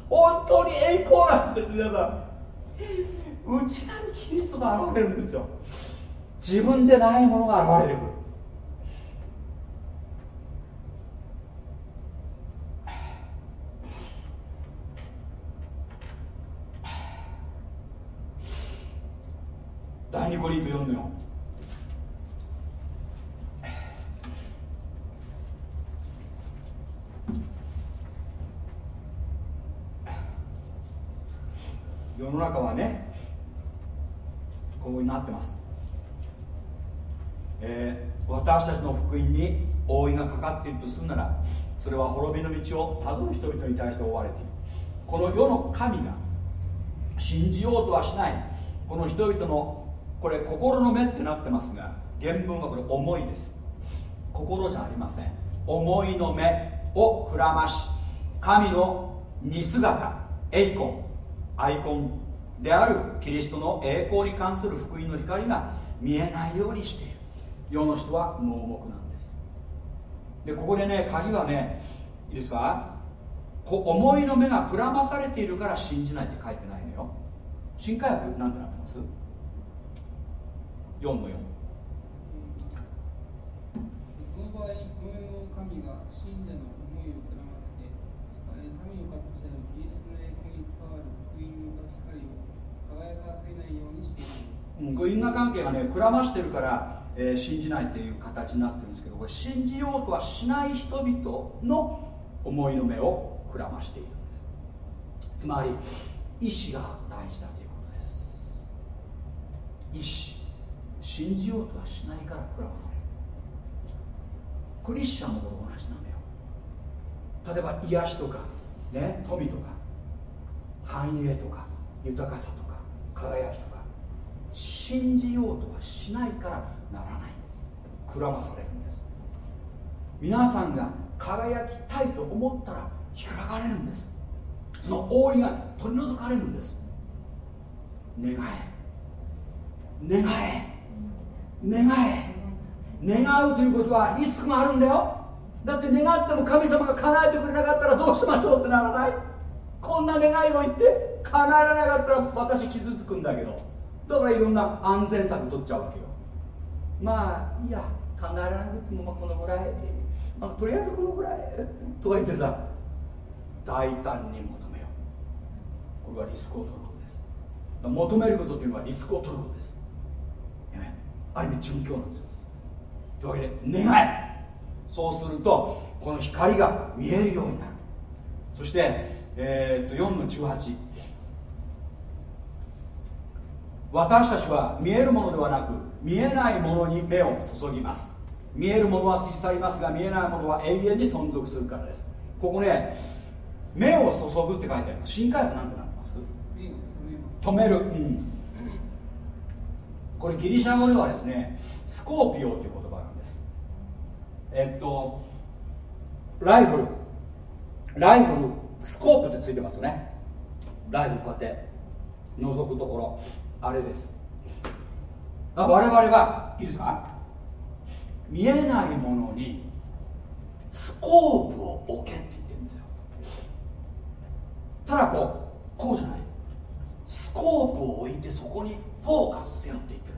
S1: 本当に栄光なんです皆さん。内なるキリストが現れるんですよ。自分でないものが現れてくる。第2コリント4の4世の中はねこうになってます、えー、私たちの福音に覆いがかかっているとするならそれは滅びの道をたどる人々に対して覆われている。この世の神が信じようとはしないこの人々のこれ心の目ってなってますが原文はこれ思いです。心じゃありません。思いの目をくらまし神の似姿栄光アイコンであるキリストの栄光に関する福音の光が見えないようにしている。世の人は盲目なんです。でここでね鍵はねいいですか？こ思いの目がくらまされているから信じないって書いてないのよ。新科学なんてな4の4
S5: その場合、この世の神が信者の思いをくらませて、神の形でのキリストの栄光に関わる福音の光を輝かせないようにしている。
S1: うん、こう因果関係がねくらましてるから、えー、信じないっていう形になってるんですけどこれ信じようとはしない人々の思いの目をくらましているんです。つまり意志が大事だということです。意志信じようとはしないからくらまされるクリスチャンのこと同じなのよ。例えば癒しとか、ね、富とか繁栄とか豊かさとか輝きとか。信じようとはしないからならない。くらまされるんです。皆さんが輝きたいと思ったら開かれるんです。その覆いが取り除かれるんです。願え。願え。願え。願うということはリスクがあるんだよ。だって願っても神様が叶えてくれなかったらどうしましょうってならない。こんな願いを言って叶えられなかったら私傷つくんだけど。だからいろんな安全策取っちゃうわけよ。まあいや叶えられなくてもまあこのぐらい、まあ、とりあえずこのぐらいとか言ってさ。大胆に求めよう。これはリスクを取ることです。求めることというのはリスクを取ることです、ね、ある意味殉教なんですよ。というわけで願えそうするとこの光が見えるようになる。そして、えー、っと4の18私たちは見えるものではなく見えないものに目を注ぎます。見えるものは過ぎ去りますが見えないものは永遠に存続するからです。ここね目を注ぐって書いてあります。新改訳なんてなってます。止める、うん、これギリシャ語ではですねσκοπέω という言葉なんです。えっとライフル。ライフルスコープってついてますよね。ライフルこうやって覗くところ。あれです。我々はいいですか？見えないものにスコープを置けって言ってるんですよ。ただこうこうじゃない。スコープを置いてそこにフォーカスせよって言って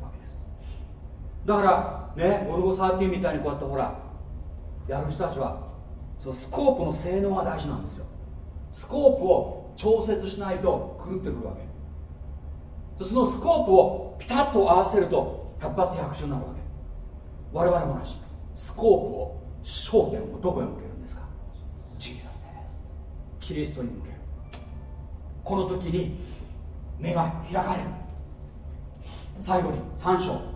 S1: だからねゴルゴ13みたいにこうやってほらやる人たちはそのスコープの性能が大事なんですよ。スコープを調節しないと狂ってくるわけ。そのスコープをピタッと合わせると百発百中になるわけ。我々もなしスコープを焦点をどこへ向けるんですか？ジーザスですキリストに向ける。この時に目が開かれる。最後に3章。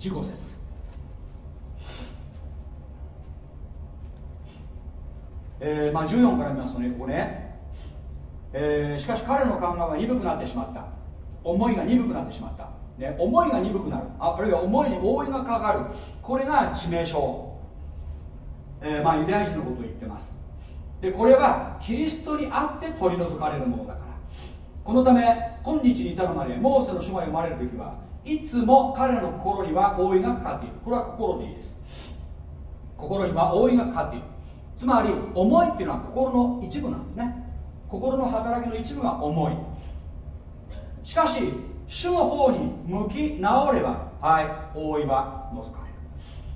S1: 15節えーまあ、14から見ますとねここね。えー、しかし彼の考えは鈍くなってしまった。思いが鈍くなってしまった、ね、思いが鈍くなる。ああるいは思いに覆いがかかる。これが致命傷、えー、まあ、ユダヤ人のことを言ってます。でこれはキリストにあって取り除かれるものだから。このため今日に至るまでモーセの書が読まれる時はいつも彼の心には覆いがかかっている。これは心でいいです。心には覆いがかかっている。つまり思いっていうのは心の一部なんですね。心の働きの一部が重い。しかし主の方に向き直ればはい覆いは除かれる。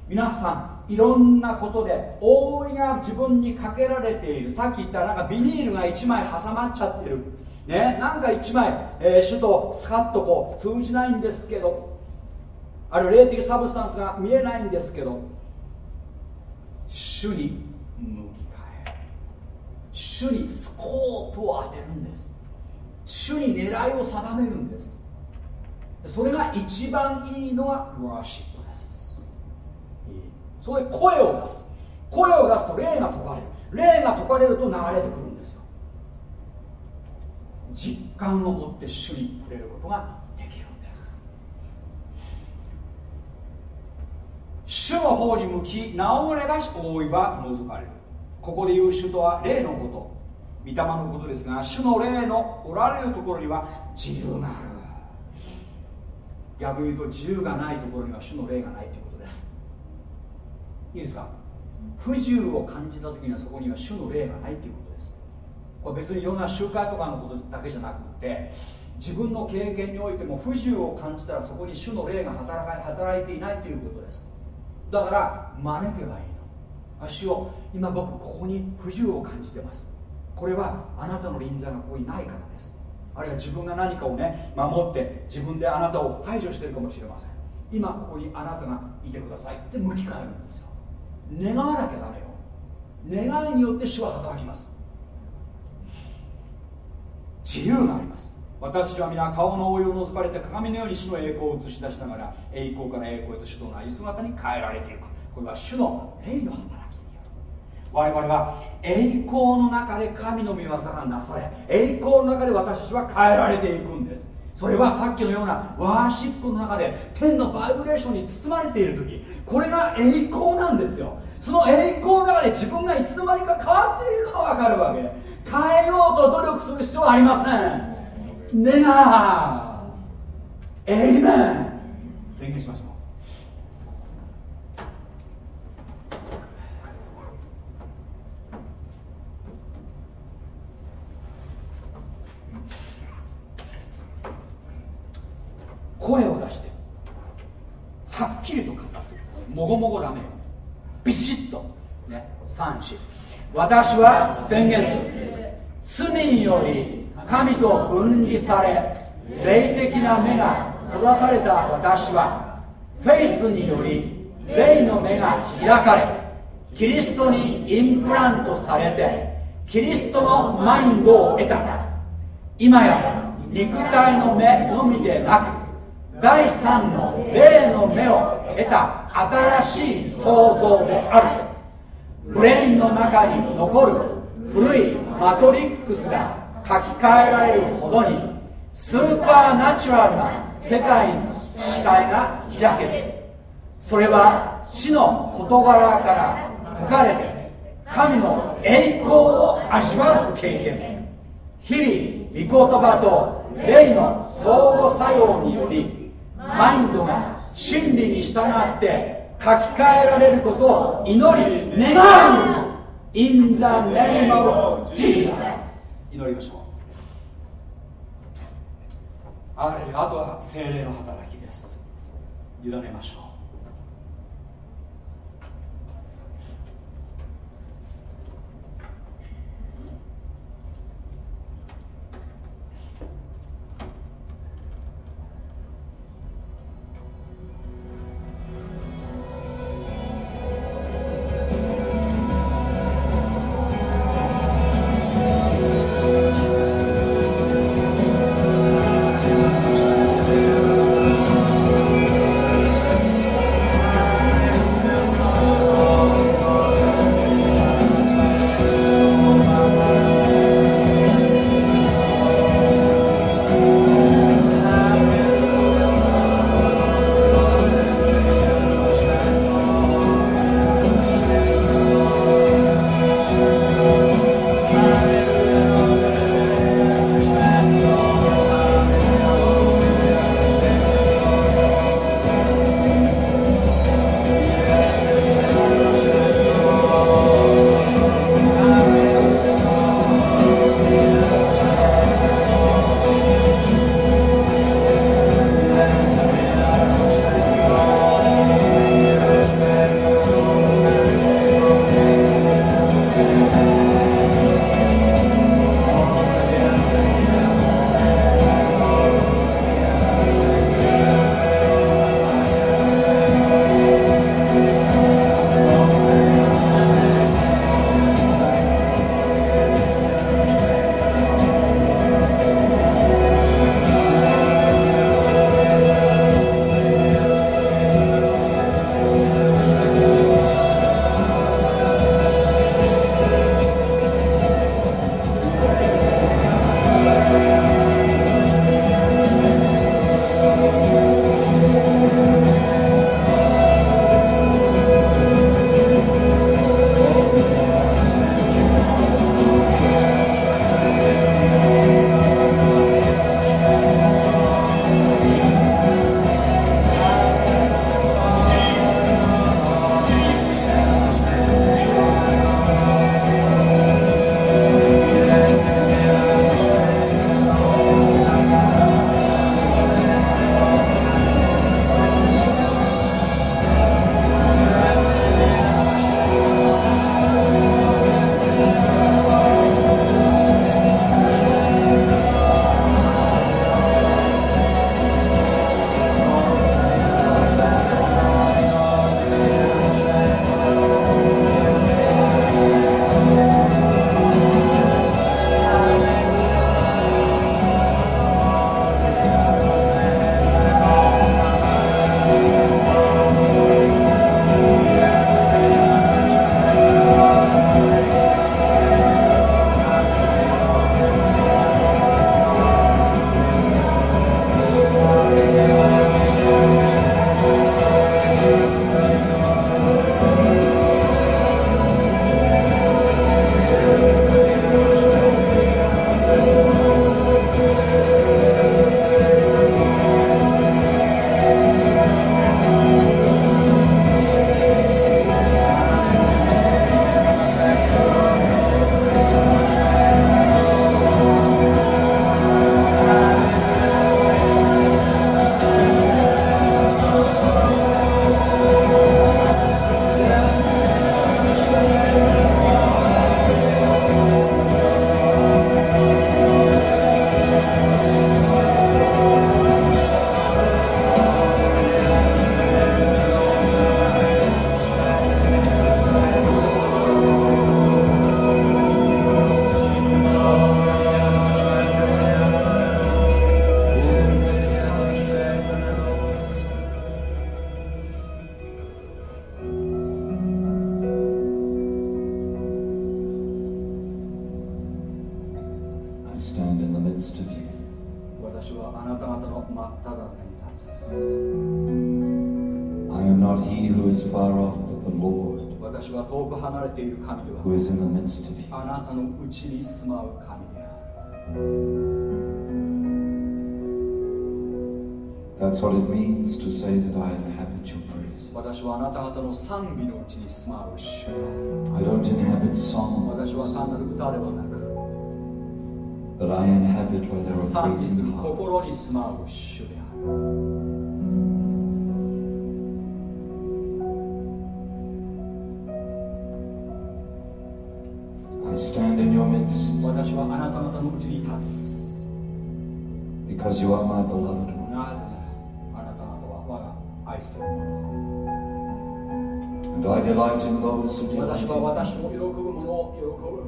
S1: 皆さんいろんなことで覆いが自分にかけられている。さっき言ったなんかビニールが1枚挟まっちゃってる。ねなんか1枚、えー、主とスカッとこう通じないんですけどあるいは霊的サブスタンスが見えないんですけど主に向き主にスコープを当てるんです。主に狙いを定めるんです。それが一番いいのはワーシップです。そこで声を出す。声を出すと霊が解かれる。霊が解かれると流れてくる実感を持って主に触れることができるんです。主の方に向き直れば覆いは除かれる。ここで言う主とは霊のこと。御霊のことですが主の霊のおられるところには自由がある。逆に言うと自由がないところには主の霊がないということです。いいですか？不自由を感じた時にはそこには主の霊がないということ。これ別にいろんな集会とかのことだけじゃなくて自分の経験においても不自由を感じたらそこに主の霊が働か働いていないということです。だから招けばいいの。主を今僕ここに不自由を感じてます。これはあなたの臨在がここにないからです。あるいは自分が何かをね守って自分であなたを排除してるかもしれません。今ここにあなたがいてください。って向き変えるんですよ。願わなきゃダメよ。願いによって主は働きます。自由があります。私は皆顔の覆いを覗かれて鏡のように主の栄光を映し出しながら栄光から栄光へと主となり姿に変えられていく。これは主の霊の働きによる。我々は栄光の中で神の御業がなされ栄光の中で私たちは変えられていくんです。それはさっきのようなワーシップの中で天のバイブレーションに包まれている時これが栄光なんですよ。その栄光の中で自分がいつの間にか変わっているのが分かるわけ。変えようと努力する必要はありません。願うエイメン。宣言しましょう。声を出してはっきりと語ってもごもごダメ。ビシッと。ね。三子私は宣言する。罪により神と分離され霊的な目が閉ざされた私はフェイスにより霊の目が開かれキリストにインプラントされてキリストのマインドを得た。今や肉体の目のみでなく第三の霊の目を得た新しい創造である。ブレインの中に残る古いマトリックスが書き換えられるほどにスーパーナチュラルな世界の視界が開けてそれは死の事柄から解かれて神の栄光を味わう経験。日々御言葉と霊の相互作用によりマインドが真理に従って書き換えられることを祈り願う In the name of Jesus. 祈りましょう。あれあとは精霊の働きです。委ねましょう。うちに住まう主である
S6: I don't inhabit song,
S1: 私は単なる歌ではなく
S6: but I inhabit where there are
S1: 賛美する.心に住まう主である
S6: I stand in your midst
S1: 私はあなた方のうちに立つ
S6: because you are my beloved one.
S1: なぜあなた方は我が愛する私は.私の喜ぶ者を喜ぶ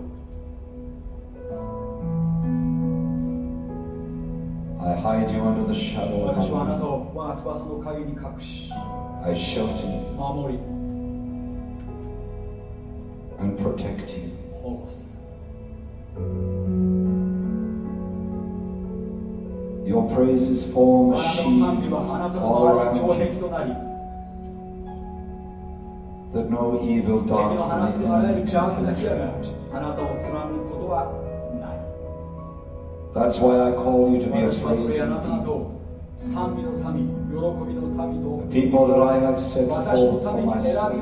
S6: I hide you under the shadow of my
S1: た
S6: wings. I shelter you
S1: 守り
S6: and protect you. Your praises form
S1: あ
S6: a
S1: なたの
S6: shield
S1: 賛美はあなたの
S6: all around
S1: 壁
S6: you that no evil
S1: 敵
S6: dart
S1: の
S6: from
S1: 放つあらゆる邪悪な火が.あなたを貫くことはない
S6: That's why I call you to be a
S1: 私はそれ
S6: praising
S1: あなた方
S6: people.
S1: を賛美の民喜びの民と
S6: people that I have set forth
S1: た
S6: for myself,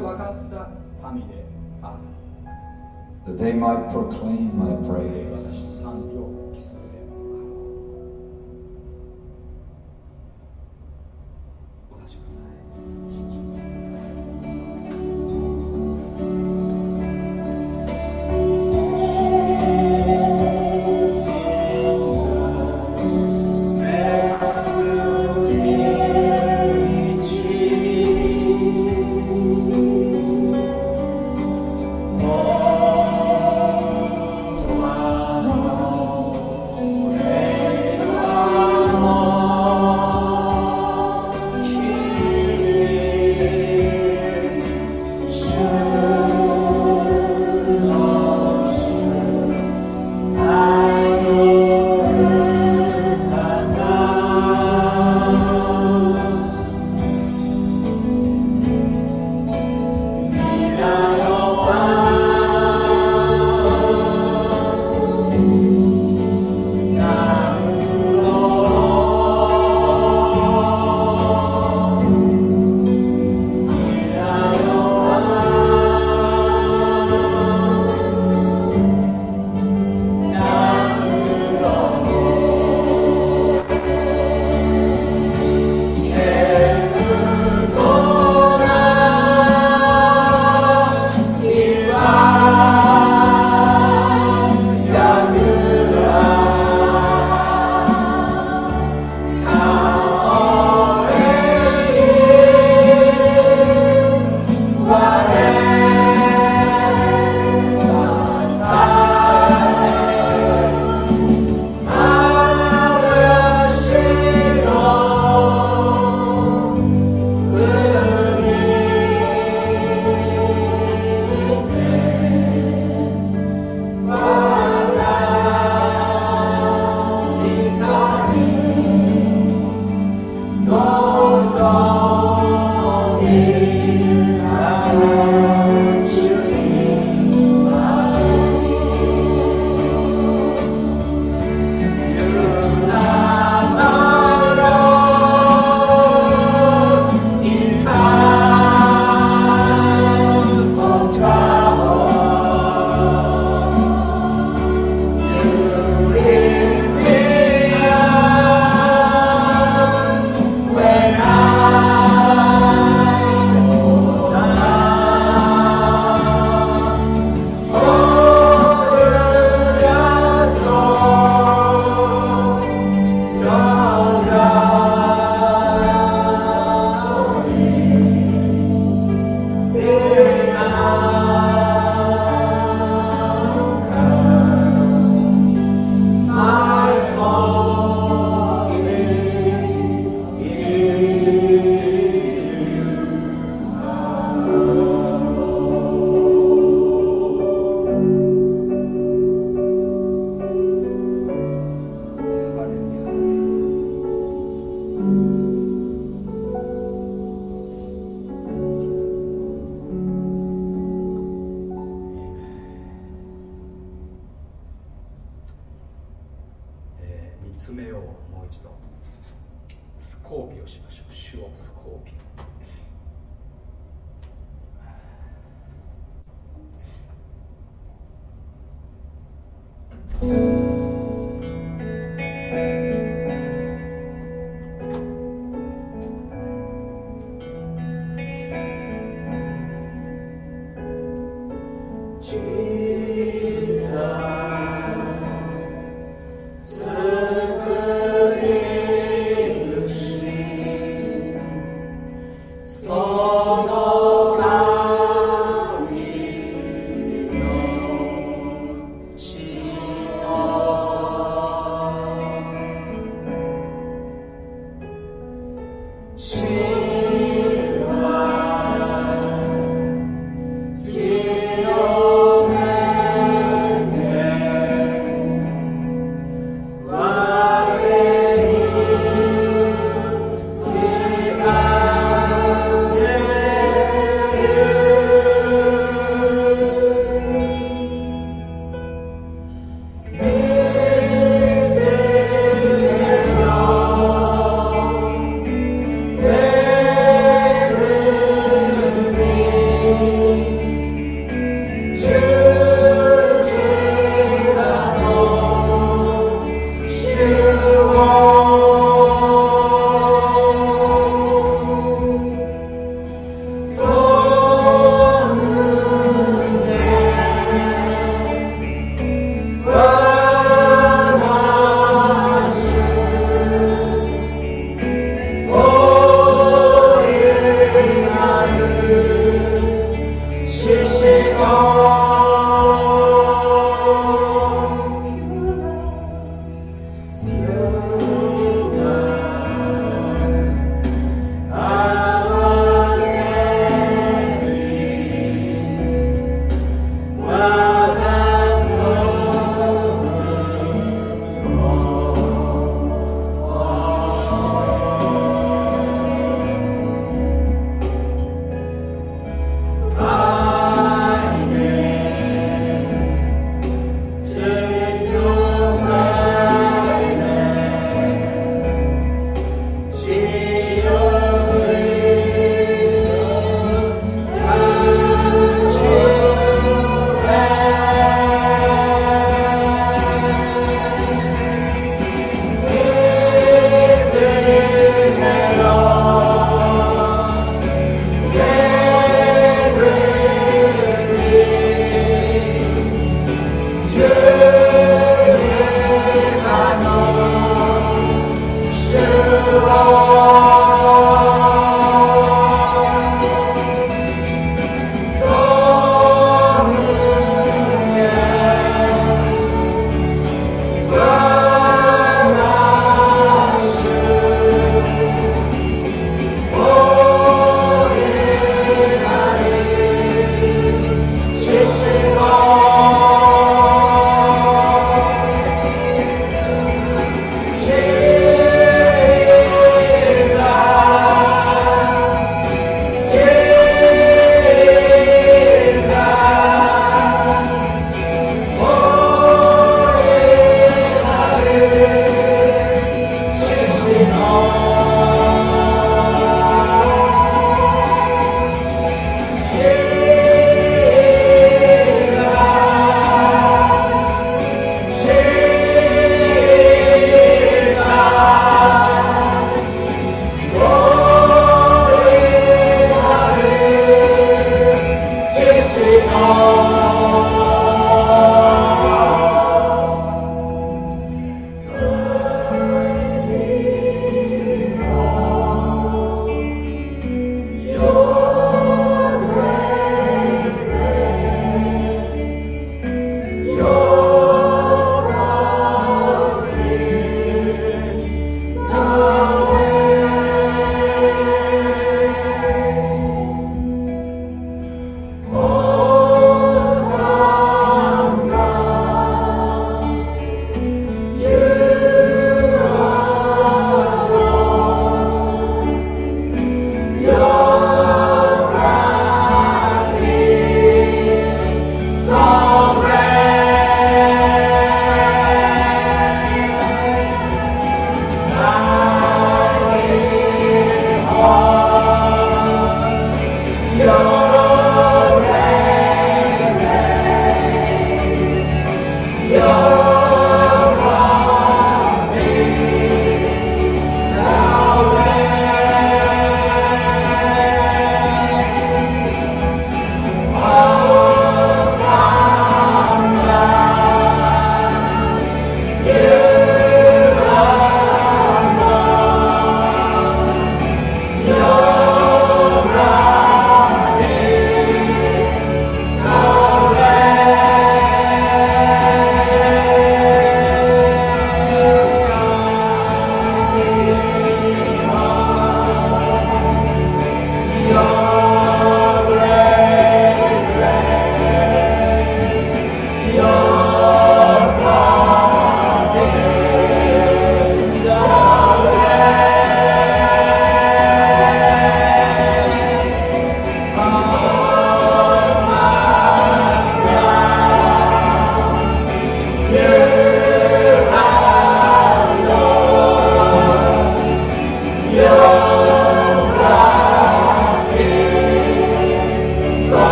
S6: that they might proclaim my praise.
S1: 賛美を期するお立ちください「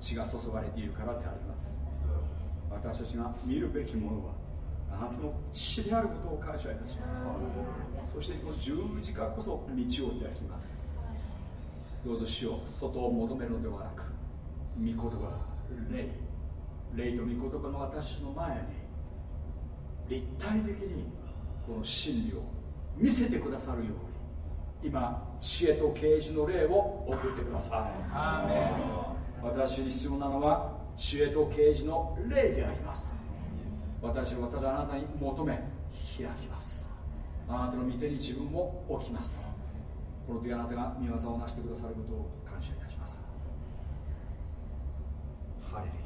S1: 血が注がれているからであります。私たちが見るべきものはあなたの血であることを感謝いたします。そしてこの十字架こそ道を開きます。どうぞ死を外を求めるのではなく御言葉霊霊と御言葉の私たちの前に立体的にこの真理を見せてくださるように今知恵と啓示の霊を送ってください私に必要なのは知恵と啓示の霊であります。私はただあなたに求め開きます。あなたの御手に自分を置きます。この時あなたが御業を成してくださることを感謝いたします。ハレルヤ「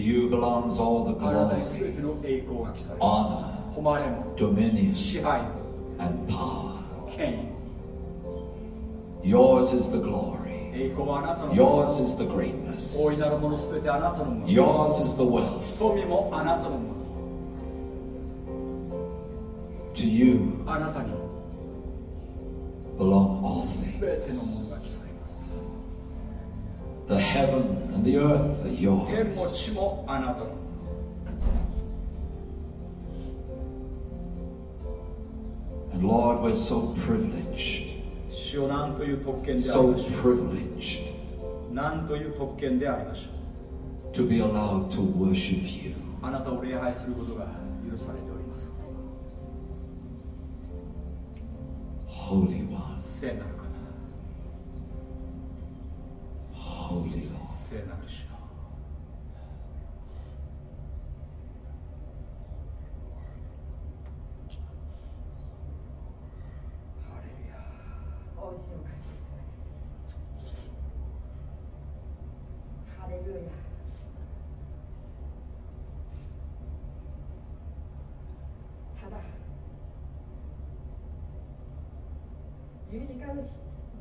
S6: you belongs all the
S1: あなたに全
S6: glory,
S1: ての栄光が来されます誉れも
S6: dominion,
S1: 支配も
S6: and power.
S1: 権威も
S6: Yours is the glory.
S1: 栄光はあなたのもの
S6: Yours is the greatness.
S1: 大いなるもの全てあなたのもの
S6: Yours is the wealth.
S1: 富もあなたのもの
S6: To you
S1: あなたに
S6: belong all things. The heaven and the earth are
S1: 天も
S6: yours.
S1: 地もあなたのもの
S6: And Lord, we're so privileged.
S1: 主よなんという特権であり
S6: So
S1: ましょ
S6: privileged
S1: うなんという特権でありましょう
S6: to be allowed to worship you.
S1: あなたを礼拝することが許されております
S6: Holy One,
S1: 聖な。る。方
S6: Holy Lord.
S1: 聖なる主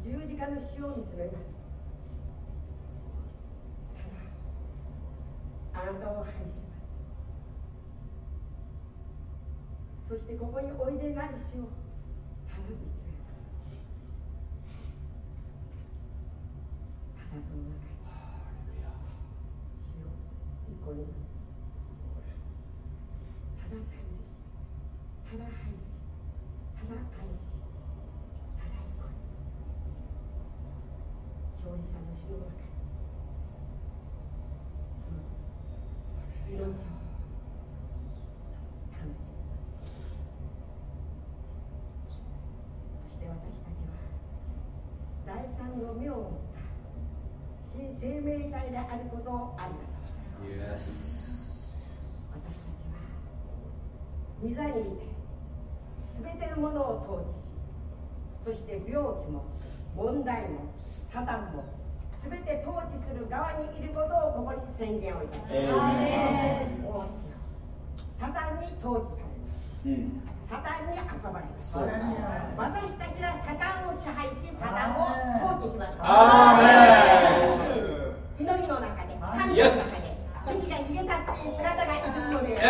S7: 十字架の死を見つめますただあなたを拝しますそしてここに。おいでなる主をただ見つめますただその中に。主を一個に。ますただ賛美しただ愛しただ愛しただ一個に。勝利者の主の中にその楽しみそして私たちは第三の目を持った新生命体であることをありがとう
S1: Yes
S7: 私たちは御座にいて全てのものを統治しそして病気も問題もサタンも全て統治する側にいることをここに宣言をいたします。
S1: えー
S7: おーしよサタンに統治される。
S1: うん
S7: サタンに遊ばれる。私たちはサタンを支配し、サタンを統治します。祈りの中で、賛美の中で、敵が逃げ去っている姿がいるので。
S1: エ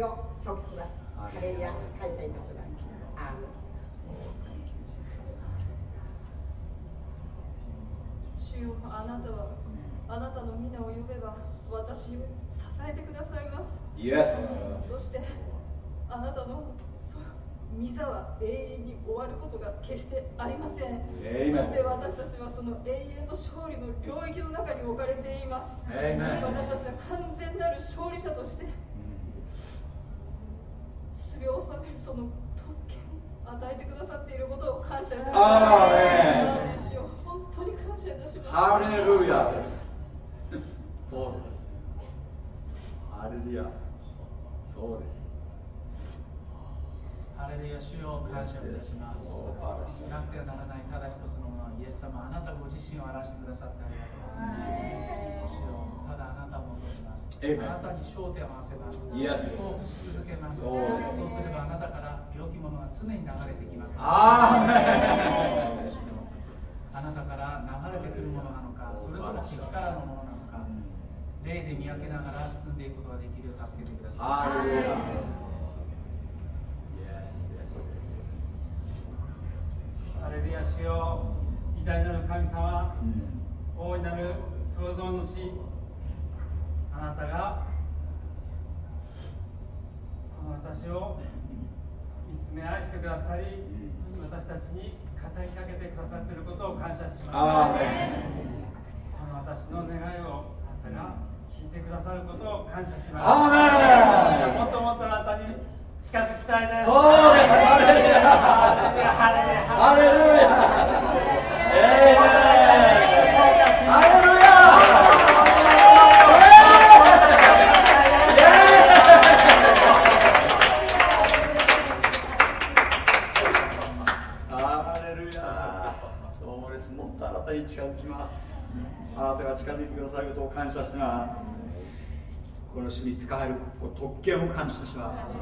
S7: 葉を主を祝しますハレルヤ感謝いたしますアーメン
S3: 主よあなたはあなたの皆を呼べば私を支えてくださいます。
S1: Yes.
S3: そしてあなたの御座は永遠に終わることが決してありません。そして私たちはその永遠の勝利の領域の中に置かれています。私たちは完全なる勝利者として、すべを治めるその特権を与えてくださっていることを感謝いたします。本当に感謝いたします。
S1: ハレルヤです。そうです。ハレルヤそうです。
S8: ハレルヤ主よ感謝いたします。なくてはならないただ一つのものはイエス様あなたご自身を表してくださってありがとうございますますあなたに焦点を合わせます。そうし続けます。そうす。ればあなたから良きものが常に流れてきます。ああなたから流れてくるものなのかそれとも敵からのものなのか霊で見分けながら進んでいくことができるよう助けてください。ハ
S4: レルヤ主よ。偉大なる神様、大いなる創造主あなたが私を見つめ愛してくださり私たちに語りかけてくださっていることを感謝しますあの私の願いをあなたが聞いてくださることを感謝します。もっともっとあなたに近づきたいです。
S1: そうです。ハレルヤ。ハレルヤ。ハレルヤ。も近づいてくださることを感謝します。この主に使える特権を感謝します。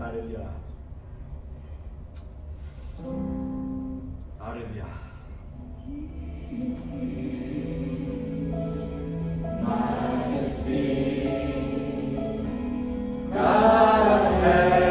S1: ハレルヤ。ハレルヤ。Majesty, God of heaven,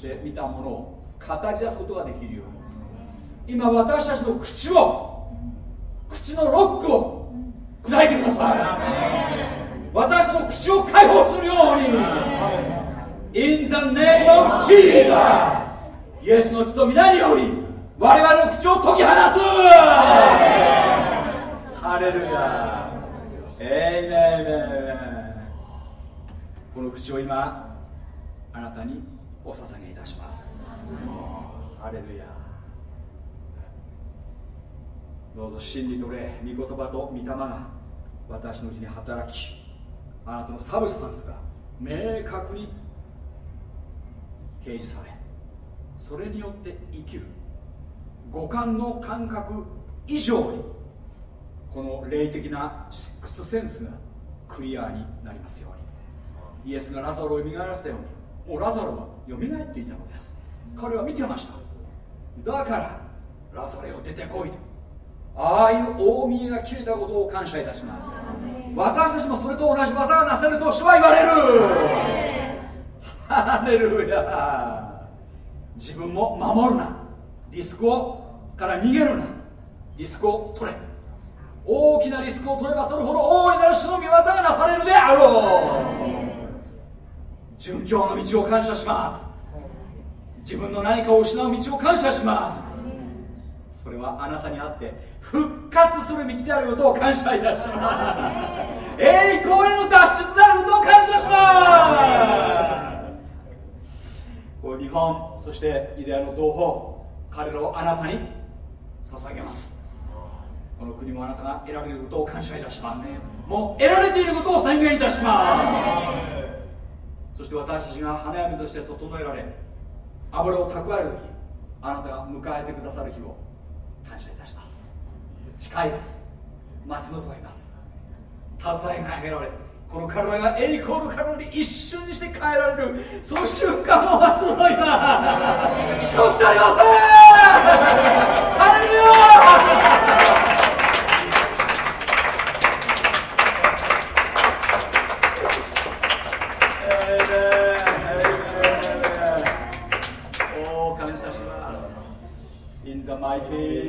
S1: して見たものを語り出すことができるように。今私たちの口を口のロックを砕いてください私たちの口を解放するように In the name of Jesus イエスの血と皆により我々の口を解き放つハレルヤエイメイメイこの口を今あなたにお捧げいたしますハレルヤどうぞ真理と霊御言葉と御霊が私のうちに働きあなたのサブスタンスが明確に掲示されそれによって生きる五感の感覚以上にこの霊的なシックスセンスがクリアになりますように。イエスがラザロを蘇らせたようにもうラザロは蘇っていたのです。彼は見てました。だからラザレを出てこいと。ああいう大見えが切れたことを感謝いたします。私たちもそれと同じ技がなせると主は言われる。ハレルヤ。自分も守るな。リスクをから逃げるな。リスクを取れ。大きなリスクを取れば取るほど大いなる主の御業がなされるであろう。殉教の道を感謝します。自分の何かを失う道を感謝します。それはあなたにあって復活する道であることを感謝いたします。栄光への脱出であることを感謝しますこう日本そしてイデアの同胞彼らをあなたに捧げます。この国もあなたが得られることを感謝いたします。もう得られていることを宣言いたします。そして私たちが花嫁として整えられ油を蓄える時あなたが迎えてくださる日を謝いたします。近いです。待ち望みます。携えが上げられこの体が栄光の体に一瞬にして変えられるその瞬間を待ち望みます。主を来ておりません。ハレルヤ。感謝します。In the mighty